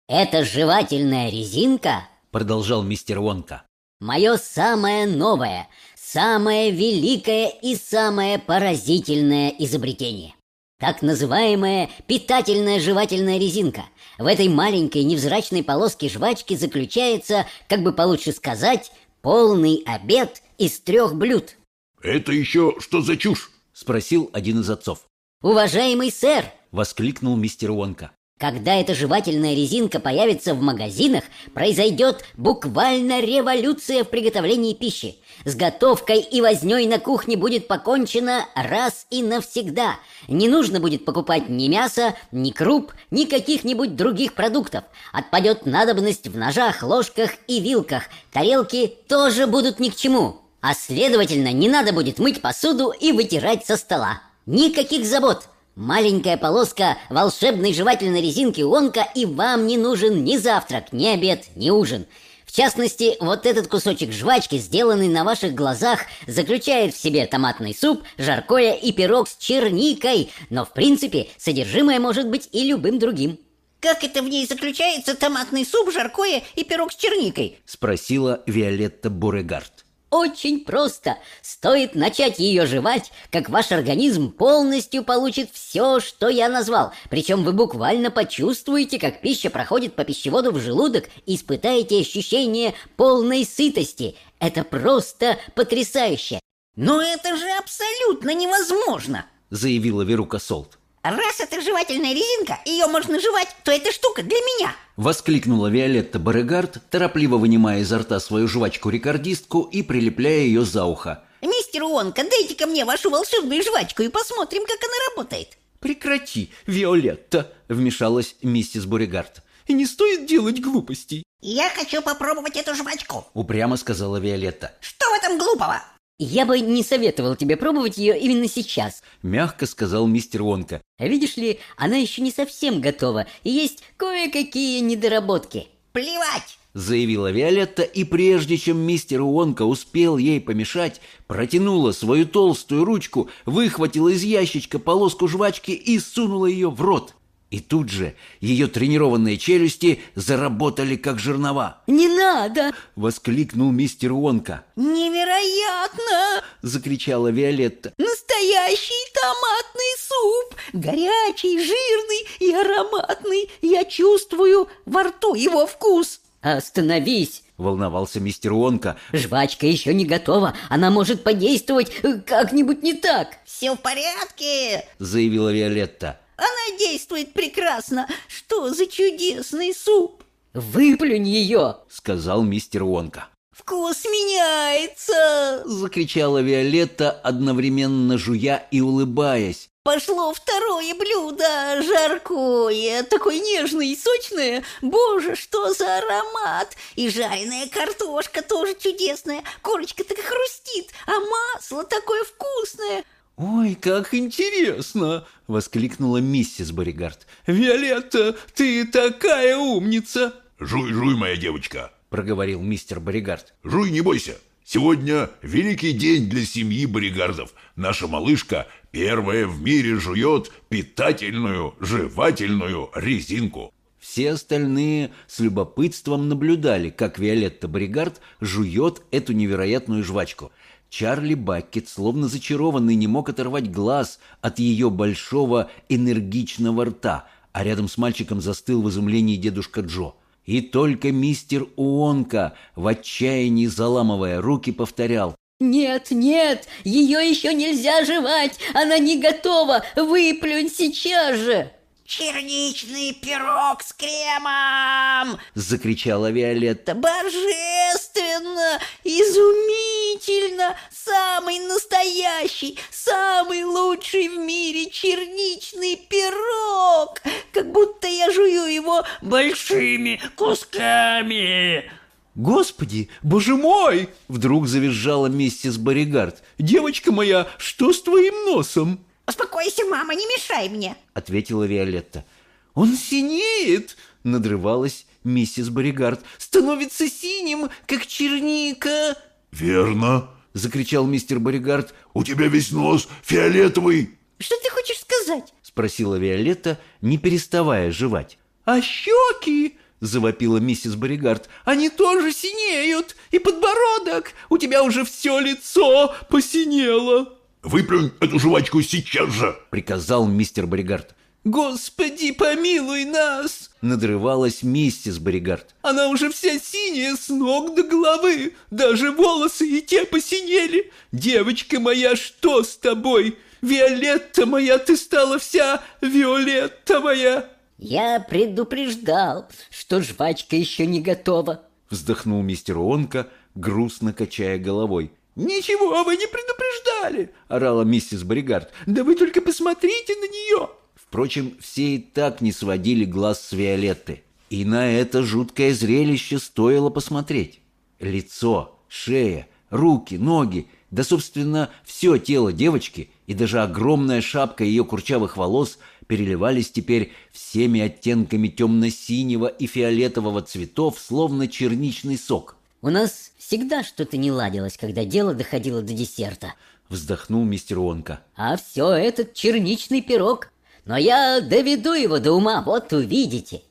Это жевательная резинка!» — продолжал мистер Уонка. «Мое самое новое, самое великое и самое поразительное изобретение так называемая питательная жевательная резинка. В этой маленькой невзрачной полоске жвачки заключается, как бы получше сказать, полный обед из трех блюд. «Это еще что за чушь?» – спросил один из отцов. «Уважаемый сэр!» – воскликнул мистер Уонка. Когда эта жевательная резинка появится в магазинах, произойдет буквально революция в приготовлении пищи. С готовкой и вознёй на кухне будет покончено раз и навсегда. Не нужно будет покупать ни мяса, ни круп, ни каких-нибудь других продуктов. Отпадет надобность в ножах, ложках и вилках. Тарелки тоже будут ни к чему. А следовательно, не надо будет мыть посуду и вытирать со стола. Никаких забот. Маленькая полоска волшебной жевательной резинки Онка, и вам не нужен ни завтрак, ни обед, ни ужин. В частности, вот этот кусочек жвачки, сделанный на ваших глазах, заключает в себе томатный суп, жаркое и пирог с черникой, но в принципе содержимое может быть и любым другим. Как это в ней заключается томатный суп, жаркое и пирог с черникой? Спросила Виолетта Бурегард. Очень просто. Стоит начать ее жевать, как ваш организм полностью получит все, что я назвал. Причем вы буквально почувствуете, как пища проходит по пищеводу в желудок и испытаете ощущение полной сытости. Это просто потрясающе. Но это же абсолютно невозможно, заявила Верука Солт. Раз это жевательная резинка, ее можно жевать, то эта штука для меня. Воскликнула Виолетта Барегард, торопливо вынимая изо рта свою жвачку-рекордистку и прилепляя ее за ухо. Мистер Уонка, дайте-ка мне вашу волшебную жвачку и посмотрим, как она работает. Прекрати, Виолетта, вмешалась миссис Бурегард. И не стоит делать глупостей. Я хочу попробовать эту жвачку. Упрямо сказала Виолетта. Что в этом глупого? Я бы не советовал тебе пробовать ее именно сейчас. Мягко сказал мистер Вонка. Видишь ли, она еще не совсем готова, и есть кое-какие недоработки. Плевать! Заявила Виолетта, и прежде чем мистер Уонка успел ей помешать, протянула свою толстую ручку, выхватила из ящичка полоску жвачки и сунула ее в рот. И тут же ее тренированные челюсти заработали как жернова. «Не надо!» — воскликнул мистер Уонка. «Невероятно!» — закричала Виолетта. «Настоящий томатный суп! Горячий, жирный и ароматный! Я чувствую во рту его вкус!» «Остановись!» — волновался мистер Уонка. «Жвачка еще не готова, она может подействовать э, как-нибудь не так!» «Все в порядке!» — заявила Виолетта. Она действует прекрасно. Что за чудесный суп? Выплюнь ее, сказал мистер Уонка. «Вкус меняется!» — закричала Виолетта, одновременно жуя и улыбаясь. «Пошло второе блюдо, жаркое, такое нежное и сочное. Боже, что за аромат! И жареная картошка тоже чудесная, корочка так хрустит, а масло такое вкусное!» «Ой, как интересно!» — воскликнула миссис Боригард. «Виолетта, ты такая умница!» «Жуй, жуй, моя девочка!» — проговорил мистер Боригард. «Жуй, не бойся! Сегодня великий день для семьи Боригардов. Наша малышка первая в мире жует питательную, жевательную резинку». Все остальные с любопытством наблюдали, как Виолетта Боригард жует эту невероятную жвачку — Чарли Баккет, словно зачарованный, не мог оторвать глаз от ее большого энергичного рта, а рядом с мальчиком застыл в изумлении дедушка Джо. И только мистер Уонка, в отчаянии заламывая руки, повторял «Нет, нет, ее еще нельзя жевать, она не готова, выплюнь сейчас же!» «Черничный пирог с кремом!» — закричала Виолетта. «Божественно! Изумительно! Самый настоящий, самый лучший в мире черничный пирог! Как будто я жую его большими кусками!» «Господи, боже мой!» — вдруг завизжала миссис Боригард. «Девочка моя, что с твоим носом?» «Успокойся, мама, не мешай мне!» — ответила Виолетта. «Он синеет!» — надрывалась миссис Боригард. «Становится синим, как черника!» «Верно!» — закричал мистер Боригард. «У тебя весь нос фиолетовый!» «Что ты хочешь сказать?» — спросила Виолетта, не переставая жевать. «А щеки!» — завопила миссис Боригард. «Они тоже синеют! И подбородок! У тебя уже все лицо посинело!» «Выплюнь эту жвачку сейчас же!» — приказал мистер Боригард. «Господи, помилуй нас!» — надрывалась миссис Боригард. «Она уже вся синяя с ног до головы! Даже волосы и те посинели! Девочка моя, что с тобой? Виолетта моя, ты стала вся Виолетта моя!» «Я предупреждал, что жвачка еще не готова!» — вздохнул мистер Онка, грустно качая головой. «Ничего вы не предупреждали!» — орала миссис Боригард. «Да вы только посмотрите на нее!» Впрочем, все и так не сводили глаз с Виолетты. И на это жуткое зрелище стоило посмотреть. Лицо, шея, руки, ноги, да, собственно, все тело девочки и даже огромная шапка ее курчавых волос переливались теперь всеми оттенками темно-синего и фиолетового цветов, словно черничный сок. У нас всегда что-то не ладилось, когда дело доходило до десерта. Вздохнул мистер Онка. А все этот черничный пирог. Но я доведу его до ума, вот увидите.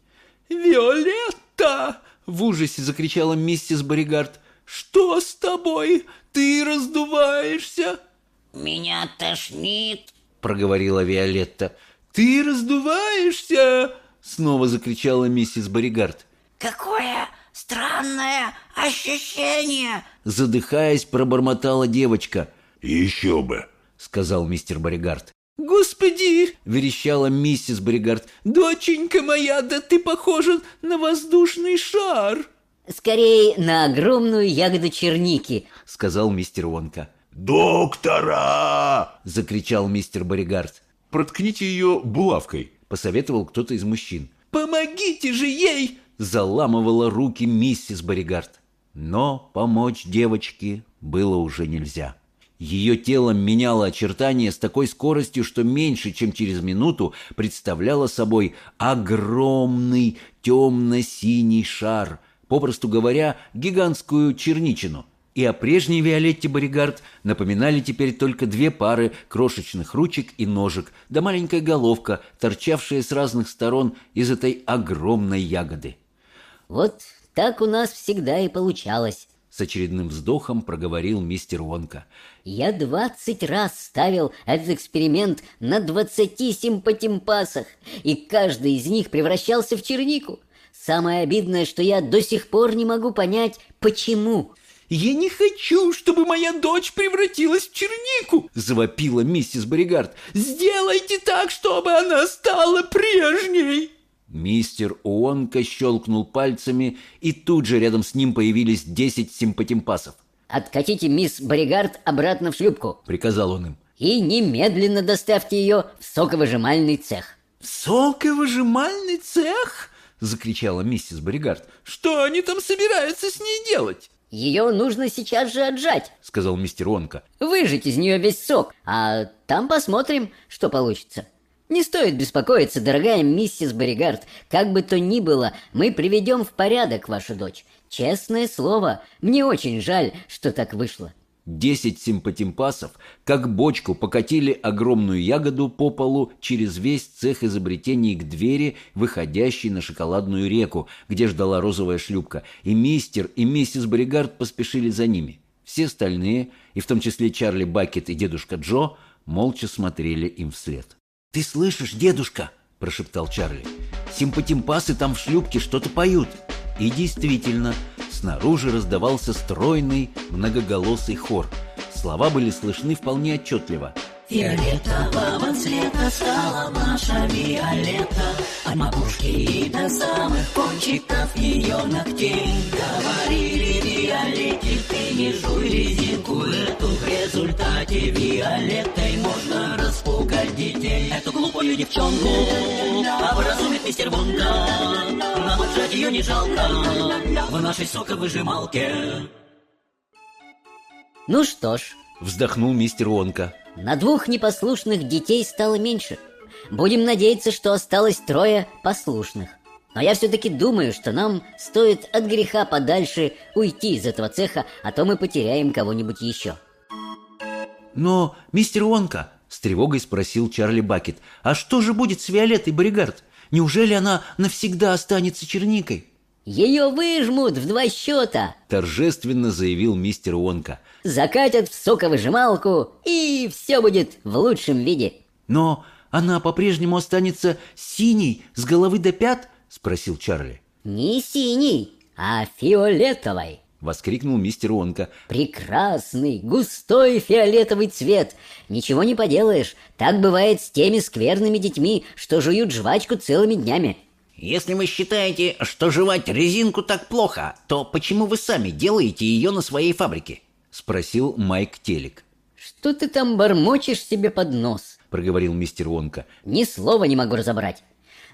«Виолетта!» — в ужасе закричала миссис Боригард. «Что с тобой? Ты раздуваешься?» Меня тошнит. Проговорила Виолетта. «Ты раздуваешься!» — снова закричала миссис Боригард. Какое странное ощущение. Задыхаясь, пробормотала девочка. Еще бы. Сказал мистер Боригард. «Господи!» — верещала миссис Боригард. «Доченька моя, да ты похожа на воздушный шар!» Скорее на огромную ягоду черники. Сказал мистер Вонка. «Доктора!» — закричал мистер Боригард. «Проткните ее булавкой», — посоветовал кто-то из мужчин. «Помогите же ей!» — заламывала руки миссис Боригард. Но помочь девочке было уже нельзя. Ее тело меняло очертания с такой скоростью, что меньше, чем через минуту представляло собой огромный темно-синий шар, попросту говоря, гигантскую черничину. И о прежней Виолетте Боригард напоминали теперь только две пары крошечных ручек и ножек, да маленькая головка, торчавшая с разных сторон из этой огромной ягоды. Вот так у нас всегда и получалось. С очередным вздохом проговорил мистер Вонка. Я двадцать раз ставил этот эксперимент на двадцати симпатимпасах, и каждый из них превращался в чернику. Самое обидное, что я до сих пор не могу понять, почему. «Я не хочу, чтобы моя дочь превратилась в чернику!» – завопила миссис Боригард. «Сделайте так, чтобы она стала прежней!» Мистер Уонка щелкнул пальцами, и тут же рядом с ним появились десять симпатимпасов. «Откатите мисс Боригард обратно в шлюпку», — приказал он им. «и немедленно доставьте ее в соковыжимальный цех». «Соковыжимальный цех?» — закричала миссис Боригард. «Что они там собираются с ней делать?» «Ее нужно сейчас же отжать», — сказал мистер Онка. «Выжать из нее весь сок, а там посмотрим, что получится». Не стоит беспокоиться, дорогая миссис Боригард. Как бы то ни было, мы приведем в порядок вашу дочь. Честное слово, мне очень жаль, что так вышло. Десять симпатимпасов, как бочку, покатили огромную ягоду по полу через весь цех изобретений к двери, выходящей на шоколадную реку, где ждала розовая шлюпка, и мистер и миссис Боригард поспешили за ними. Все остальные, и в том числе Чарли Бакет и дедушка Джо, молча смотрели им вслед. «Ты слышишь, дедушка?» – прошептал Чарли. «Симпатимпасы там в шлюпке что-то поют». И действительно, снаружи раздавался стройный, многоголосый хор. Слова были слышны вполне отчетливо. Фиолетового цвета стала наша Виолетта. От макушки и до самых кончиков ее ногтей. Говорили Виолетте, ты не жуй резинку эту В результате Виолеттой можно распугать детей. Эту глупую девчонку образумит мистер Вонка Нам отжать ее не жалко. В нашей соковыжималке. Ну что ж, Вздохнул мистер Онка. На двух непослушных детей стало меньше. Будем надеяться, что осталось трое послушных. Но я все-таки думаю, что нам стоит от греха подальше уйти из этого цеха, а то мы потеряем кого-нибудь еще. «Но, мистер Онка», — с тревогой спросил Чарли Бакет, «а что же будет с Виолеттой Боригард? Неужели она навсегда останется черникой?» Ее выжмут в два счета, Торжественно заявил мистер Онка. Закатят в соковыжималку, и все будет в лучшем виде. «Но она по-прежнему останется синей с головы до пят?» — спросил Чарли. Не синий, а фиолетовой. Воскликнул мистер Онка. Прекрасный, густой фиолетовый цвет. Ничего не поделаешь. Так бывает с теми скверными детьми, что жуют жвачку целыми днями. Если вы считаете, что жевать резинку так плохо, то почему вы сами делаете ее на своей фабрике? Спросил Майк Телек. Что ты там бормочешь себе под нос? Проговорил мистер Онка. Ни слова не могу разобрать.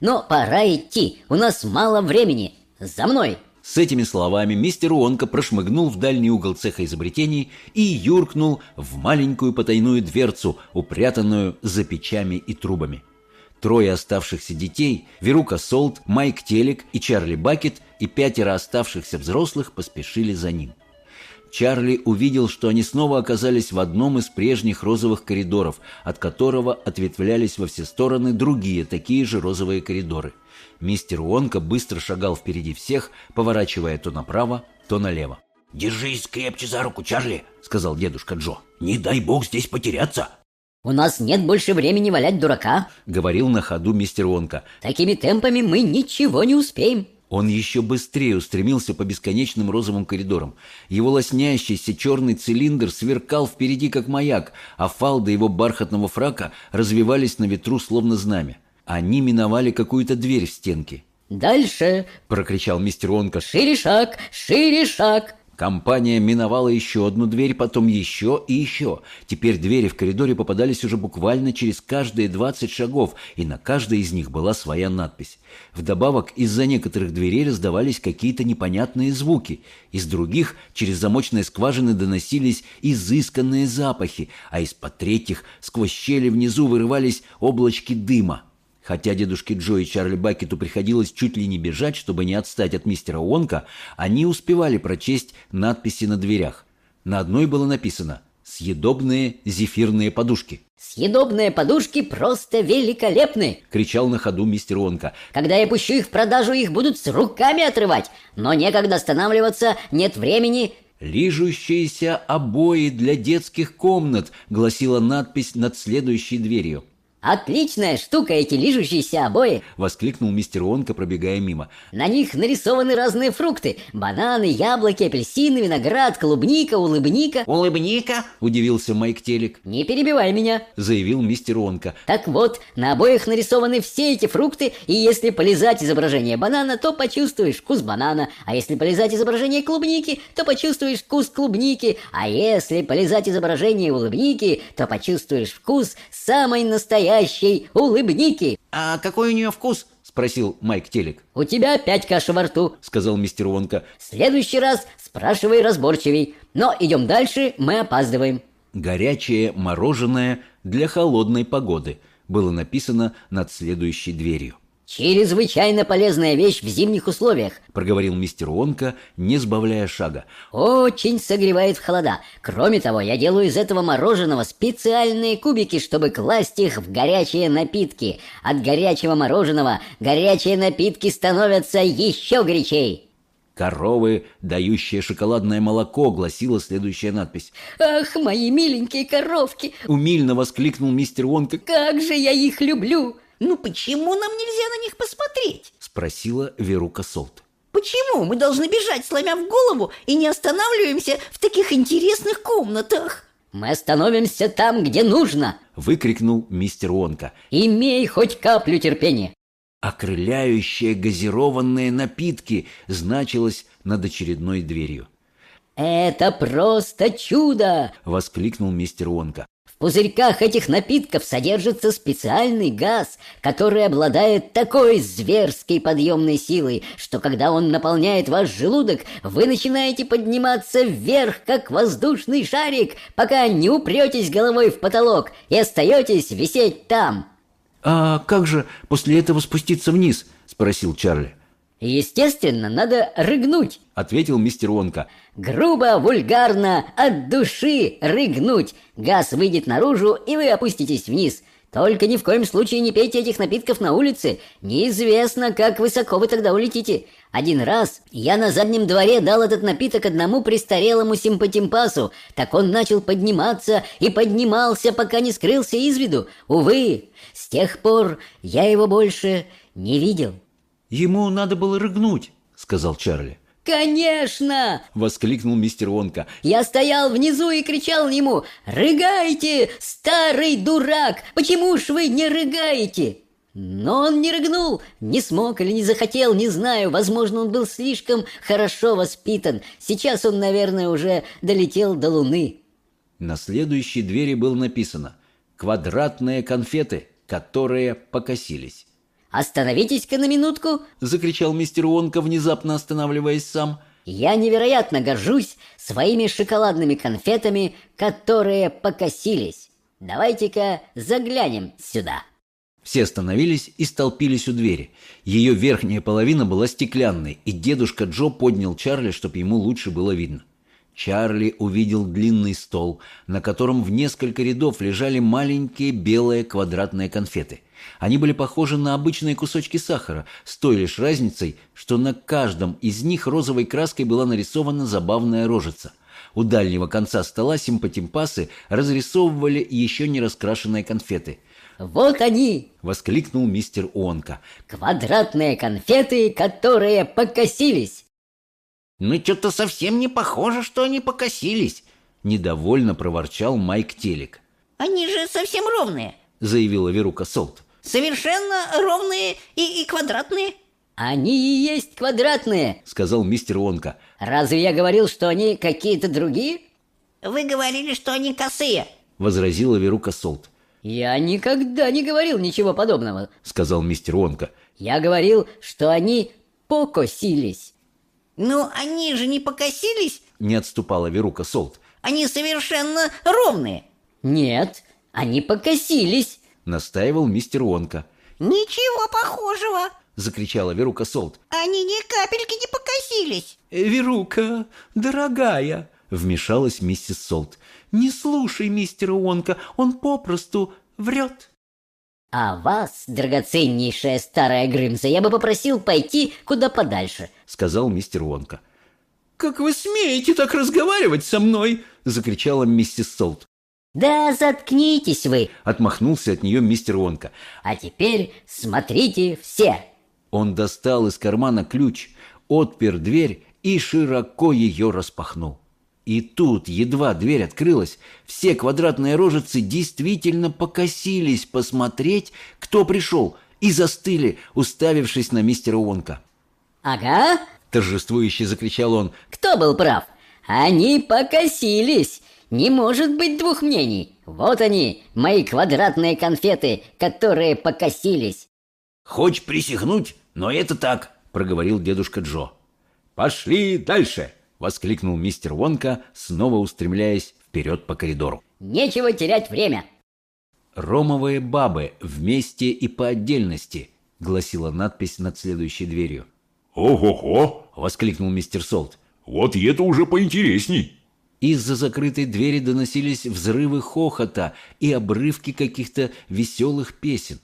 Но пора идти, у нас мало времени. За мной! С этими словами мистер Уонка прошмыгнул в дальний угол цеха изобретений и юркнул в маленькую потайную дверцу, упрятанную за печами и трубами. Трое оставшихся детей, Верука Солт, Майк Телек и Чарли Бакет и пятеро оставшихся взрослых поспешили за ним. Чарли увидел, что они снова оказались в одном из прежних розовых коридоров, от которого ответвлялись во все стороны другие такие же розовые коридоры. Мистер Уонка быстро шагал впереди всех, поворачивая то направо, то налево. «Держись крепче за руку, Чарли», — сказал дедушка Джо. «Не дай бог здесь потеряться». «У нас нет больше времени валять дурака», — говорил на ходу мистер Уонка. «Такими темпами мы ничего не успеем». Он еще быстрее устремился по бесконечным розовым коридорам. Его лоснящийся черный цилиндр сверкал впереди, как маяк, а фалды его бархатного фрака развивались на ветру, словно знамя. Они миновали какую-то дверь в стенке. «Дальше!» — прокричал мистер Онка. «Шире шаг! Шире шаг!» Компания миновала еще одну дверь, потом еще и еще. Теперь двери в коридоре попадались уже буквально через каждые 20 шагов, и на каждой из них была своя надпись. Вдобавок, из-за некоторых дверей раздавались какие-то непонятные звуки. Из других через замочные скважины доносились изысканные запахи, а из-под третьих сквозь щели внизу вырывались облачки дыма. Хотя дедушке Джо и Чарли Бакету приходилось чуть ли не бежать, чтобы не отстать от мистера Уонка, они успевали прочесть надписи на дверях. На одной было написано «Съедобные зефирные подушки». «Съедобные подушки просто великолепны!» — кричал на ходу мистер Уонка. «Когда я пущу их в продажу, их будут с руками отрывать, но некогда останавливаться, нет времени». «Лижущиеся обои для детских комнат», — гласила надпись над следующей дверью. «Отличная штука эти лижущиеся обои!» — воскликнул мистер Онка, пробегая мимо. «На них нарисованы разные фрукты. Бананы, яблоки, апельсины, виноград, клубника, улыбника». «Улыбника?» — удивился Майк Телек. «Не перебивай меня!» — заявил мистер Онка. «Так вот, на обоих нарисованы все эти фрукты, и если полизать изображение банана, то почувствуешь вкус банана, а если полизать изображение клубники, то почувствуешь вкус клубники, а если полизать изображение улыбники, то почувствуешь вкус самой настоящей настоящей улыбники. А какой у нее вкус? Спросил Майк Телек. «У тебя опять каша во рту», — сказал мистер Вонка. «В следующий раз спрашивай разборчивей. Но идем дальше, мы опаздываем». «Горячее мороженое для холодной погоды» было написано над следующей дверью. «Чрезвычайно полезная вещь в зимних условиях», — проговорил мистер Уонка, не сбавляя шага. «Очень согревает в холода. Кроме того, я делаю из этого мороженого специальные кубики, чтобы класть их в горячие напитки. От горячего мороженого горячие напитки становятся еще горячей». «Коровы, дающие шоколадное молоко», — гласила следующая надпись. «Ах, мои миленькие коровки!» — умильно воскликнул мистер Уонка. «Как же я их люблю!» «Ну почему нам нельзя на них посмотреть?» — спросила Верука Солт. «Почему мы должны бежать, сломя в голову, и не останавливаемся в таких интересных комнатах?» «Мы остановимся там, где нужно!» — выкрикнул мистер Уонка. «Имей хоть каплю терпения!» «Окрыляющие газированные напитки» значилось над очередной дверью. «Это просто чудо!» — воскликнул мистер Уонка. Пузырьках этих напитков содержится специальный газ, который обладает такой зверской подъемной силой, что когда он наполняет ваш желудок, вы начинаете подниматься вверх, как воздушный шарик, пока не упретесь головой в потолок и остаетесь висеть там. «А как же после этого спуститься вниз?» – спросил Чарли. «Естественно, надо рыгнуть», — ответил мистер Вонка. «Грубо, вульгарно, от души рыгнуть. Газ выйдет наружу, и вы опуститесь вниз. Только ни в коем случае не пейте этих напитков на улице. Неизвестно, как высоко вы тогда улетите. Один раз я на заднем дворе дал этот напиток одному престарелому симпатимпасу. Так он начал подниматься и поднимался, пока не скрылся из виду. Увы, с тех пор я его больше не видел». «Ему надо было рыгнуть», — сказал Чарли. «Конечно!» — воскликнул мистер Вонка. «Я стоял внизу и кричал ему, «Рыгайте, старый дурак! Почему ж вы не рыгаете?» Но он не рыгнул, не смог или не захотел, не знаю. Возможно, он был слишком хорошо воспитан. Сейчас он, наверное, уже долетел до Луны. На следующей двери было написано «Квадратные конфеты, которые покосились». «Остановитесь-ка на минутку!» — закричал мистер Уонка, внезапно останавливаясь сам. «Я невероятно горжусь своими шоколадными конфетами, которые покосились. Давайте-ка заглянем сюда». Все остановились и столпились у двери. Ее верхняя половина была стеклянной, и дедушка Джо поднял Чарли, чтобы ему лучше было видно. Чарли увидел длинный стол, на котором в несколько рядов лежали маленькие белые квадратные конфеты. Они были похожи на обычные кусочки сахара, с той лишь разницей, что на каждом из них розовой краской была нарисована забавная рожица. У дальнего конца стола симпатимпасы разрисовывали еще не раскрашенные конфеты. «Вот они!» — воскликнул мистер Уонка. «Квадратные конфеты, которые покосились!» «Ну, что-то совсем не похоже, что они покосились», — недовольно проворчал Майк Телек. «Они же совсем ровные», — заявила Верука Солт. «Совершенно ровные и, и квадратные». «Они и есть квадратные», — сказал мистер Вонка. «Разве я говорил, что они какие-то другие?» «Вы говорили, что они косые», — возразила Верука Солт. «Я никогда не говорил ничего подобного», — сказал мистер Вонка. «Я говорил, что они покосились». «Ну, они же не покосились?» Не отступала Верука Солт. «Они совершенно ровные». «Нет, они покосились», — настаивал мистер Вонка. «Ничего похожего!» — закричала Верука Солт. «Они ни капельки не покосились!» «Э, «Верука, дорогая!» — вмешалась миссис Солт. «Не слушай мистера Вонка, он попросту врет!» А вас, драгоценнейшая старая Грымза, я бы попросил пойти куда подальше, сказал мистер Вонка. Как вы смеете так разговаривать со мной? закричала миссис Солт. Да заткнитесь вы, отмахнулся от нее мистер Вонка. А теперь смотрите все. Он достал из кармана ключ, отпер дверь и широко ее распахнул. И тут, едва дверь открылась, все квадратные рожицы действительно покосились посмотреть, кто пришел, и застыли, уставившись на мистера Уонка. «Ага!» – торжествующе закричал он. «Кто был прав? Они покосились! Не может быть двух мнений! Вот они, мои квадратные конфеты, которые покосились!» «Хочешь присягнуть? Но это так!» – проговорил дедушка Джо. «Пошли дальше!» воскликнул мистер Вонка, снова устремляясь вперед по коридору. Нечего терять время. Ромовые бабы вместе и по отдельности, гласила надпись над следующей дверью. Ого-го! воскликнул мистер Солт. Вот и это уже поинтересней. Из-за закрытой двери доносились взрывы хохота и обрывки каких-то веселых песен.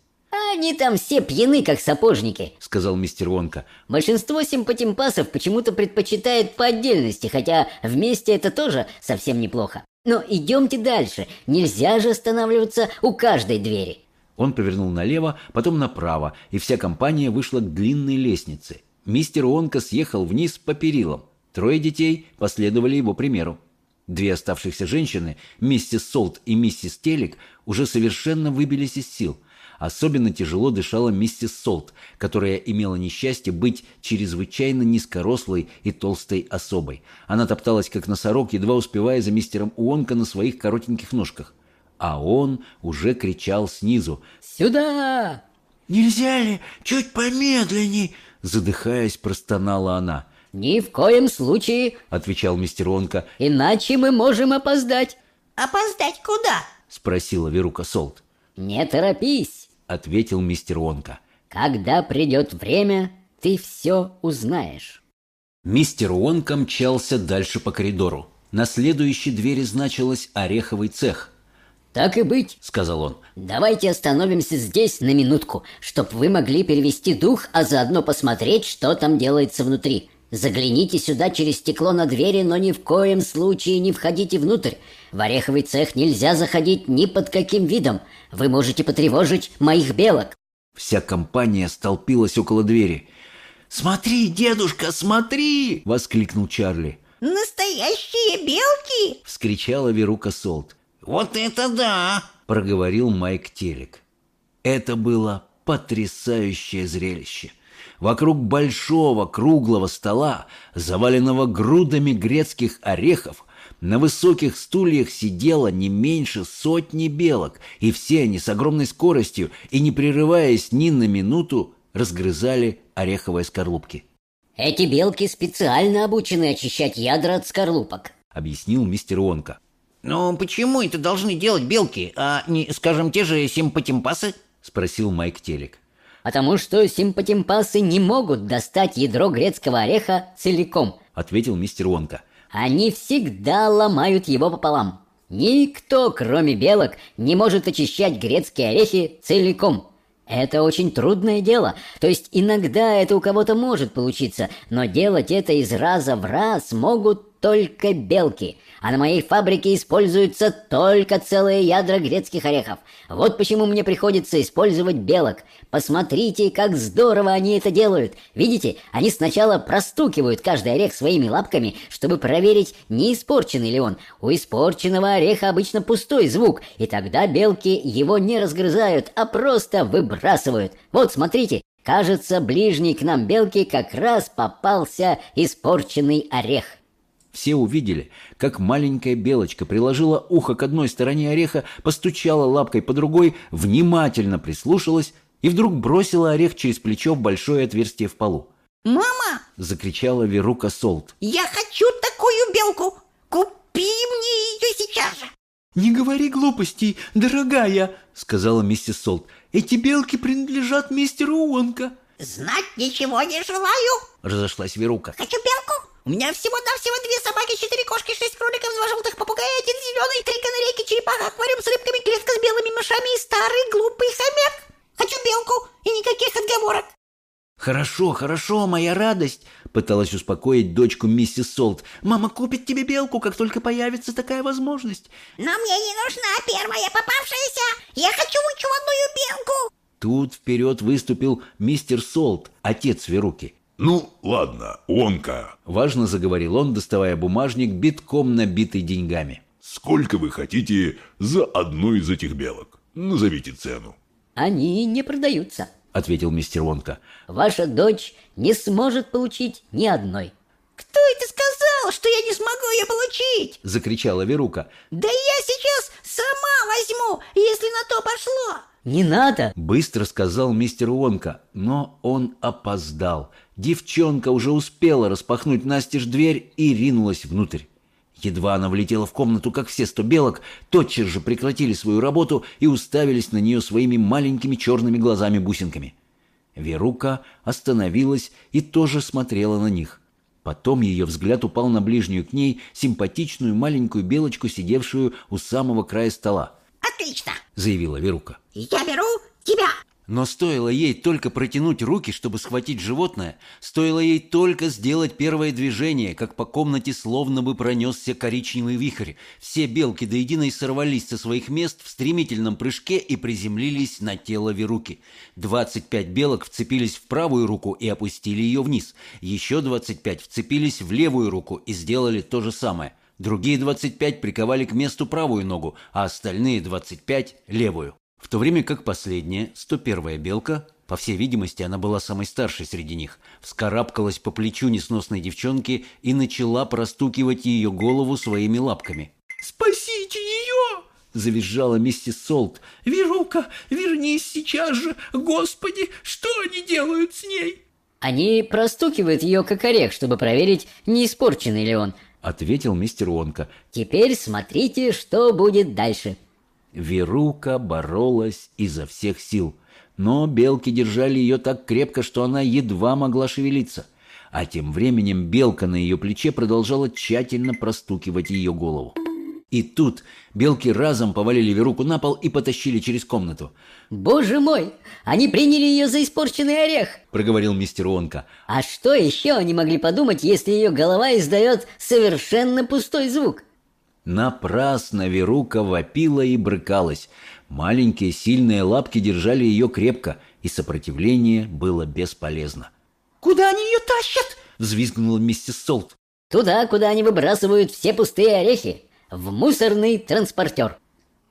«Они там все пьяны, как сапожники», — сказал мистер Вонка. «Большинство симпатимпасов почему-то предпочитает по отдельности, хотя вместе это тоже совсем неплохо. Но идемте дальше, нельзя же останавливаться у каждой двери». Он повернул налево, потом направо, и вся компания вышла к длинной лестнице. Мистер Вонка съехал вниз по перилам. Трое детей последовали его примеру. Две оставшихся женщины, миссис Солт и миссис Телек, уже совершенно выбились из сил – Особенно тяжело дышала миссис Солт, которая имела несчастье быть чрезвычайно низкорослой и толстой особой. Она топталась, как носорог, едва успевая за мистером Уонка на своих коротеньких ножках. А он уже кричал снизу. «Сюда!» «Нельзя ли чуть помедленней?» Задыхаясь, простонала она. «Ни в коем случае!» — отвечал мистер Уонка. «Иначе мы можем опоздать!» «Опоздать куда?» — спросила Верука Солт. «Не торопись!» — ответил мистер Вонка. «Когда придет время, ты все узнаешь». Мистер Уонка мчался дальше по коридору. На следующей двери значилось «Ореховый цех». «Так и быть», — сказал он. «Давайте остановимся здесь на минутку, чтоб вы могли перевести дух, а заодно посмотреть, что там делается внутри. Загляните сюда через стекло на двери, но ни в коем случае не входите внутрь. В ореховый цех нельзя заходить ни под каким видом. Вы можете потревожить моих белок. Вся компания столпилась около двери. «Смотри, дедушка, смотри!» — воскликнул Чарли. «Настоящие белки!» — вскричала Верука Солт. «Вот это да!» — проговорил Майк Телек. Это было потрясающее зрелище. Вокруг большого круглого стола, заваленного грудами грецких орехов, на высоких стульях сидело не меньше сотни белок, и все они с огромной скоростью и не прерываясь ни на минуту разгрызали ореховые скорлупки. «Эти белки специально обучены очищать ядра от скорлупок», — объяснил мистер Онка. «Но почему это должны делать белки, а не, скажем, те же симпатимпасы?» — спросил Майк Телек. Потому что симпатимпасы не могут достать ядро грецкого ореха целиком, ответил мистер Вонка. Они всегда ломают его пополам. Никто, кроме белок, не может очищать грецкие орехи целиком. Это очень трудное дело. То есть иногда это у кого-то может получиться, но делать это из раза в раз могут только белки а на моей фабрике используются только целые ядра грецких орехов. Вот почему мне приходится использовать белок. Посмотрите, как здорово они это делают. Видите, они сначала простукивают каждый орех своими лапками, чтобы проверить, не испорченный ли он. У испорченного ореха обычно пустой звук, и тогда белки его не разгрызают, а просто выбрасывают. Вот, смотрите, кажется, ближний к нам белки как раз попался испорченный орех. Все увидели, как маленькая белочка приложила ухо к одной стороне ореха, постучала лапкой по другой, внимательно прислушалась и вдруг бросила орех через плечо в большое отверстие в полу. «Мама!» — закричала Верука Солт. «Я хочу такую белку! Купи мне ее сейчас же!» «Не говори глупостей, дорогая!» — сказала миссис Солт. «Эти белки принадлежат мистеру Уонка!» «Знать ничего не желаю!» — разошлась Верука. «Хочу белку! У меня всего-навсего две собаки, четыре кошки, шесть кроликов, два желтых попугая, один зеленый, три канарейки, черепаха, аквариум с рыбками, клетка с белыми мышами и старый глупый хомяк. Хочу белку и никаких отговорок. «Хорошо, хорошо, моя радость!» — пыталась успокоить дочку миссис Солт. «Мама купит тебе белку, как только появится такая возможность». «Но мне не нужна первая попавшаяся! Я хочу ученую белку!» Тут вперед выступил мистер Солт, отец Веруки. «Ну, ладно, Онка», — важно заговорил он, доставая бумажник, битком набитый деньгами. «Сколько вы хотите за одну из этих белок? Назовите цену». «Они не продаются», — ответил мистер Вонка. «Ваша дочь не сможет получить ни одной». «Кто это сказал, что я не смогу ее получить?» — закричала Верука. «Да я сейчас сама возьму, если на то пошло!» «Не надо!» — быстро сказал мистер Вонка, но он опоздал. Девчонка уже успела распахнуть настежь дверь и ринулась внутрь. Едва она влетела в комнату, как все сто белок, тотчас же прекратили свою работу и уставились на нее своими маленькими черными глазами-бусинками. Верука остановилась и тоже смотрела на них. Потом ее взгляд упал на ближнюю к ней симпатичную маленькую белочку, сидевшую у самого края стола. «Отлично!» — заявила Верука. «Я беру тебя!» Но стоило ей только протянуть руки, чтобы схватить животное, стоило ей только сделать первое движение, как по комнате словно бы пронесся коричневый вихрь. Все белки до единой сорвались со своих мест в стремительном прыжке и приземлились на тело Веруки. Двадцать пять белок вцепились в правую руку и опустили ее вниз. Еще двадцать пять вцепились в левую руку и сделали то же самое. Другие двадцать пять приковали к месту правую ногу, а остальные двадцать пять — левую. В то время как последняя, 101-я белка, по всей видимости, она была самой старшей среди них, вскарабкалась по плечу несносной девчонки и начала простукивать ее голову своими лапками. «Спасите ее!» — завизжала миссис Солт. «Верука, вернись сейчас же! Господи, что они делают с ней?» «Они простукивают ее как орех, чтобы проверить, не испорченный ли он», — ответил мистер Вонка. «Теперь смотрите, что будет дальше». Верука боролась изо всех сил, но белки держали ее так крепко, что она едва могла шевелиться. А тем временем белка на ее плече продолжала тщательно простукивать ее голову. И тут белки разом повалили Веруку на пол и потащили через комнату. «Боже мой! Они приняли ее за испорченный орех!» — проговорил мистер Онка. «А что еще они могли подумать, если ее голова издает совершенно пустой звук?» Напрасно Верука вопила и брыкалась. Маленькие сильные лапки держали ее крепко, и сопротивление было бесполезно. «Куда они ее тащат?» — взвизгнула миссис Солт. «Туда, куда они выбрасывают все пустые орехи. В мусорный транспортер».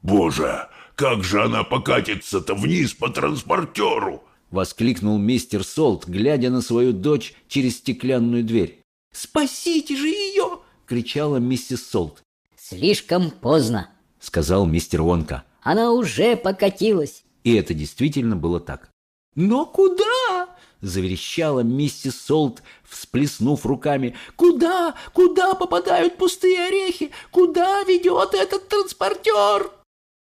«Боже, как же она покатится-то вниз по транспортеру!» — воскликнул мистер Солт, глядя на свою дочь через стеклянную дверь. «Спасите же ее!» — кричала миссис Солт. «Слишком поздно», — сказал мистер Вонка. «Она уже покатилась». И это действительно было так. «Но куда?» — заверещала миссис Солт, всплеснув руками. «Куда? Куда попадают пустые орехи? Куда ведет этот транспортер?»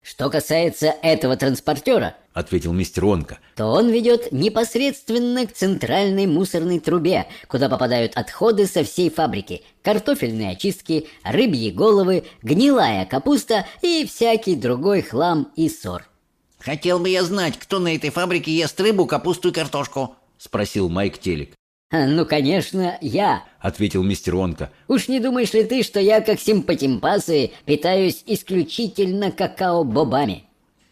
«Что касается этого транспортера», — ответил мистер Онка. то он ведет непосредственно к центральной мусорной трубе, куда попадают отходы со всей фабрики, картофельные очистки, рыбьи головы, гнилая капуста и всякий другой хлам и ссор. Хотел бы я знать, кто на этой фабрике ест рыбу, капусту и картошку. Спросил Майк Телек. «А, «Ну, конечно, я. Ответил мистер Онка. Уж не думаешь ли ты, что я, как симпатимпасы, питаюсь исключительно какао-бобами?»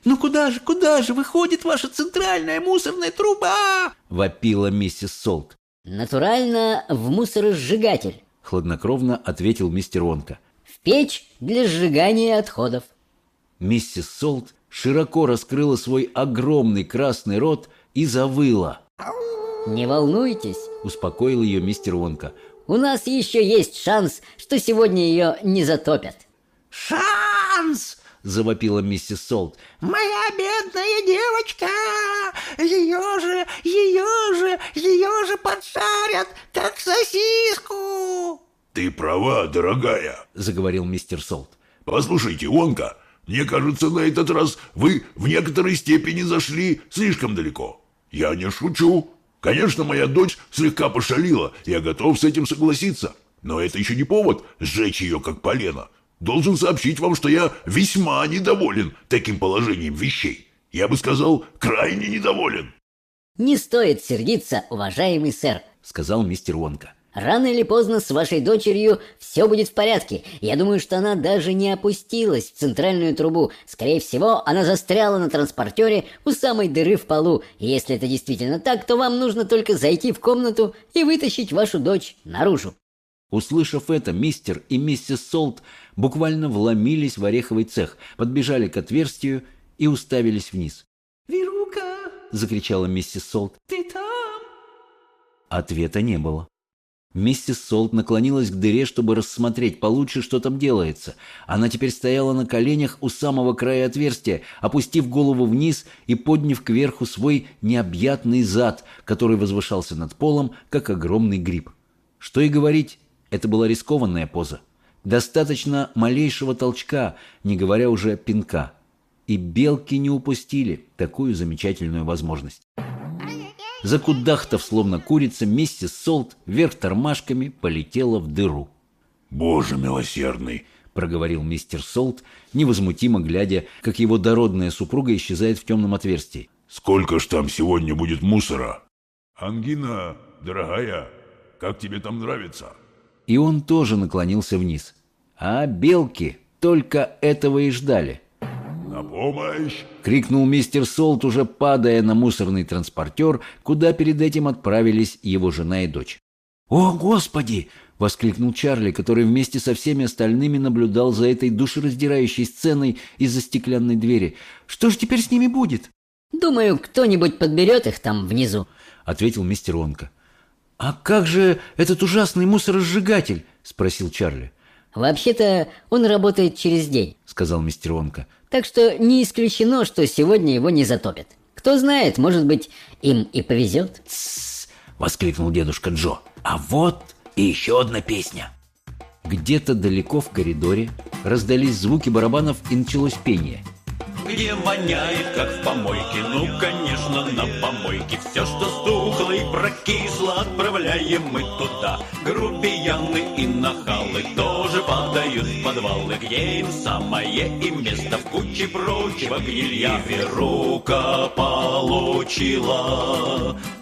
«Ну куда же, куда же выходит ваша центральная мусорная труба?» Вопила миссис Солт. «Натурально в мусоросжигатель. Хладнокровно ответил мистер Онка. В печь для сжигания отходов». Миссис Солт широко раскрыла свой огромный красный рот и завыла. «Не волнуйтесь, Успокоил ее мистер Онка. у нас еще есть шанс, что сегодня ее не затопят». Шанс! Завопила миссис Солт. Моя бедная девочка! Ее же, ее же, ее же подшарят, как сосиску! Ты права, дорогая. Заговорил мистер Солт. Послушайте, Онка, мне кажется, на этот раз вы в некоторой степени зашли слишком далеко. Я не шучу. Конечно, моя дочь слегка пошалила, я готов с этим согласиться. Но это еще не повод сжечь ее как полено. Должен сообщить вам, что я весьма недоволен таким положением вещей. Я бы сказал, крайне недоволен. «Не стоит сердиться, уважаемый сэр. Сказал мистер Онка. Рано или поздно с вашей дочерью все будет в порядке. Я думаю, что она даже не опустилась в центральную трубу. Скорее всего, она застряла на транспортере у самой дыры в полу. И если это действительно так, то вам нужно только зайти в комнату и вытащить вашу дочь наружу. Услышав это, мистер и миссис Солт буквально вломились в ореховый цех, подбежали к отверстию и уставились вниз. «Верука, Закричала миссис Солт. ты там?» Ответа не было. Миссис Солт наклонилась к дыре, чтобы рассмотреть получше, что там делается. Она теперь стояла на коленях у самого края отверстия, опустив голову вниз и подняв кверху свой необъятный зад, который возвышался над полом, как огромный гриб. Что и говорить, это была рискованная поза. Достаточно малейшего толчка, не говоря уже пинка. И белки не упустили такую замечательную возможность. Закудахтав, словно курица, миссис Солт вверх тормашками полетела в дыру. Боже милосердный. проговорил мистер Солт, невозмутимо глядя, как его дородная супруга исчезает в темном отверстии. Сколько ж там сегодня будет мусора? Ангина, дорогая, как тебе там нравится? И он тоже наклонился вниз. А белки только этого и ждали. На помощь! Крикнул мистер Солт, уже падая на мусорный транспортер, куда перед этим отправились его жена и дочь. «О, Господи!» — воскликнул Чарли, который вместе со всеми остальными наблюдал за этой душераздирающей сценой из-за стеклянной двери. «Что же теперь с ними будет?» Думаю, кто-нибудь подберет их там внизу. — ответил мистер Онка. «А как же этот ужасный мусоросжигатель?» — спросил Чарли. Вообще-то он работает через день. — сказал мистер Онка. Так что не исключено, что сегодня его не затопят. Кто знает, может быть, им и повезет. «Тссс!» — воскликнул дедушка Джо. «А вот и еще одна песня!» Где-то далеко в коридоре раздались звуки барабанов и началось пение. Где воняет, как в помойке Ну, конечно, на помойке Все, что стухло и прокисло Отправляем мы туда. Грубияны и нахалы Тоже падают в подвалы Где им самое и место. В куче прочего гнилья Верука получила.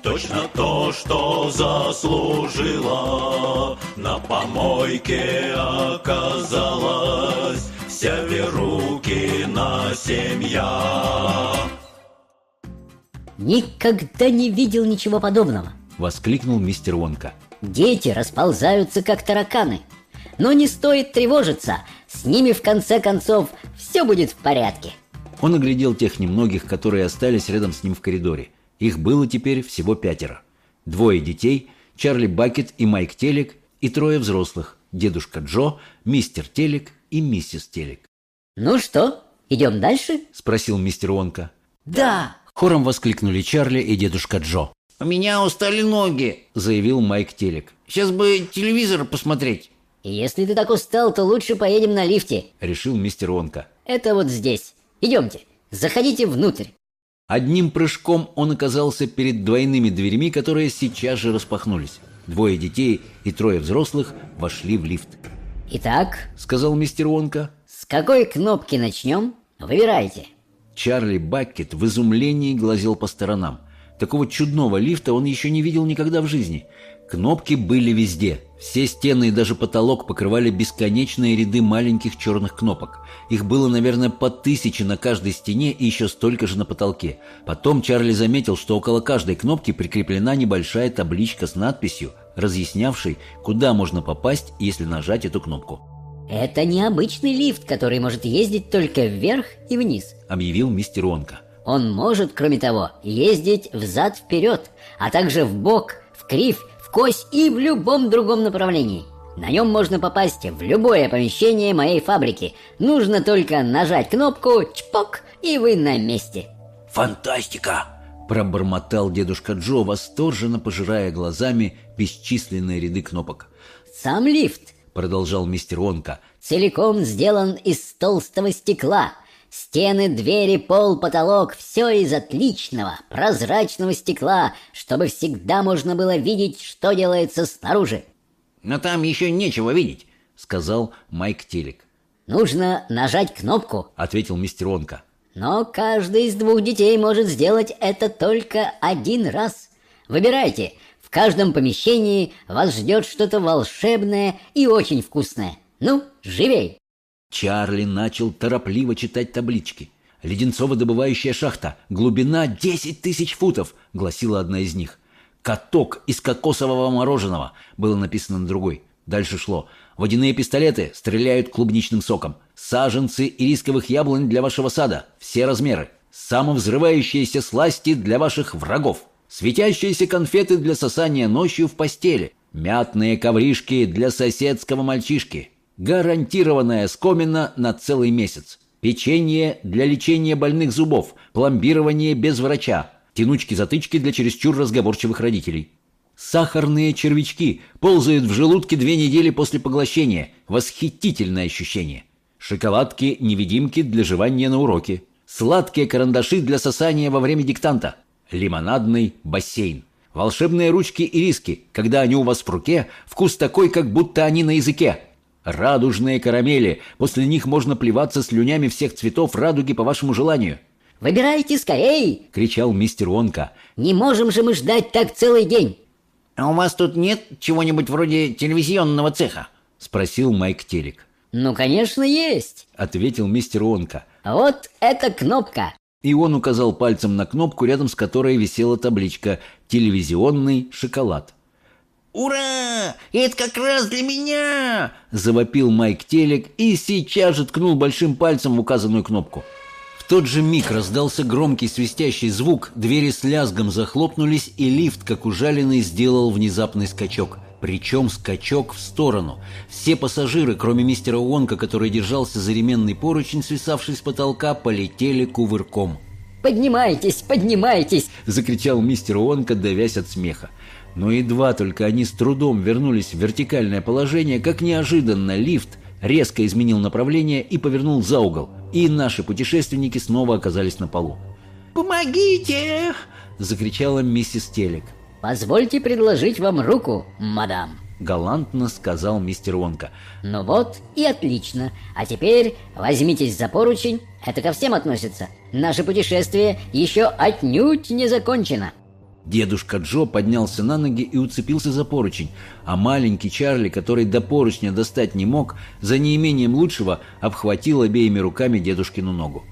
Точно то, что заслужила. На помойке оказалась Вся Верукина семья Никогда не видел ничего подобного. Воскликнул мистер Онка. Дети расползаются, как тараканы. Но не стоит тревожиться. С ними, в конце концов, все будет в порядке. Он оглядел тех немногих, которые остались рядом с ним в коридоре. Их было теперь всего пятеро. Двое детей, Чарли Бакет и Майк Телек, и трое взрослых, дедушка Джо, мистер Телек и миссис Телек. Ну что, идем дальше? Спросил мистер Онка. Да, Хором воскликнули Чарли и дедушка Джо. у меня устали ноги. Заявил Майк Телек. Сейчас бы телевизор посмотреть. Если ты так устал, то лучше поедем на лифте. Решил мистер Онка. Это вот здесь. Идемте, заходите внутрь. Одним прыжком он оказался перед двойными дверями, которые сейчас же распахнулись. Двое детей и трое взрослых вошли в лифт. Итак, Сказал мистер Вонка. с какой кнопки начнем? Выбирайте. Чарли Баккет в изумлении глазел по сторонам. Такого чудного лифта он еще не видел никогда в жизни. Кнопки были везде. Все стены и даже потолок покрывали бесконечные ряды маленьких черных кнопок. Их было, наверное, по тысяче на каждой стене и еще столько же на потолке. Потом Чарли заметил, что около каждой кнопки прикреплена небольшая табличка с надписью, разъяснявшей, куда можно попасть, если нажать эту кнопку. Это необычный лифт, который может ездить только вверх и вниз. Объявил мистер Онка. Он может, кроме того, ездить взад-вперед, а также в бок, в кривь, в кось и в любом другом направлении. На нем можно попасть в любое помещение моей фабрики. Нужно только нажать кнопку «Чпок» и вы на месте. Фантастика! Пробормотал дедушка Джо, восторженно пожирая глазами бесчисленные ряды кнопок. Сам лифт Продолжал мистер Онка. целиком сделан из толстого стекла. Стены, двери, пол, потолок – все из отличного, прозрачного стекла, чтобы всегда можно было видеть, что делается снаружи. Но там еще нечего видеть. Сказал Майк Телек. Нужно нажать кнопку, Ответил мистер Онка. но каждый из двух детей может сделать это только один раз. Выбирайте. Каждом помещении вас ждет что-то волшебное и очень вкусное. Ну, живей! Чарли начал торопливо читать таблички. «Леденцово-добывающая шахта. Глубина 10 тысяч футов», — гласила одна из них. «Каток из кокосового мороженого» было написано на другой. Дальше шло. «Водяные пистолеты стреляют клубничным соком. Саженцы и рисковых яблонь для вашего сада. Все размеры. Самовзрывающиеся сласти для ваших врагов. Светящиеся конфеты для сосания ночью в постели. Мятные ковришки для соседского мальчишки. Гарантированная скомина на целый месяц. Печенье для лечения больных зубов. Пломбирование без врача. Тянучки-затычки для чересчур разговорчивых родителей. Сахарные червячки ползают в желудке две недели после поглощения. Восхитительное ощущение. Шоколадки-невидимки для жевания на уроке. Сладкие карандаши для сосания во время диктанта. Лимонадный бассейн. Волшебные ручки и риски. Когда они у вас в руке, вкус такой, как будто они на языке. Радужные карамели. После них можно плеваться слюнями всех цветов радуги по вашему желанию. Выбирайте скорей! — кричал мистер Онка. Не можем же мы ждать так целый день. А у вас тут нет чего-нибудь вроде телевизионного цеха? — спросил Майк Телек. Ну, конечно, есть. — ответил мистер Онка. Вот эта кнопка. И он указал пальцем на кнопку, рядом с которой висела табличка «Телевизионный шоколад». Ура! Это как раз для меня! Завопил Майк Телек и сейчас же ткнул большим пальцем в указанную кнопку. В тот же миг раздался громкий свистящий звук, двери с лязгом захлопнулись, и лифт, как ужаленный, сделал внезапный скачок. Причем скачок в сторону. Все пассажиры, кроме мистера Уонка, который держался за ременный поручень, свисавший с потолка, полетели кувырком. Поднимайтесь, поднимайтесь. Закричал мистер Уонка, давясь от смеха. Но едва только они с трудом вернулись в вертикальное положение, как неожиданно лифт резко изменил направление и повернул за угол, и наши путешественники снова оказались на полу. Помогите! Закричала миссис Телек. Позвольте предложить вам руку, мадам. Галантно сказал мистер Вонка. Ну вот и отлично. А теперь возьмитесь за поручень. Это ко всем относится. Наше путешествие еще отнюдь не закончено. Дедушка Джо поднялся на ноги и уцепился за поручень, а маленький Чарли, который до поручня достать не мог, за неимением лучшего обхватил обеими руками дедушкину ногу.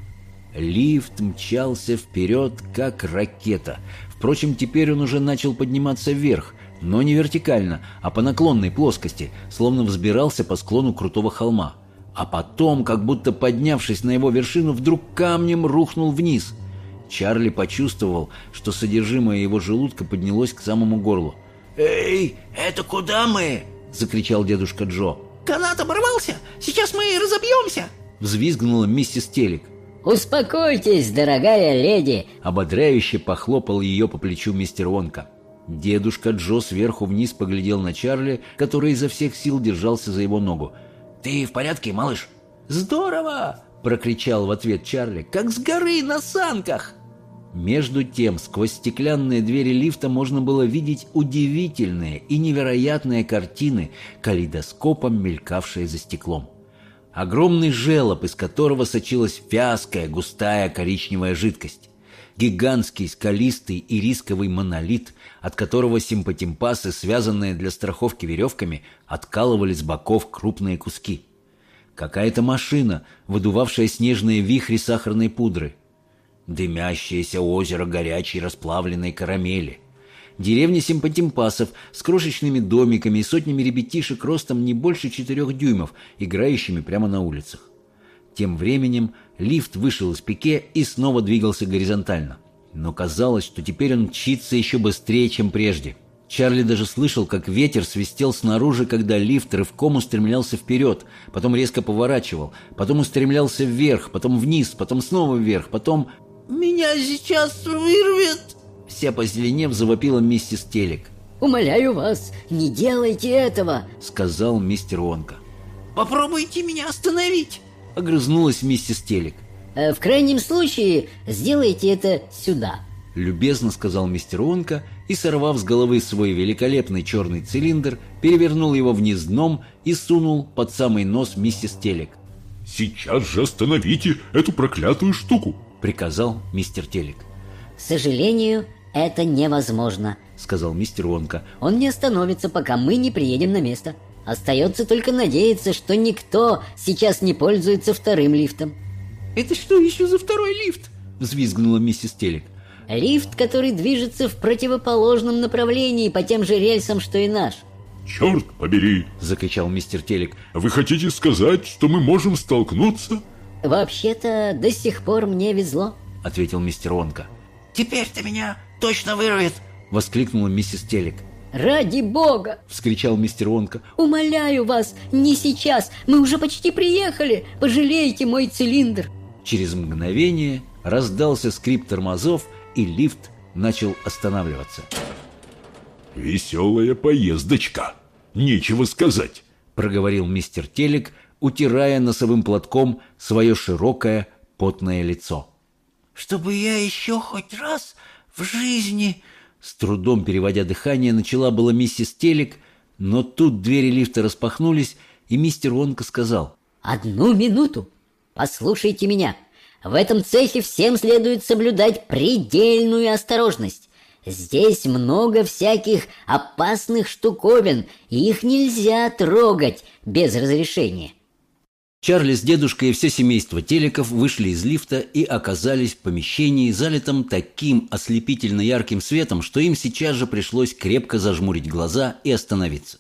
Лифт мчался вперед, как ракета. Впрочем, теперь он уже начал подниматься вверх, но не вертикально, а по наклонной плоскости, словно взбирался по склону крутого холма. А потом, как будто поднявшись на его вершину, вдруг камнем рухнул вниз. Чарли почувствовал, что содержимое его желудка поднялось к самому горлу. Эй, это куда мы? — закричал дедушка Джо. Канат оборвался! Сейчас мы разобьемся! Взвизгнула миссис Телек. Успокойтесь, дорогая леди. Ободряюще похлопал ее по плечу мистер Вонка. Дедушка Джо сверху вниз поглядел на Чарли, который изо всех сил держался за его ногу. Ты в порядке, малыш? «Здорово!» — прокричал в ответ Чарли. «Как с горы на санках!» Между тем, сквозь стеклянные двери лифта можно было видеть удивительные и невероятные картины, калейдоскопом мелькавшие за стеклом. Огромный желоб, из которого сочилась вязкая, густая коричневая жидкость. Гигантский скалистый и рисковый монолит, от которого симпатимпасы, связанные для страховки веревками, откалывали с боков крупные куски. Какая-то машина, выдувавшая снежные вихри сахарной пудры – дымящееся озеро горячей расплавленной карамели. Деревня симпатимпасов с крошечными домиками и сотнями ребятишек ростом не больше четырех дюймов, играющими прямо на улицах. Тем временем лифт вышел из пике и снова двигался горизонтально. Но казалось, что теперь он мчится еще быстрее, чем прежде. Чарли даже слышал, как ветер свистел снаружи, когда лифт рывком устремлялся вперед, потом резко поворачивал, потом устремлялся вверх, потом вниз, потом снова вверх, потом... Меня сейчас вырвет!» Вся позеленев завопила миссис Телек. «Умоляю вас, не делайте этого!» — сказал мистер Вонка. «Попробуйте меня остановить!» — огрызнулась миссис Телек. «Э, «В крайнем случае, сделайте это сюда!» — любезно сказал мистер Вонка и, сорвав с головы свой великолепный черный цилиндр, перевернул его вниз дном и сунул под самый нос миссис Телек. «Сейчас же остановите эту проклятую штуку!» — приказал мистер Телек. «К сожалению, это невозможно», — сказал мистер Вонка. «Он не остановится, пока мы не приедем на место. Остается только надеяться, что никто сейчас не пользуется вторым лифтом». «Это что еще за второй лифт?» — взвизгнула миссис Телек. «Лифт, который движется в противоположном направлении по тем же рельсам, что и наш». «Черт побери!» — закричал мистер Телек. «Вы хотите сказать, что мы можем столкнуться?» «Вообще-то до сих пор мне везло», — ответил мистер Онка. «Теперь-то меня точно вырвет!» — воскликнула миссис Телек. «Ради бога!» — вскричал мистер Онка. «Умоляю вас, не сейчас! Мы уже почти приехали! Пожалейте мой цилиндр!» Через мгновение раздался скрип тормозов, и лифт начал останавливаться. «Веселая поездочка! Нечего сказать!» — проговорил мистер Телек, утирая носовым платком свое широкое потное лицо. «Чтобы я еще хоть раз в жизни...» С трудом переводя дыхание, начала была миссис Телек, но тут двери лифта распахнулись, и мистер Вонка сказал. «Одну минуту! Послушайте меня! В этом цехе всем следует соблюдать предельную осторожность. Здесь много всяких опасных штуковин, и их нельзя трогать без разрешения. Чарли с дедушкой и все семейство Телеков вышли из лифта и оказались в помещении, залитом таким ослепительно ярким светом, что им сейчас же пришлось крепко зажмурить глаза и остановиться.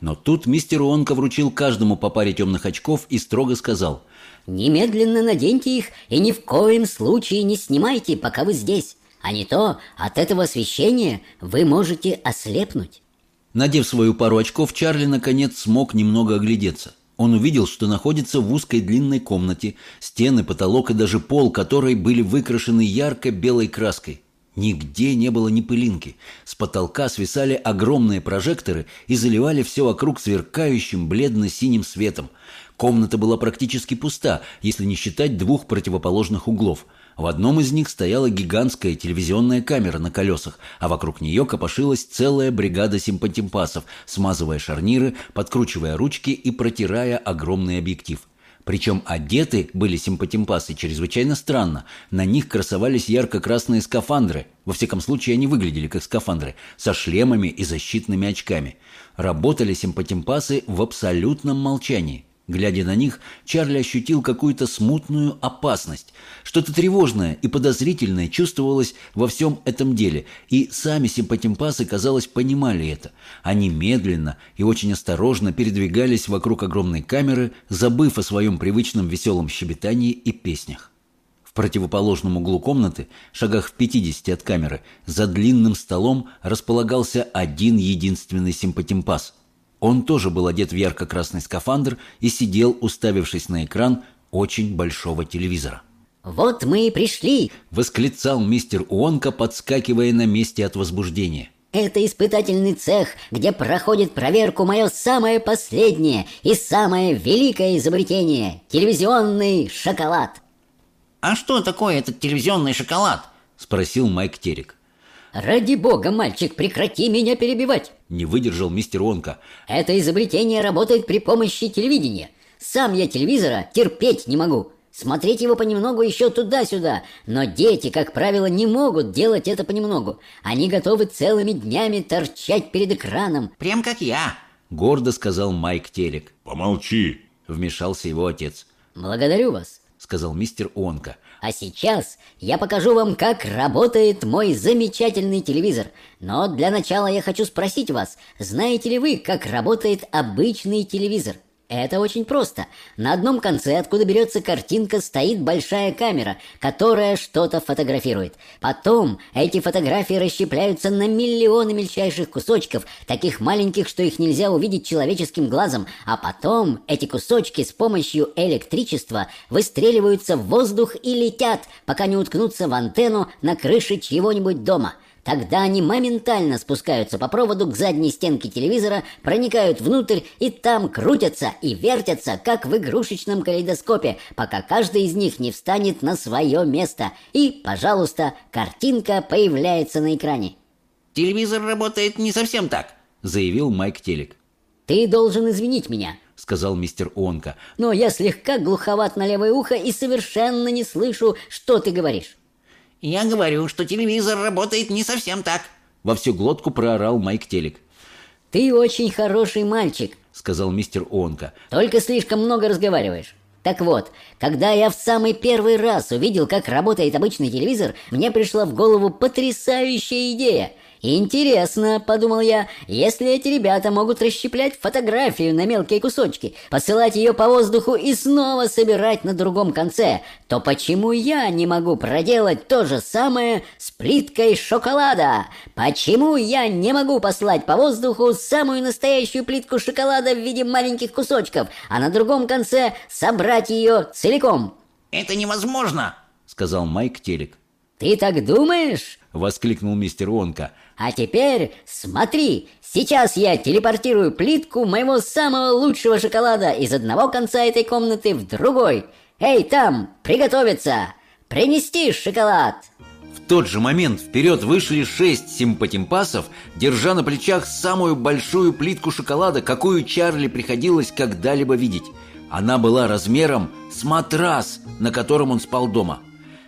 Но тут мистер Уонка вручил каждому по паре темных очков и строго сказал «Немедленно наденьте их и ни в коем случае не снимайте, пока вы здесь, а не то от этого освещения вы можете ослепнуть». Надев свою пару очков, Чарли наконец смог немного оглядеться. Он увидел, что находится в узкой длинной комнате, стены, потолок и даже пол которой были выкрашены ярко-белой краской. Нигде не было ни пылинки. С потолка свисали огромные прожекторы и заливали все вокруг сверкающим бледно-синим светом. Комната была практически пуста, если не считать двух противоположных углов – в одном из них стояла гигантская телевизионная камера на колесах, а вокруг нее копошилась целая бригада симпатимпасов, смазывая шарниры, подкручивая ручки и протирая огромный объектив. Причем одеты были симпатимпасы чрезвычайно странно. На них красовались ярко-красные скафандры. Во всяком случае, они выглядели как скафандры, со шлемами и защитными очками. Работали симпатимпасы в абсолютном молчании. Глядя на них, Чарли ощутил какую-то смутную опасность. Что-то тревожное и подозрительное чувствовалось во всем этом деле, и сами симпатимпасы, казалось, понимали это. Они медленно и очень осторожно передвигались вокруг огромной камеры, забыв о своем привычном веселом щебетании и песнях. В противоположном углу комнаты, шагах в 50 от камеры, за длинным столом располагался один единственный симпатимпас – он тоже был одет в ярко-красный скафандр и сидел, уставившись на экран очень большого телевизора. «Вот мы и пришли!» – восклицал мистер Уонка, подскакивая на месте от возбуждения. «Это испытательный цех, где проходит проверку мое самое последнее и самое великое изобретение – телевизионный шоколад!» «А что такое этот телевизионный шоколад?» – Спросил Майк Терек. Ради бога, мальчик, прекрати меня перебивать. Не выдержал мистер Онка. Это изобретение работает при помощи телевидения. Сам я телевизора терпеть не могу. Смотреть его понемногу еще туда-сюда. Но дети, как правило, не могут делать это понемногу. Они готовы целыми днями торчать перед экраном. Прям как я. Гордо сказал Майк Терек. Помолчи. Вмешался его отец. Благодарю вас. Сказал мистер Онка. А сейчас я покажу вам, как работает мой замечательный телевизор. Но для начала я хочу спросить вас, знаете ли вы, как работает обычный телевизор? Это очень просто. На одном конце, откуда берется картинка, стоит большая камера, которая что-то фотографирует. Потом эти фотографии расщепляются на миллионы мельчайших кусочков, таких маленьких, что их нельзя увидеть человеческим глазом. А потом эти кусочки с помощью электричества выстреливаются в воздух и летят, пока не уткнутся в антенну на крыше чьего-нибудь дома. Тогда они моментально спускаются по проводу к задней стенке телевизора, проникают внутрь и там крутятся и вертятся, как в игрушечном калейдоскопе, пока каждый из них не встанет на свое место. И, пожалуйста, картинка появляется на экране. Телевизор работает не совсем так, заявил Майк Телек. Ты должен извинить меня, сказал мистер Онка. Но я слегка глуховат на левое ухо и совершенно не слышу, что ты говоришь. Я говорю, что телевизор работает не совсем так. Во всю глотку проорал Майк Телек. Ты очень хороший мальчик, сказал мистер Онка. Только слишком много разговариваешь. Так вот, когда я в самый первый раз увидел, как работает обычный телевизор, мне пришла в голову потрясающая идея. «Интересно», — подумал я, — «если эти ребята могут расщеплять фотографию на мелкие кусочки, посылать ее по воздуху и снова собирать на другом конце, то почему я не могу проделать то же самое с плиткой шоколада? Почему я не могу послать по воздуху самую настоящую плитку шоколада в виде маленьких кусочков, а на другом конце собрать ее целиком?» «Это невозможно», — сказал Майк Телек. «Ты так думаешь?» — воскликнул мистер Онка. «А теперь смотри, сейчас я телепортирую плитку моего самого лучшего шоколада из одного конца этой комнаты в другой. Эй, там, приготовиться! Принести шоколад!» В тот же момент вперед вышли шесть симпатимпасов, держа на плечах самую большую плитку шоколада, какую Чарли приходилось когда-либо видеть. Она была размером с матрас, на котором он спал дома.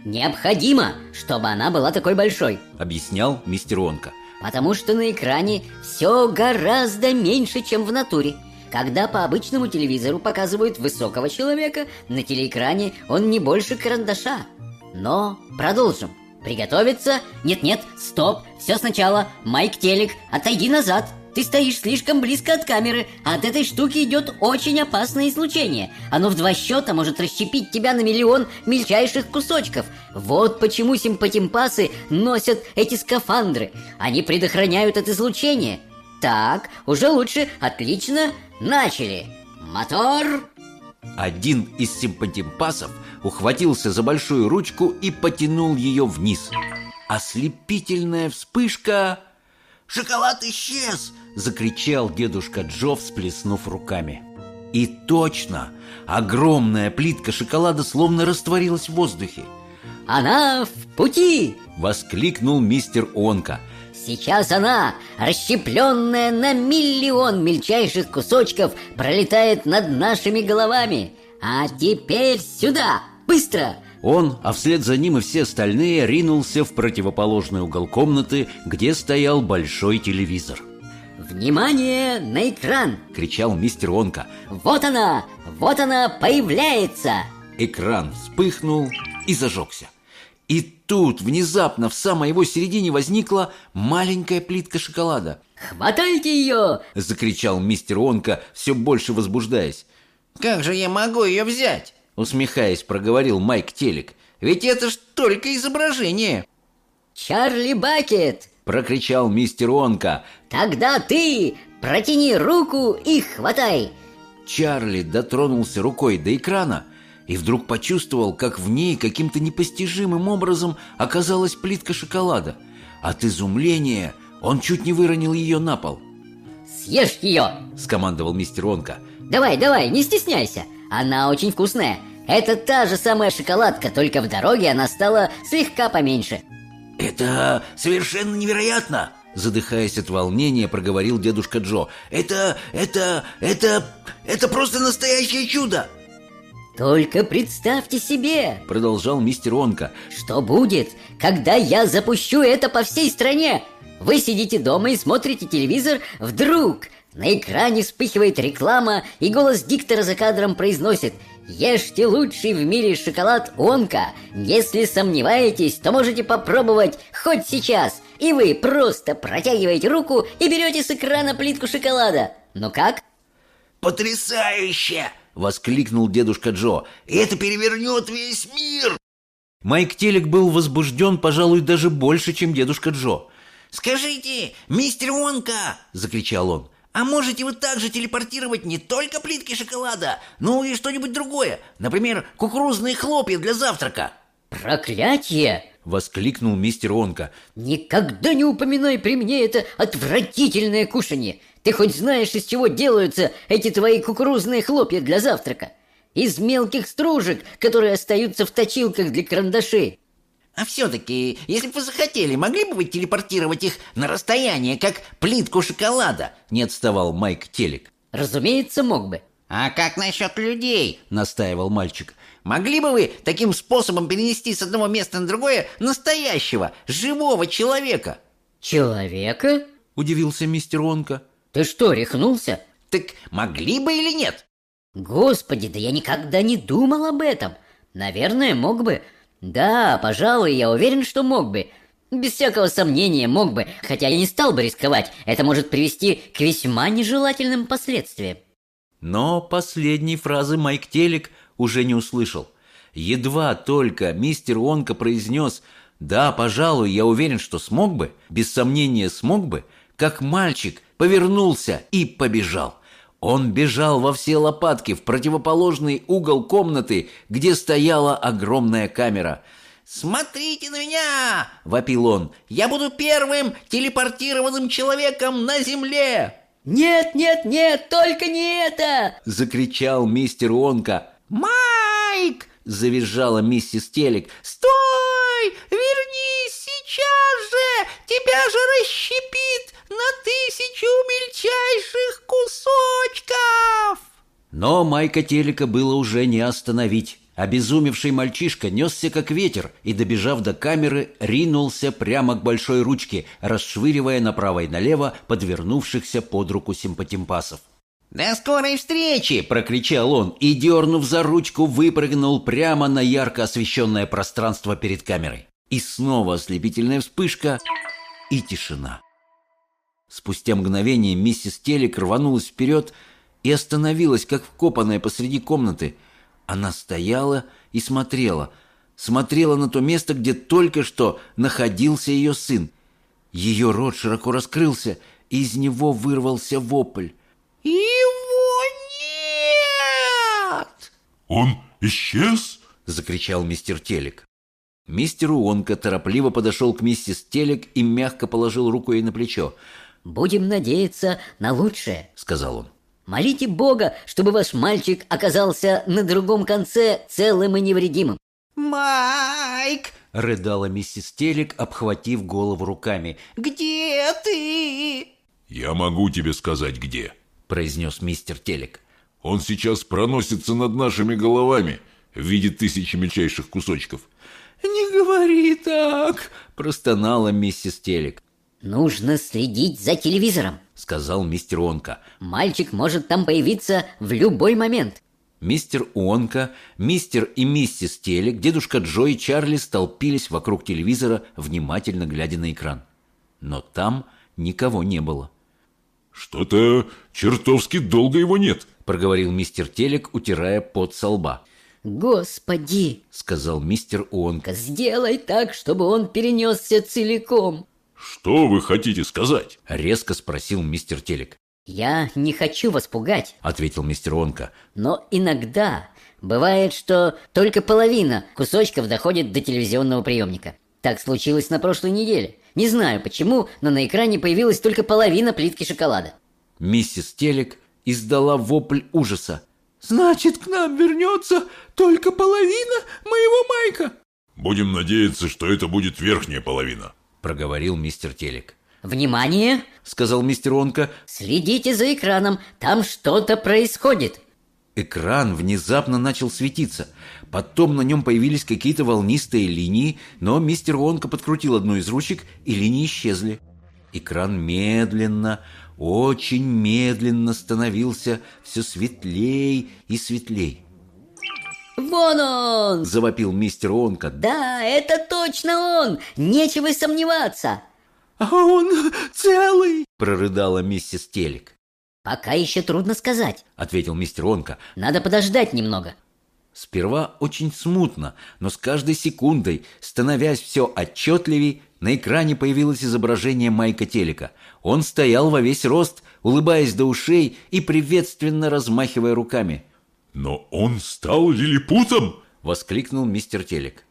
Необходимо, чтобы она была такой большой, объяснял мистер Онка. Потому что на экране все гораздо меньше, чем в натуре. Когда по обычному телевизору показывают высокого человека, на телеэкране он не больше карандаша. Но продолжим. Приготовиться? Нет-нет, стоп, все сначала. Майк Телек, отойди назад. Ты стоишь слишком близко от камеры, а от этой штуки идет очень опасное излучение. Оно в два счета может расщепить тебя на миллион мельчайших кусочков. Вот почему симпатимпасы носят эти скафандры. Они предохраняют от излучения. Так, уже лучше, отлично, начали. Мотор. Один из симпатимпасов ухватился за большую ручку и потянул ее вниз. Ослепительная вспышка... «Шоколад исчез!» — закричал дедушка Джо, всплеснув руками. И точно! Огромная плитка шоколада словно растворилась в воздухе. «Она в пути!» — воскликнул мистер Онка. Сейчас она, расщепленная на миллион мельчайших кусочков, пролетает над нашими головами. А теперь сюда! Быстро! Он, а вслед за ним и все остальные, ринулся в противоположный угол комнаты, где стоял большой телевизор. «Внимание на экран!» — кричал мистер Онка. «Вот она! Вот она появляется!» Экран вспыхнул и зажегся. И тут внезапно в самой его середине возникла маленькая плитка шоколада. «Хватайте ее!» – закричал мистер Онка, все больше возбуждаясь. «Как же я могу ее взять?» – усмехаясь, проговорил Майк Телек. «Ведь это ж только изображение!» «Чарли Бакет!» – прокричал мистер Онка. «Тогда ты протяни руку и хватай!» Чарли дотронулся рукой до экрана и вдруг почувствовал, как в ней каким-то непостижимым образом оказалась плитка шоколада. От изумления он чуть не выронил ее на пол. «Съешь ее!» – скомандовал мистер Онка. «Давай, давай, не стесняйся! Она очень вкусная! Это та же самая шоколадка, только в дороге она стала слегка поменьше!» Это совершенно невероятно!» Задыхаясь от волнения, проговорил дедушка Джо. «Это... это... это... это просто настоящее чудо!» «Только представьте себе!» Продолжал мистер Онка. «Что будет, когда я запущу это по всей стране? Вы сидите дома и смотрите телевизор, вдруг на экране вспыхивает реклама, и голос диктора за кадром произносит «Ешьте лучший в мире шоколад Онка! Если сомневаетесь, то можете попробовать хоть сейчас!» И вы просто протягиваете руку и берете с экрана плитку шоколада. Ну как? «Потрясающе!» — воскликнул дедушка Джо. «Это перевернет весь мир!» Майк Телек был возбужден, пожалуй, даже больше, чем дедушка Джо. «Скажите, мистер Вонка!» — закричал он. «А можете вы также телепортировать не только плитки шоколада, но и что-нибудь другое? Например, кукурузные хлопья для завтрака?» «Проклятие!» — воскликнул мистер Онка. «Никогда не упоминай при мне это отвратительное кушанье! Ты хоть знаешь, из чего делаются эти твои кукурузные хлопья для завтрака? Из мелких стружек, которые остаются в точилках для карандашей!» «А все-таки, если бы вы захотели, могли бы вы телепортировать их на расстояние, как плитку шоколада?» — не отставал Майк Телек. «Разумеется, мог бы». «А как насчет людей?» — настаивал мальчик. Могли бы вы таким способом перенести с одного места на другое настоящего, живого человека? Человека? Удивился мистер Онка. Ты что, рехнулся? Так могли бы или нет? Господи, да я никогда не думал об этом. Наверное, мог бы. Да, пожалуй, я уверен, что мог бы. Без всякого сомнения мог бы, хотя я не стал бы рисковать. Это может привести к весьма нежелательным последствиям. Но последней фразы Майк Телек уже не услышал. Едва только мистер Онка произнес «Да, пожалуй, я уверен, что смог бы», без сомнения смог бы, как мальчик повернулся и побежал. Он бежал во все лопатки в противоположный угол комнаты, где стояла огромная камера. «Смотрите на меня!» – вопил он. «Я буду первым телепортированным человеком на Земле!» «Нет, нет, нет, только не это!» – закричал мистер Онка. «Майк!» – завизжала миссис Телек. «Стой! Вернись сейчас же! Тебя же расщепит на тысячу мельчайших кусочков!» Но Майка Телека было уже не остановить. Обезумевший мальчишка несся как ветер и, добежав до камеры, ринулся прямо к большой ручке, расшвыривая направо и налево подвернувшихся под руку симпатимпасов. «До скорой встречи!» – прокричал он и, дернув за ручку, выпрыгнул прямо на ярко освещенное пространство перед камерой. И снова ослепительная вспышка и тишина. Спустя мгновение миссис Телек рванулась вперед и остановилась, как вкопанная посреди комнаты. Она стояла и смотрела, смотрела на то место, где только что находился ее сын. Ее рот широко раскрылся, и из него вырвался вопль. «Его нет!» «Он исчез?» — закричал мистер Телек. Мистер Уонка торопливо подошел к миссис Телек и мягко положил руку ей на плечо. «Будем надеяться на лучшее», — сказал он. «Молите Бога, чтобы ваш мальчик оказался на другом конце целым и невредимым». «Майк!» — рыдала миссис Телек, обхватив голову руками. «Где ты?» «Я могу тебе сказать, где», произнес мистер Телек. «Он сейчас проносится над нашими головами в виде тысячи мельчайших кусочков». «Не говори так!» – простонала миссис Телек. «Нужно следить за телевизором», — сказал мистер Онка. «Мальчик может там появиться в любой момент». Мистер Онка, мистер и миссис Телек, дедушка Джо и Чарли столпились вокруг телевизора, внимательно глядя на экран. Но там никого не было. «Что-то чертовски долго его нет», — проговорил мистер Телек, утирая пот со лба. «Господи!» — сказал мистер Уонка. «Сделай так, чтобы он перенесся целиком!» «Что вы хотите сказать?» — резко спросил мистер Телек. «Я не хочу вас пугать», — ответил мистер Уонка. «Но иногда бывает, что только половина кусочков доходит до телевизионного приемника. Так случилось на прошлой неделе. Не знаю почему, но на экране появилась только половина плитки шоколада. Миссис Телек издала вопль ужаса. «Значит, к нам вернется только половина моего Майка!» Будем надеяться, что это будет верхняя половина. Проговорил мистер Телек. «Внимание!» — сказал мистер Онка. «Следите за экраном, там что-то происходит!» Экран внезапно начал светиться. Потом на нем появились какие-то волнистые линии, но мистер Онка подкрутил одну из ручек, и линии исчезли. Экран медленно, очень медленно становился все светлей и светлей. «Вон он!» – завопил мистер Онка. «Да, это точно он! Нечего сомневаться!» «А он целый!» – прорыдала миссис Телек. «Пока еще трудно сказать», — ответил мистер Онка. «Надо подождать немного». Сперва очень смутно, но с каждой секундой, становясь все отчетливей, на экране появилось изображение Майка Телека. Он стоял во весь рост, улыбаясь до ушей и приветственно размахивая руками. «Но он стал лилипутом!» — воскликнул мистер Телек.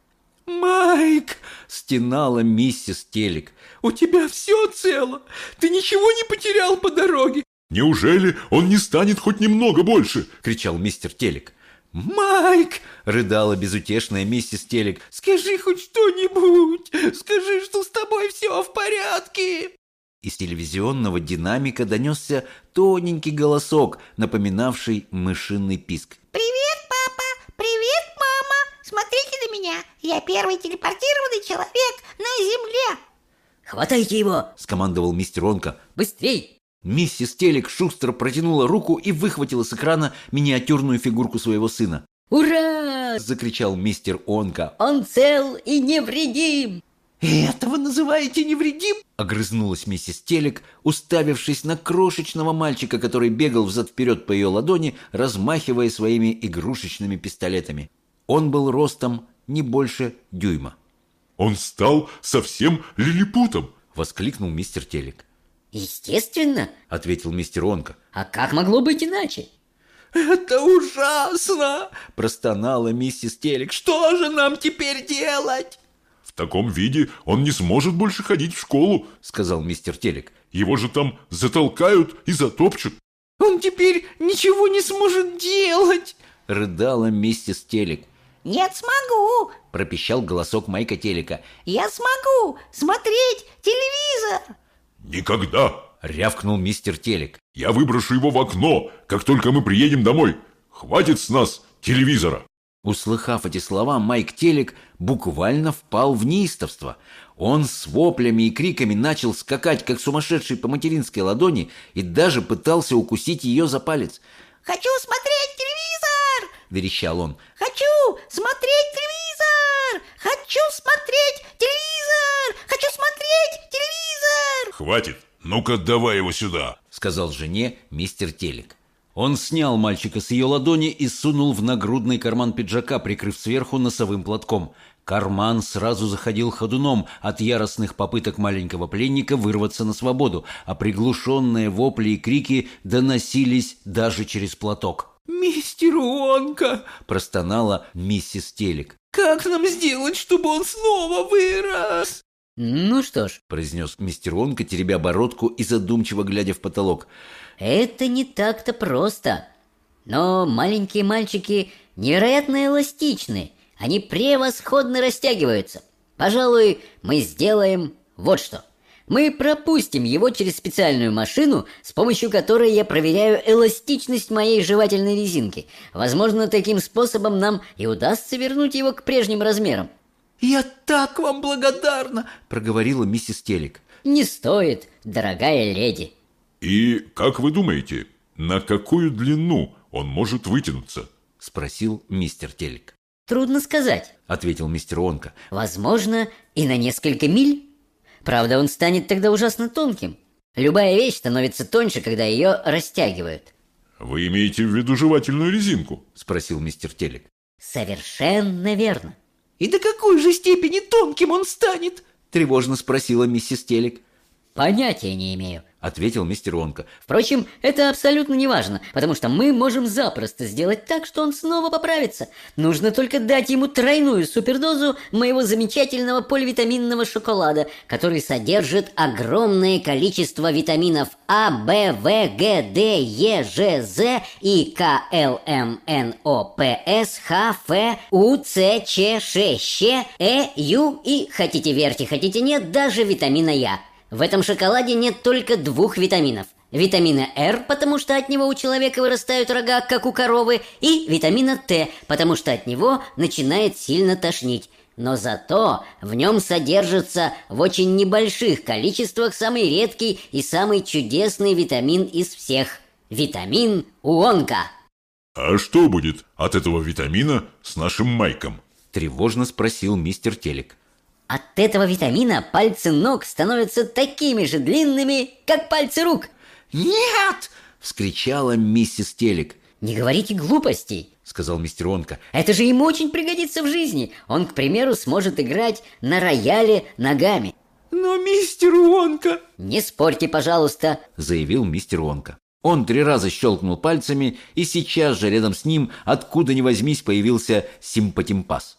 «Майк!» — стенала миссис Телек. «У тебя все цело! Ты ничего не потерял по дороге! «Неужели он не станет хоть немного больше?» — кричал мистер Телек. «Майк!» — рыдала безутешная миссис Телек. «Скажи хоть что-нибудь! Скажи, что с тобой все в порядке!» Из телевизионного динамика донесся тоненький голосок, напоминавший мышиный писк. «Привет, папа! Привет, мама! Смотрите на меня! Я первый телепортированный человек на Земле!» «Хватайте его!» — скомандовал мистер Онка. «Быстрей!» Миссис Телек шустро протянула руку и выхватила с экрана миниатюрную фигурку своего сына. «Ура!» – закричал мистер Онка. «Он цел и невредим!» «Этого называете невредим?» – огрызнулась миссис Телек, уставившись на крошечного мальчика, который бегал взад-вперед по ее ладони, размахивая своими игрушечными пистолетами. Он был ростом не больше дюйма. «Он стал совсем лилипутом!» – воскликнул мистер Телек. «Естественно», — ответил мистер Онка. «А как могло быть иначе?» «Это ужасно!» – простонала миссис Телек. «Что же нам теперь делать?» «В таком виде он не сможет больше ходить в школу», – сказал мистер Телек. «Его же там затолкают и затопчут». «Он теперь ничего не сможет делать!» – рыдала миссис Телек. «Нет, смогу!» – пропищал голосок Майка Телека. «Я смогу смотреть телевизор!» «Никогда!» — рявкнул мистер Телек. «Я выброшу его в окно, как только мы приедем домой. Хватит с нас телевизора!» Услыхав эти слова, Майк Телек буквально впал в неистовство. Он с воплями и криками начал скакать, как сумасшедший по материнской ладони, и даже пытался укусить ее за палец. «Хочу смотреть телевизор!» – верещал он. «Хочу смотреть телевизор! Хочу смотреть телевизор! Хочу смотреть телевизор!» «Хватит! Ну-ка давай его сюда!» – сказал жене мистер Телек. Он снял мальчика с ее ладони и сунул в нагрудный карман пиджака, прикрыв сверху носовым платком. Карман сразу заходил ходуном от яростных попыток маленького пленника вырваться на свободу, а приглушенные вопли и крики доносились даже через платок. «Мистер Уонка!» – простонала миссис Телек. «Как нам сделать, чтобы он снова вырос?» «Ну что ж», – произнес мистер Уонка, теребя бородку и задумчиво глядя в потолок – это не так-то просто. Но маленькие мальчики невероятно эластичны. Они превосходно растягиваются. Пожалуй, мы сделаем вот что. Мы пропустим его через специальную машину, с помощью которой я проверяю эластичность моей жевательной резинки. Возможно, таким способом нам и удастся вернуть его к прежним размерам. «Я так вам благодарна!» – проговорила миссис Телек. «Не стоит, дорогая леди!» «И как вы думаете, на какую длину он может вытянуться?» – спросил мистер Телек. «Трудно сказать», – ответил мистер Онка. «Возможно, и на несколько миль. Правда, он станет тогда ужасно тонким. Любая вещь становится тоньше, когда ее растягивают». «Вы имеете в виду жевательную резинку?» – спросил мистер Телек. «Совершенно верно». «И до какой же степени тонким он станет?» – тревожно спросила миссис Телек. «Понятия не имею», ответил мистер Вонка. Впрочем, это абсолютно не важно, потому что мы можем запросто сделать так, что он снова поправится. Нужно только дать ему тройную супердозу моего замечательного поливитаминного шоколада, который содержит огромное количество витаминов А, В, В, Г, Д, Е, Ж, З и К, Л, М, Н, О, П, С, Х, Ф, У, Ц, Ч, Ш, Щ, Э, Ю и, хотите верьте, хотите нет, даже витамина Я. В этом шоколаде нет только двух витаминов. Витамина R, потому что от него у человека вырастают рога, как у коровы, и витамина Т, потому что от него начинает сильно тошнить. Но зато в нем содержится в очень небольших количествах самый редкий и самый чудесный витамин из всех – витамин Уонка. А что будет от этого витамина с нашим Майком? Тревожно спросил мистер Телек. От этого витамина пальцы ног становятся такими же длинными, как пальцы рук. «Нет!» – вскричала миссис Телек. «Не говорите глупостей», – сказал мистер Онка. «Это же ему очень пригодится в жизни. Он, к примеру, сможет играть на рояле ногами». «Но мистер Онка...» «Не спорьте, пожалуйста», – заявил мистер Онка. Он три раза щелкнул пальцами, и сейчас же рядом с ним, откуда ни возьмись, появился симпатимпас.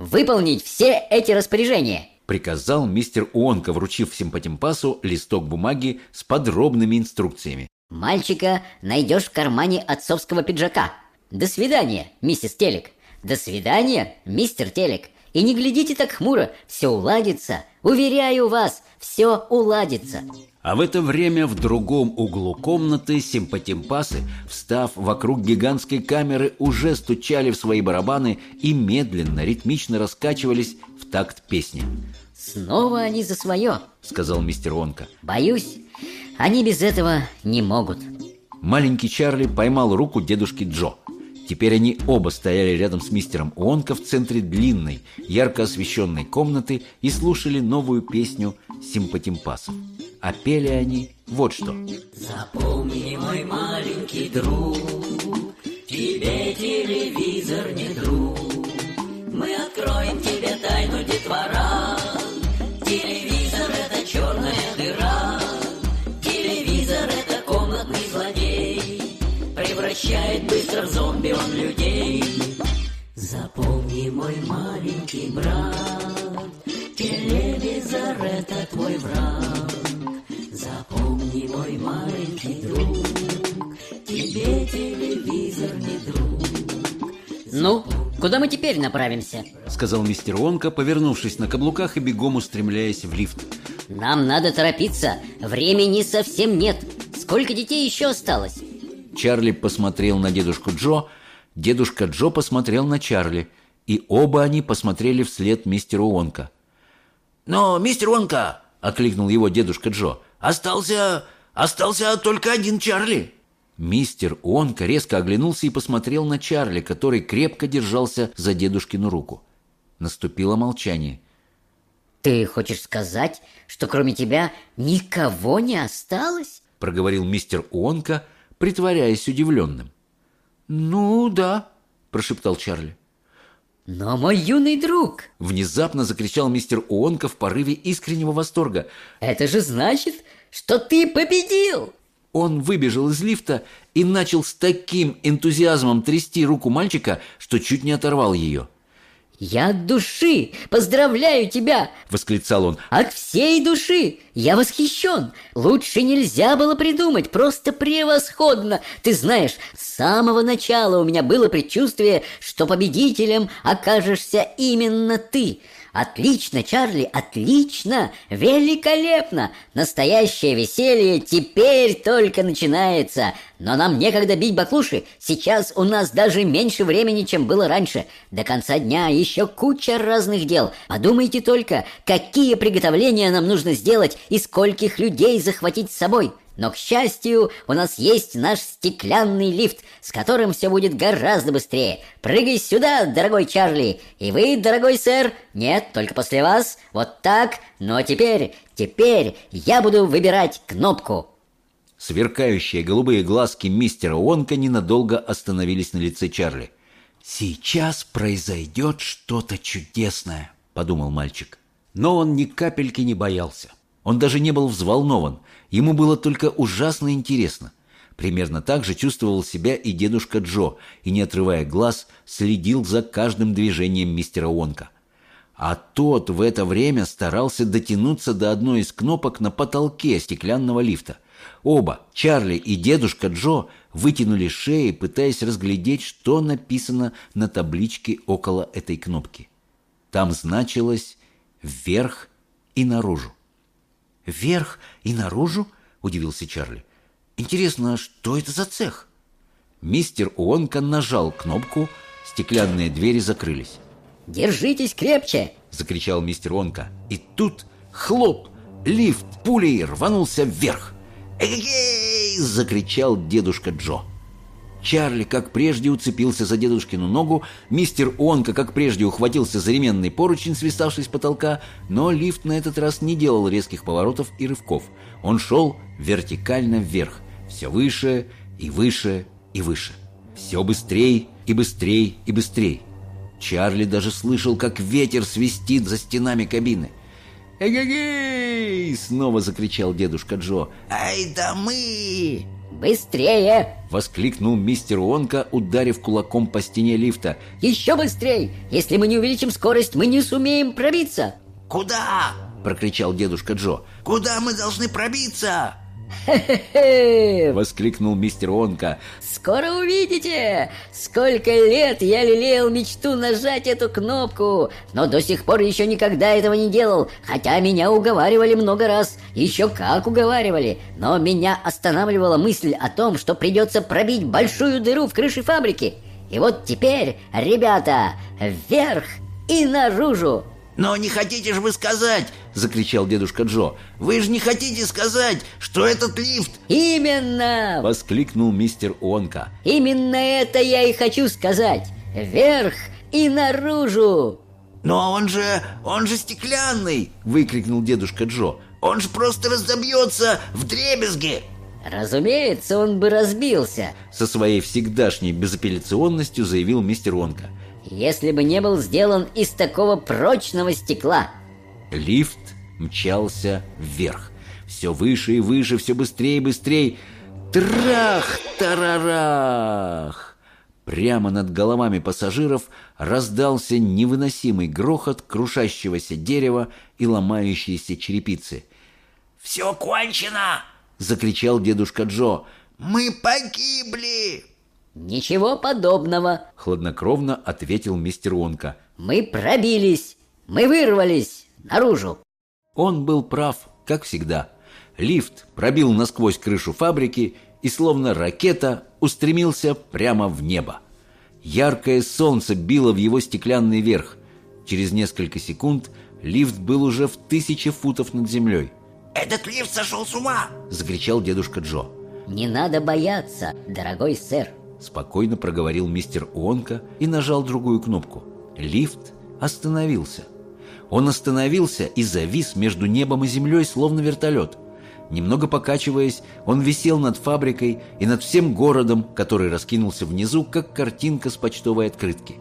Выполнить все эти распоряжения!» приказал мистер Уонка, вручив симпатимпасу листок бумаги с подробными инструкциями. «Мальчика найдешь в кармане отцовского пиджака. До свидания, миссис Телек. До свидания, мистер Телек. И не глядите так хмуро, все уладится. Уверяю вас, все уладится». А в это время в другом углу комнаты симпатимпасы, встав вокруг гигантской камеры, уже стучали в свои барабаны и медленно, ритмично раскачивались в такт песни. «Снова они за свое», — сказал мистер Вонка. «Боюсь, они без этого не могут». Маленький Чарли поймал руку дедушки Джо. Теперь они оба стояли рядом с мистером Уонка в центре длинной, ярко освещенной комнаты и слушали новую песню симпатимпасов а пели они вот что. Запомни, мой маленький друг, тебе телевизор не друг. Мы откроем тебе тайну детвора. Телевизор — это черная дыра. Превращает быстро в зомби он людей. Запомни, мой маленький брат, телевизор — это твой враг. Запомни, мой маленький друг, тебе телевизор не друг. Ну, куда мы теперь направимся? Сказал мистер Вонка, повернувшись на каблуках и бегом устремляясь в лифт. Нам надо торопиться, времени совсем нет. Сколько детей еще осталось? Чарли посмотрел на дедушку Джо, дедушка Джо посмотрел на Чарли, и оба они посмотрели вслед мистеру Вонка. «Но, мистер Вонка!» — окликнул его дедушка Джо — Остался... остался только один Чарли». Мистер Уонка резко оглянулся и посмотрел на Чарли, который крепко держался за дедушкину руку. Наступило молчание. «Ты хочешь сказать, что кроме тебя никого не осталось?» проговорил мистер Уонка, притворяясь удивленным. «Ну да», – прошептал Чарли. «Но мой юный друг!» Внезапно закричал мистер Уонка в порыве искреннего восторга. «Это же значит, что ты победил!» Он выбежал из лифта и начал с таким энтузиазмом трясти руку мальчика, что чуть не оторвал ее. «Я от души поздравляю тебя!» — восклицал он. «От всей души! Я восхищен! Лучше нельзя было придумать, просто превосходно! Ты знаешь, с самого начала у меня было предчувствие, что победителем окажешься именно ты!» Отлично, Чарли, отлично, великолепно. Настоящее веселье теперь только начинается. Но нам некогда бить баклуши. Сейчас у нас даже меньше времени, чем было раньше. До конца дня еще куча разных дел. Подумайте только, какие приготовления нам нужно сделать и скольких людей захватить с собой. Но, к счастью, у нас есть наш стеклянный лифт, с которым все будет гораздо быстрее. Прыгай сюда, дорогой Чарли. И вы, дорогой сэр. Нет, только после вас. Вот так. А теперь, теперь я буду выбирать кнопку. Сверкающие голубые глазки мистера Уонка ненадолго остановились на лице Чарли. «Сейчас произойдет что-то чудесное», — подумал мальчик. Но он ни капельки не боялся. Он даже не был взволнован, ему было только ужасно интересно. Примерно так же чувствовал себя и дедушка Джо, и, не отрывая глаз, следил за каждым движением мистера Уонка. А тот в это время старался дотянуться до одной из кнопок на потолке стеклянного лифта. Оба, Чарли и дедушка Джо, вытянули шеи, пытаясь разглядеть, что написано на табличке около этой кнопки. Там значилось «вверх и наружу». «Вверх и наружу?» – удивился Чарли. «Интересно, что это за цех?» Мистер Уонка нажал кнопку, стеклянные двери закрылись. «Держитесь крепче!» – закричал мистер Уонка. И тут хлоп! Лифт пулей рванулся вверх. «Эй!» – закричал дедушка Джо. Чарли, как прежде, уцепился за дедушкину ногу, мистер Онка, как прежде, ухватился за ременный поручень, свиставший с потолка, но лифт на этот раз не делал резких поворотов и рывков. Он шел вертикально вверх, все выше и выше и выше. Все быстрее и быстрее и быстрее. Чарли даже слышал, как ветер свистит за стенами кабины. «Эгегей!» — снова закричал дедушка Джо. «Ай да мы!» «Быстрее!» — воскликнул мистер Уонка, ударив кулаком по стене лифта. «Еще быстрее! Если мы не увеличим скорость, мы не сумеем пробиться!» «Куда?» — прокричал дедушка Джо. «Куда мы должны пробиться?» «Хе-хе-хе!» — воскликнул мистер Онка. «Скоро увидите! Сколько лет я лелеял мечту нажать эту кнопку, но до сих пор еще никогда этого не делал, хотя меня уговаривали много раз, еще как уговаривали, но меня останавливала мысль о том, что придется пробить большую дыру в крыше фабрики. И вот теперь, ребята, вверх и наружу!» «Но не хотите же вы сказать!» — закричал дедушка Джо. «Вы же не хотите сказать, что этот лифт...» «Именно!» — воскликнул мистер Уонка. «Именно это я и хочу сказать! Вверх и наружу!» «Но он же... он же стеклянный!» — выкрикнул дедушка Джо. «Он же просто разобьется в дребезги!» «Разумеется, он бы разбился!» Со своей всегдашней безапелляционностью заявил мистер Уонка если бы не был сделан из такого прочного стекла. Лифт мчался вверх. Все выше и выше, все быстрее и быстрее. Трах-тарарах! Прямо над головами пассажиров раздался невыносимый грохот крушащегося дерева и ломающиеся черепицы. «Все кончено!» — закричал дедушка Джо. «Мы погибли!» «Ничего подобного», — хладнокровно ответил мистер Онка. «Мы пробились, мы вырвались наружу». Он был прав, как всегда. Лифт пробил насквозь крышу фабрики и, словно ракета, устремился прямо в небо. Яркое солнце било в его стеклянный верх. Через несколько секунд лифт был уже в тысячи футов над землей. «Этот лифт сошел с ума!» – закричал дедушка Джо. «Не надо бояться, дорогой сэр», Спокойно проговорил мистер Уонка и нажал другую кнопку. Лифт остановился. Он остановился и завис между небом и землей, словно вертолет. Немного покачиваясь, он висел над фабрикой и над всем городом, который раскинулся внизу, как картинка с почтовой открытки.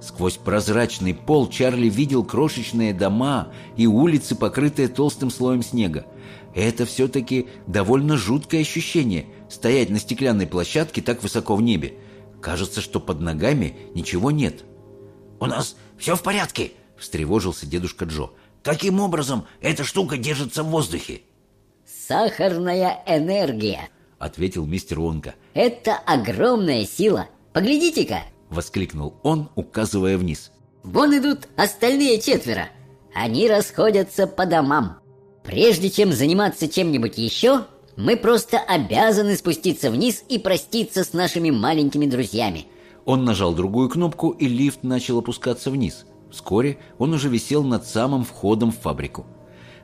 Сквозь прозрачный пол Чарли видел крошечные дома и улицы, покрытые толстым слоем снега. Это все-таки довольно жуткое ощущение – стоять на стеклянной площадке так высоко в небе. Кажется, что под ногами ничего нет. «У нас все в порядке?» – встревожился дедушка Джо. «Каким образом эта штука держится в воздухе?» «Сахарная энергия», – ответил мистер Вонка. «Это огромная сила. Поглядите-ка!» – воскликнул он, указывая вниз. «Вон идут остальные четверо. Они расходятся по домам. Прежде чем заниматься чем-нибудь еще, мы просто обязаны спуститься вниз и проститься с нашими маленькими друзьями. Он нажал другую кнопку, и лифт начал опускаться вниз. Вскоре он уже висел над самым входом в фабрику.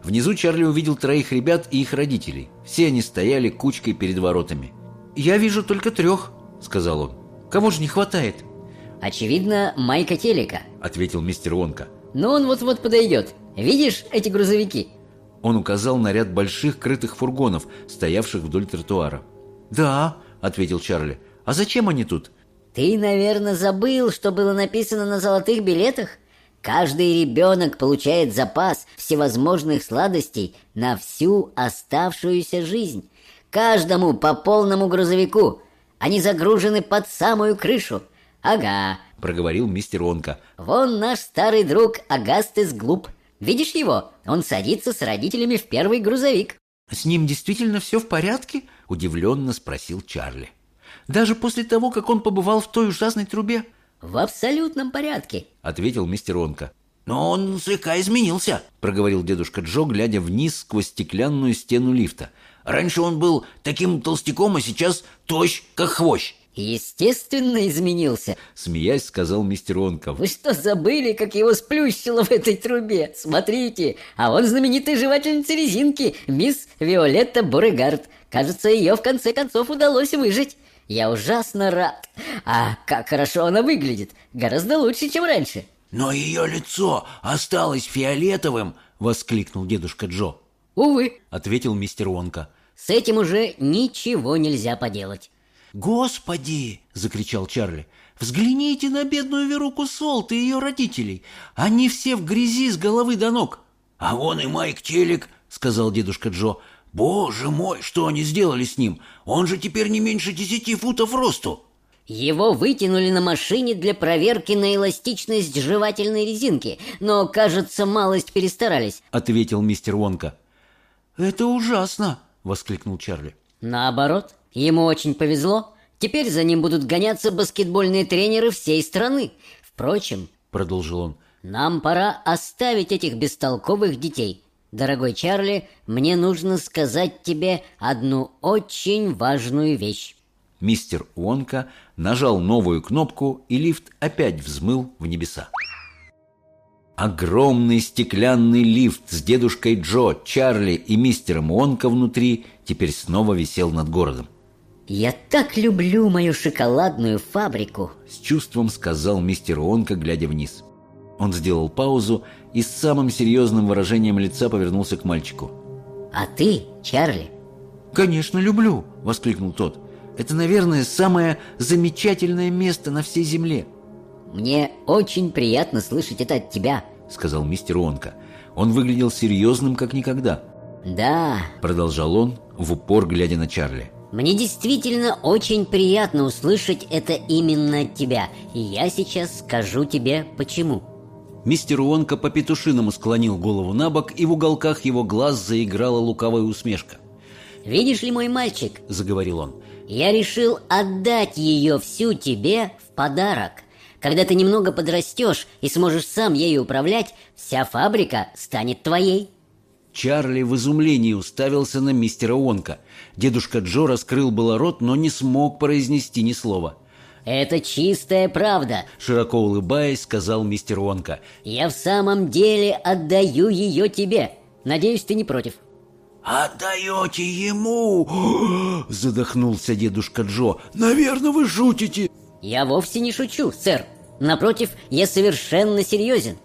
Внизу Чарли увидел троих ребят и их родителей. Все они стояли кучкой перед воротами. «Я вижу только трех», — сказал он. «Кого же не хватает?» «Очевидно, Майка Телека», — ответил мистер Вонка. «Но он вот-вот подойдет. Видишь эти грузовики?» Он указал на ряд больших крытых фургонов, стоявших вдоль тротуара. «Да», — ответил Чарли. «А зачем они тут?» «Ты, наверное, забыл, что было написано на золотых билетах? Каждый ребенок получает запас всевозможных сладостей на всю оставшуюся жизнь. Каждому по полному грузовику. Они загружены под самую крышу. Ага, проговорил мистер Онка. Вон наш старый друг Агастес Глуп. Видишь его? Он садится с родителями в первый грузовик. «С ним действительно все в порядке?» – удивленно спросил Чарли. «Даже после того, как он побывал в той ужасной трубе?» «В абсолютном порядке», – ответил мистер Онка. «Но он слегка изменился», – проговорил дедушка Джо, глядя вниз сквозь стеклянную стену лифта. «Раньше он был таким толстяком, а сейчас тощ, как хвощ». «Естественно изменился», — смеясь сказал мистер Онков. «Вы что, забыли, как его сплющило в этой трубе? Смотрите, а он знаменитая жевательница резинки, мисс Виолетта Бурегард. Кажется, ее в конце концов удалось выжить. Я ужасно рад. А как хорошо она выглядит, гораздо лучше, чем раньше». «Но ее лицо осталось фиолетовым!» — воскликнул дедушка Джо. «Увы», — ответил мистер Онка. «С этим уже ничего нельзя поделать». «Господи!» — закричал Чарли. «Взгляните на бедную Веруку Солт и ее родителей. Они все в грязи с головы до ног». «А вон и Майк Телек», — сказал дедушка Джо. «Боже мой, что они сделали с ним? Он же теперь не меньше десяти футов росту». Его вытянули на машине для проверки на эластичность жевательной резинки, но, кажется, малость перестарались», — ответил мистер Вонка. «Это ужасно!» — воскликнул Чарли. «Наоборот, Ему очень повезло. Теперь за ним будут гоняться баскетбольные тренеры всей страны. Впрочем, продолжил он, нам пора оставить этих бестолковых детей. Дорогой Чарли, мне нужно сказать тебе одну очень важную вещь. Мистер Уонка нажал новую кнопку, и лифт опять взмыл в небеса. Огромный стеклянный лифт с дедушкой Джо, Чарли и мистером Уонка внутри теперь снова висел над городом. «Я так люблю мою шоколадную фабрику!» С чувством сказал мистер Онка, глядя вниз. Он сделал паузу и с самым серьезным выражением лица повернулся к мальчику. «А ты, Чарли?» «Конечно, люблю!» — воскликнул тот. «Это, наверное, самое замечательное место на всей земле!» «Мне очень приятно слышать это от тебя!» — сказал мистер Онка. Он выглядел серьезным, как никогда. «Да!» — продолжал он, в упор глядя на Чарли. Мне действительно очень приятно услышать это именно от тебя, и я сейчас скажу тебе почему. Мистер Уонка по-петушиному склонил голову на бок, и в уголках его глаз заиграла лукавая усмешка. «Видишь ли, мой мальчик?» – заговорил он. «Я решил отдать ее всю тебе в подарок. Когда ты немного подрастешь и сможешь сам ею управлять, вся фабрика станет твоей». Чарли в изумлении уставился на мистера Уонка. Дедушка Джо раскрыл было рот, но не смог произнести ни слова. «Это чистая правда», — широко улыбаясь, сказал мистер Уонка. «Я в самом деле отдаю ее тебе. Надеюсь, ты не против». «Отдаете ему?» — задохнулся дедушка Джо. «Наверное, вы шутите». «Я вовсе не шучу, сэр. Напротив, я совершенно серьезен.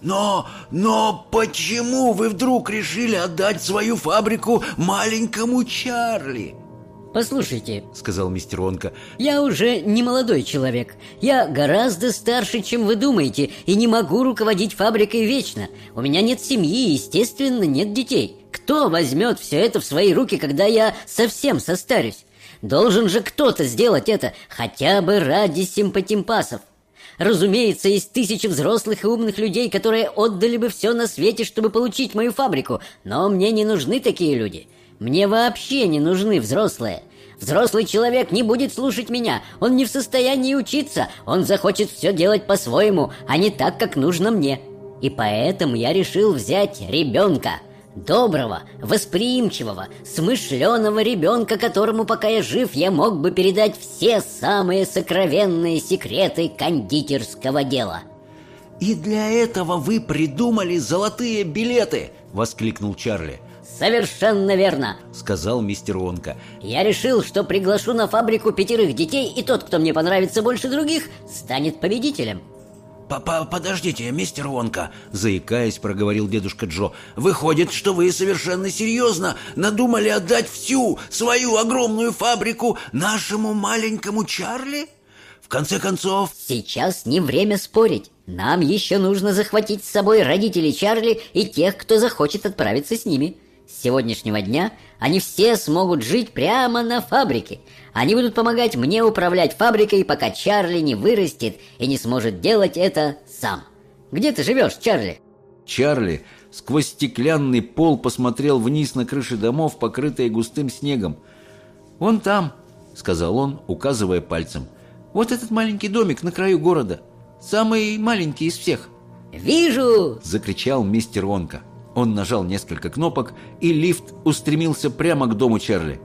Но, но почему вы вдруг решили отдать свою фабрику маленькому Чарли? «Послушайте», — сказал мистер Онка, — «я уже не молодой человек. Я гораздо старше, чем вы думаете, и не могу руководить фабрикой вечно. У меня нет семьи и, естественно, нет детей. Кто возьмет все это в свои руки, когда я совсем состарюсь? Должен же кто-то сделать это, хотя бы ради симпатимпасов. Разумеется, есть тысячи взрослых и умных людей, которые отдали бы все на свете, чтобы получить мою фабрику, но мне не нужны такие люди. Мне вообще не нужны взрослые. Взрослый человек не будет слушать меня, он не в состоянии учиться, он захочет все делать по-своему, а не так, как нужно мне. И поэтому я решил взять ребенка – Доброго, восприимчивого, смышленого ребенка, которому, пока я жив, я мог бы передать все самые сокровенные секреты кондитерского дела. «И для этого вы придумали золотые билеты!» — воскликнул Чарли. «Совершенно верно!» — сказал мистер Онка. «Я решил, что приглашу на фабрику пятерых детей, и тот, кто мне понравится больше других, станет победителем. «Подождите, мистер Вонка», — заикаясь, проговорил дедушка Джо. «Выходит, что вы совершенно серьезно надумали отдать всю свою огромную фабрику нашему маленькому Чарли? В конце концов... Сейчас не время спорить. Нам еще нужно захватить с собой родителей Чарли и тех, кто захочет отправиться с ними. С сегодняшнего дня они все смогут жить прямо на фабрике. Они будут помогать мне управлять фабрикой, пока Чарли не вырастет и не сможет делать это сам. Где ты живешь, Чарли? Чарли сквозь стеклянный пол посмотрел вниз на крыши домов, покрытые густым снегом. «Вон там», — сказал он, указывая пальцем. «Вот этот маленький домик на краю города. Самый маленький из всех». «Вижу!» — закричал мистер Онка. Он нажал несколько кнопок, и лифт устремился прямо к дому Чарли.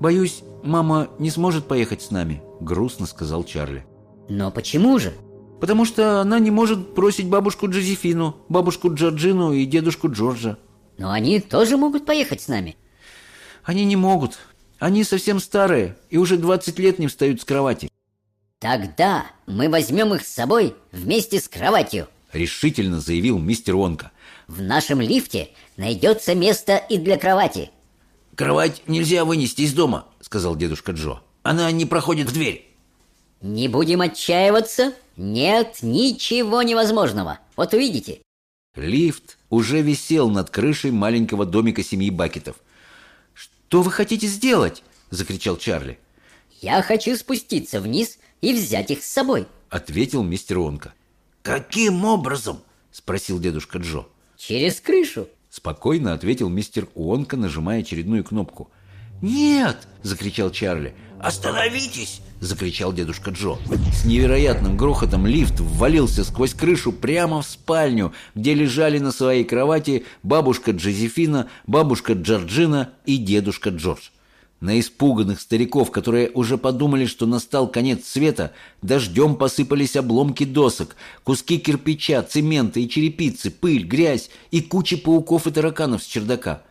«Боюсь, мама не сможет поехать с нами», — грустно сказал Чарли. «Но почему же?» «Потому что она не может бросить бабушку Джозефину, бабушку Джорджину и дедушку Джорджа». «Но они тоже могут поехать с нами». «Они не могут. Они совсем старые и уже 20 лет не встают с кровати». «Тогда мы возьмем их с собой вместе с кроватью», — решительно заявил мистер Онка. В нашем лифте найдется место и для кровати. Кровать нельзя вынести из дома, сказал дедушка Джо. Она не проходит в дверь. Не будем отчаиваться. Нет ничего невозможного. Вот увидите. Лифт уже висел над крышей маленького домика семьи Бакетов. «Что вы хотите сделать?» – закричал Чарли. «Я хочу спуститься вниз и взять их с собой», – ответил мистер Онка. «Каким образом?» – спросил дедушка Джо. «Через крышу», — спокойно ответил мистер Уонка, нажимая очередную кнопку. «Нет!» — закричал Чарли. «Остановитесь!» — закричал дедушка Джо. С невероятным грохотом лифт ввалился сквозь крышу прямо в спальню, где лежали на своей кровати бабушка Джозефина, бабушка Джорджина и дедушка Джордж. На испуганных стариков, которые уже подумали, что настал конец света, дождем посыпались обломки досок, куски кирпича, цемента и черепицы, пыль, грязь и куча пауков и тараканов с чердака.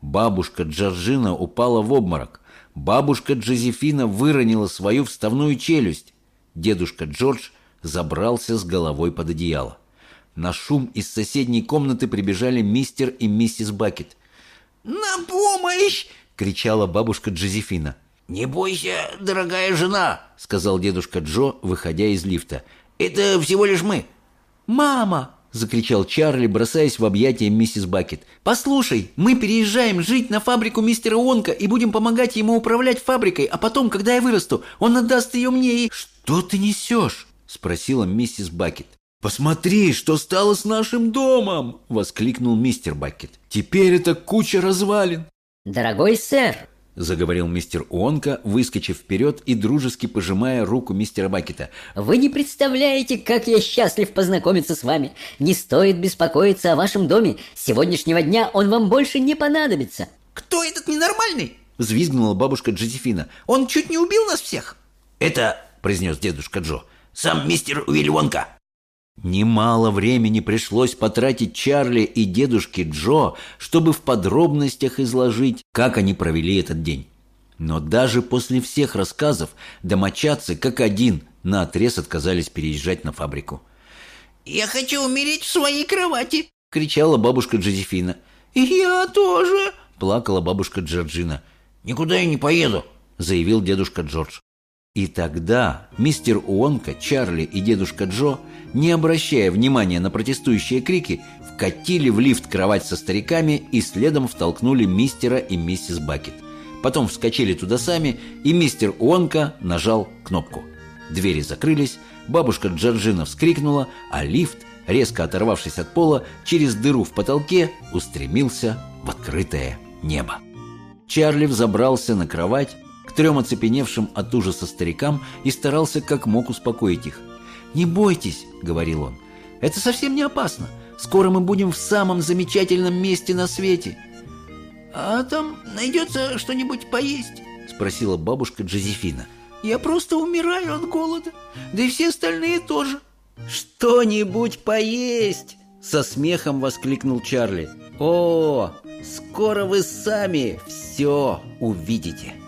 Бабушка Джорджина упала в обморок. Бабушка Джозефина выронила свою вставную челюсть. Дедушка Джордж забрался с головой под одеяло. На шум из соседней комнаты прибежали мистер и миссис Бакет. «На помощь!» — кричала бабушка Джозефина. «Не бойся, дорогая жена», — сказал дедушка Джо, выходя из лифта. «Это всего лишь мы». «Мама!» — закричал Чарли, бросаясь в объятия миссис Бакет. «Послушай, мы переезжаем жить на фабрику мистера Онка и будем помогать ему управлять фабрикой, а потом, когда я вырасту, он отдаст ее мне и...» «Что ты несешь?» — спросила миссис Бакет. «Посмотри, что стало с нашим домом!» — воскликнул мистер Бакет. «Теперь это куча развалин!» «Дорогой сэр!» — заговорил мистер Уонка, выскочив вперед и дружески пожимая руку мистера Бакета. «Вы не представляете, как я счастлив познакомиться с вами. Не стоит беспокоиться о вашем доме. С сегодняшнего дня он вам больше не понадобится». «Кто этот ненормальный?» — взвизгнула бабушка Джозефина. «Он чуть не убил нас всех». «Это, — произнес дедушка Джо, — сам мистер Уилли Вонка». Немало времени пришлось потратить Чарли и дедушке Джо, чтобы в подробностях изложить, как они провели этот день. Но даже после всех рассказов домочадцы, как один, наотрез отказались переезжать на фабрику. «Я хочу умереть в своей кровати!» — кричала бабушка Джозефина. «Я тоже!» — плакала бабушка Джорджина. «Никуда я не поеду!» — заявил дедушка Джордж. И тогда мистер Уонка, Чарли и дедушка Джо, не обращая внимания на протестующие крики, вкатили в лифт кровать со стариками и следом втолкнули мистера и миссис Бакет. Потом вскочили туда сами, и мистер Уонка нажал кнопку. Двери закрылись, бабушка Джорджина вскрикнула, а лифт, резко оторвавшись от пола, через дыру в потолке устремился в открытое небо. Чарли взобрался на кровать, к трем оцепеневшим от ужаса старикам и старался как мог успокоить их. «Не бойтесь», — говорил он, — «это совсем не опасно. Скоро мы будем в самом замечательном месте на свете». «А там найдется что-нибудь поесть?» — спросила бабушка Джозефина. «Я просто умираю от голода, да и все остальные тоже». «Что-нибудь поесть!» — со смехом воскликнул Чарли. «О, скоро вы сами все увидите!»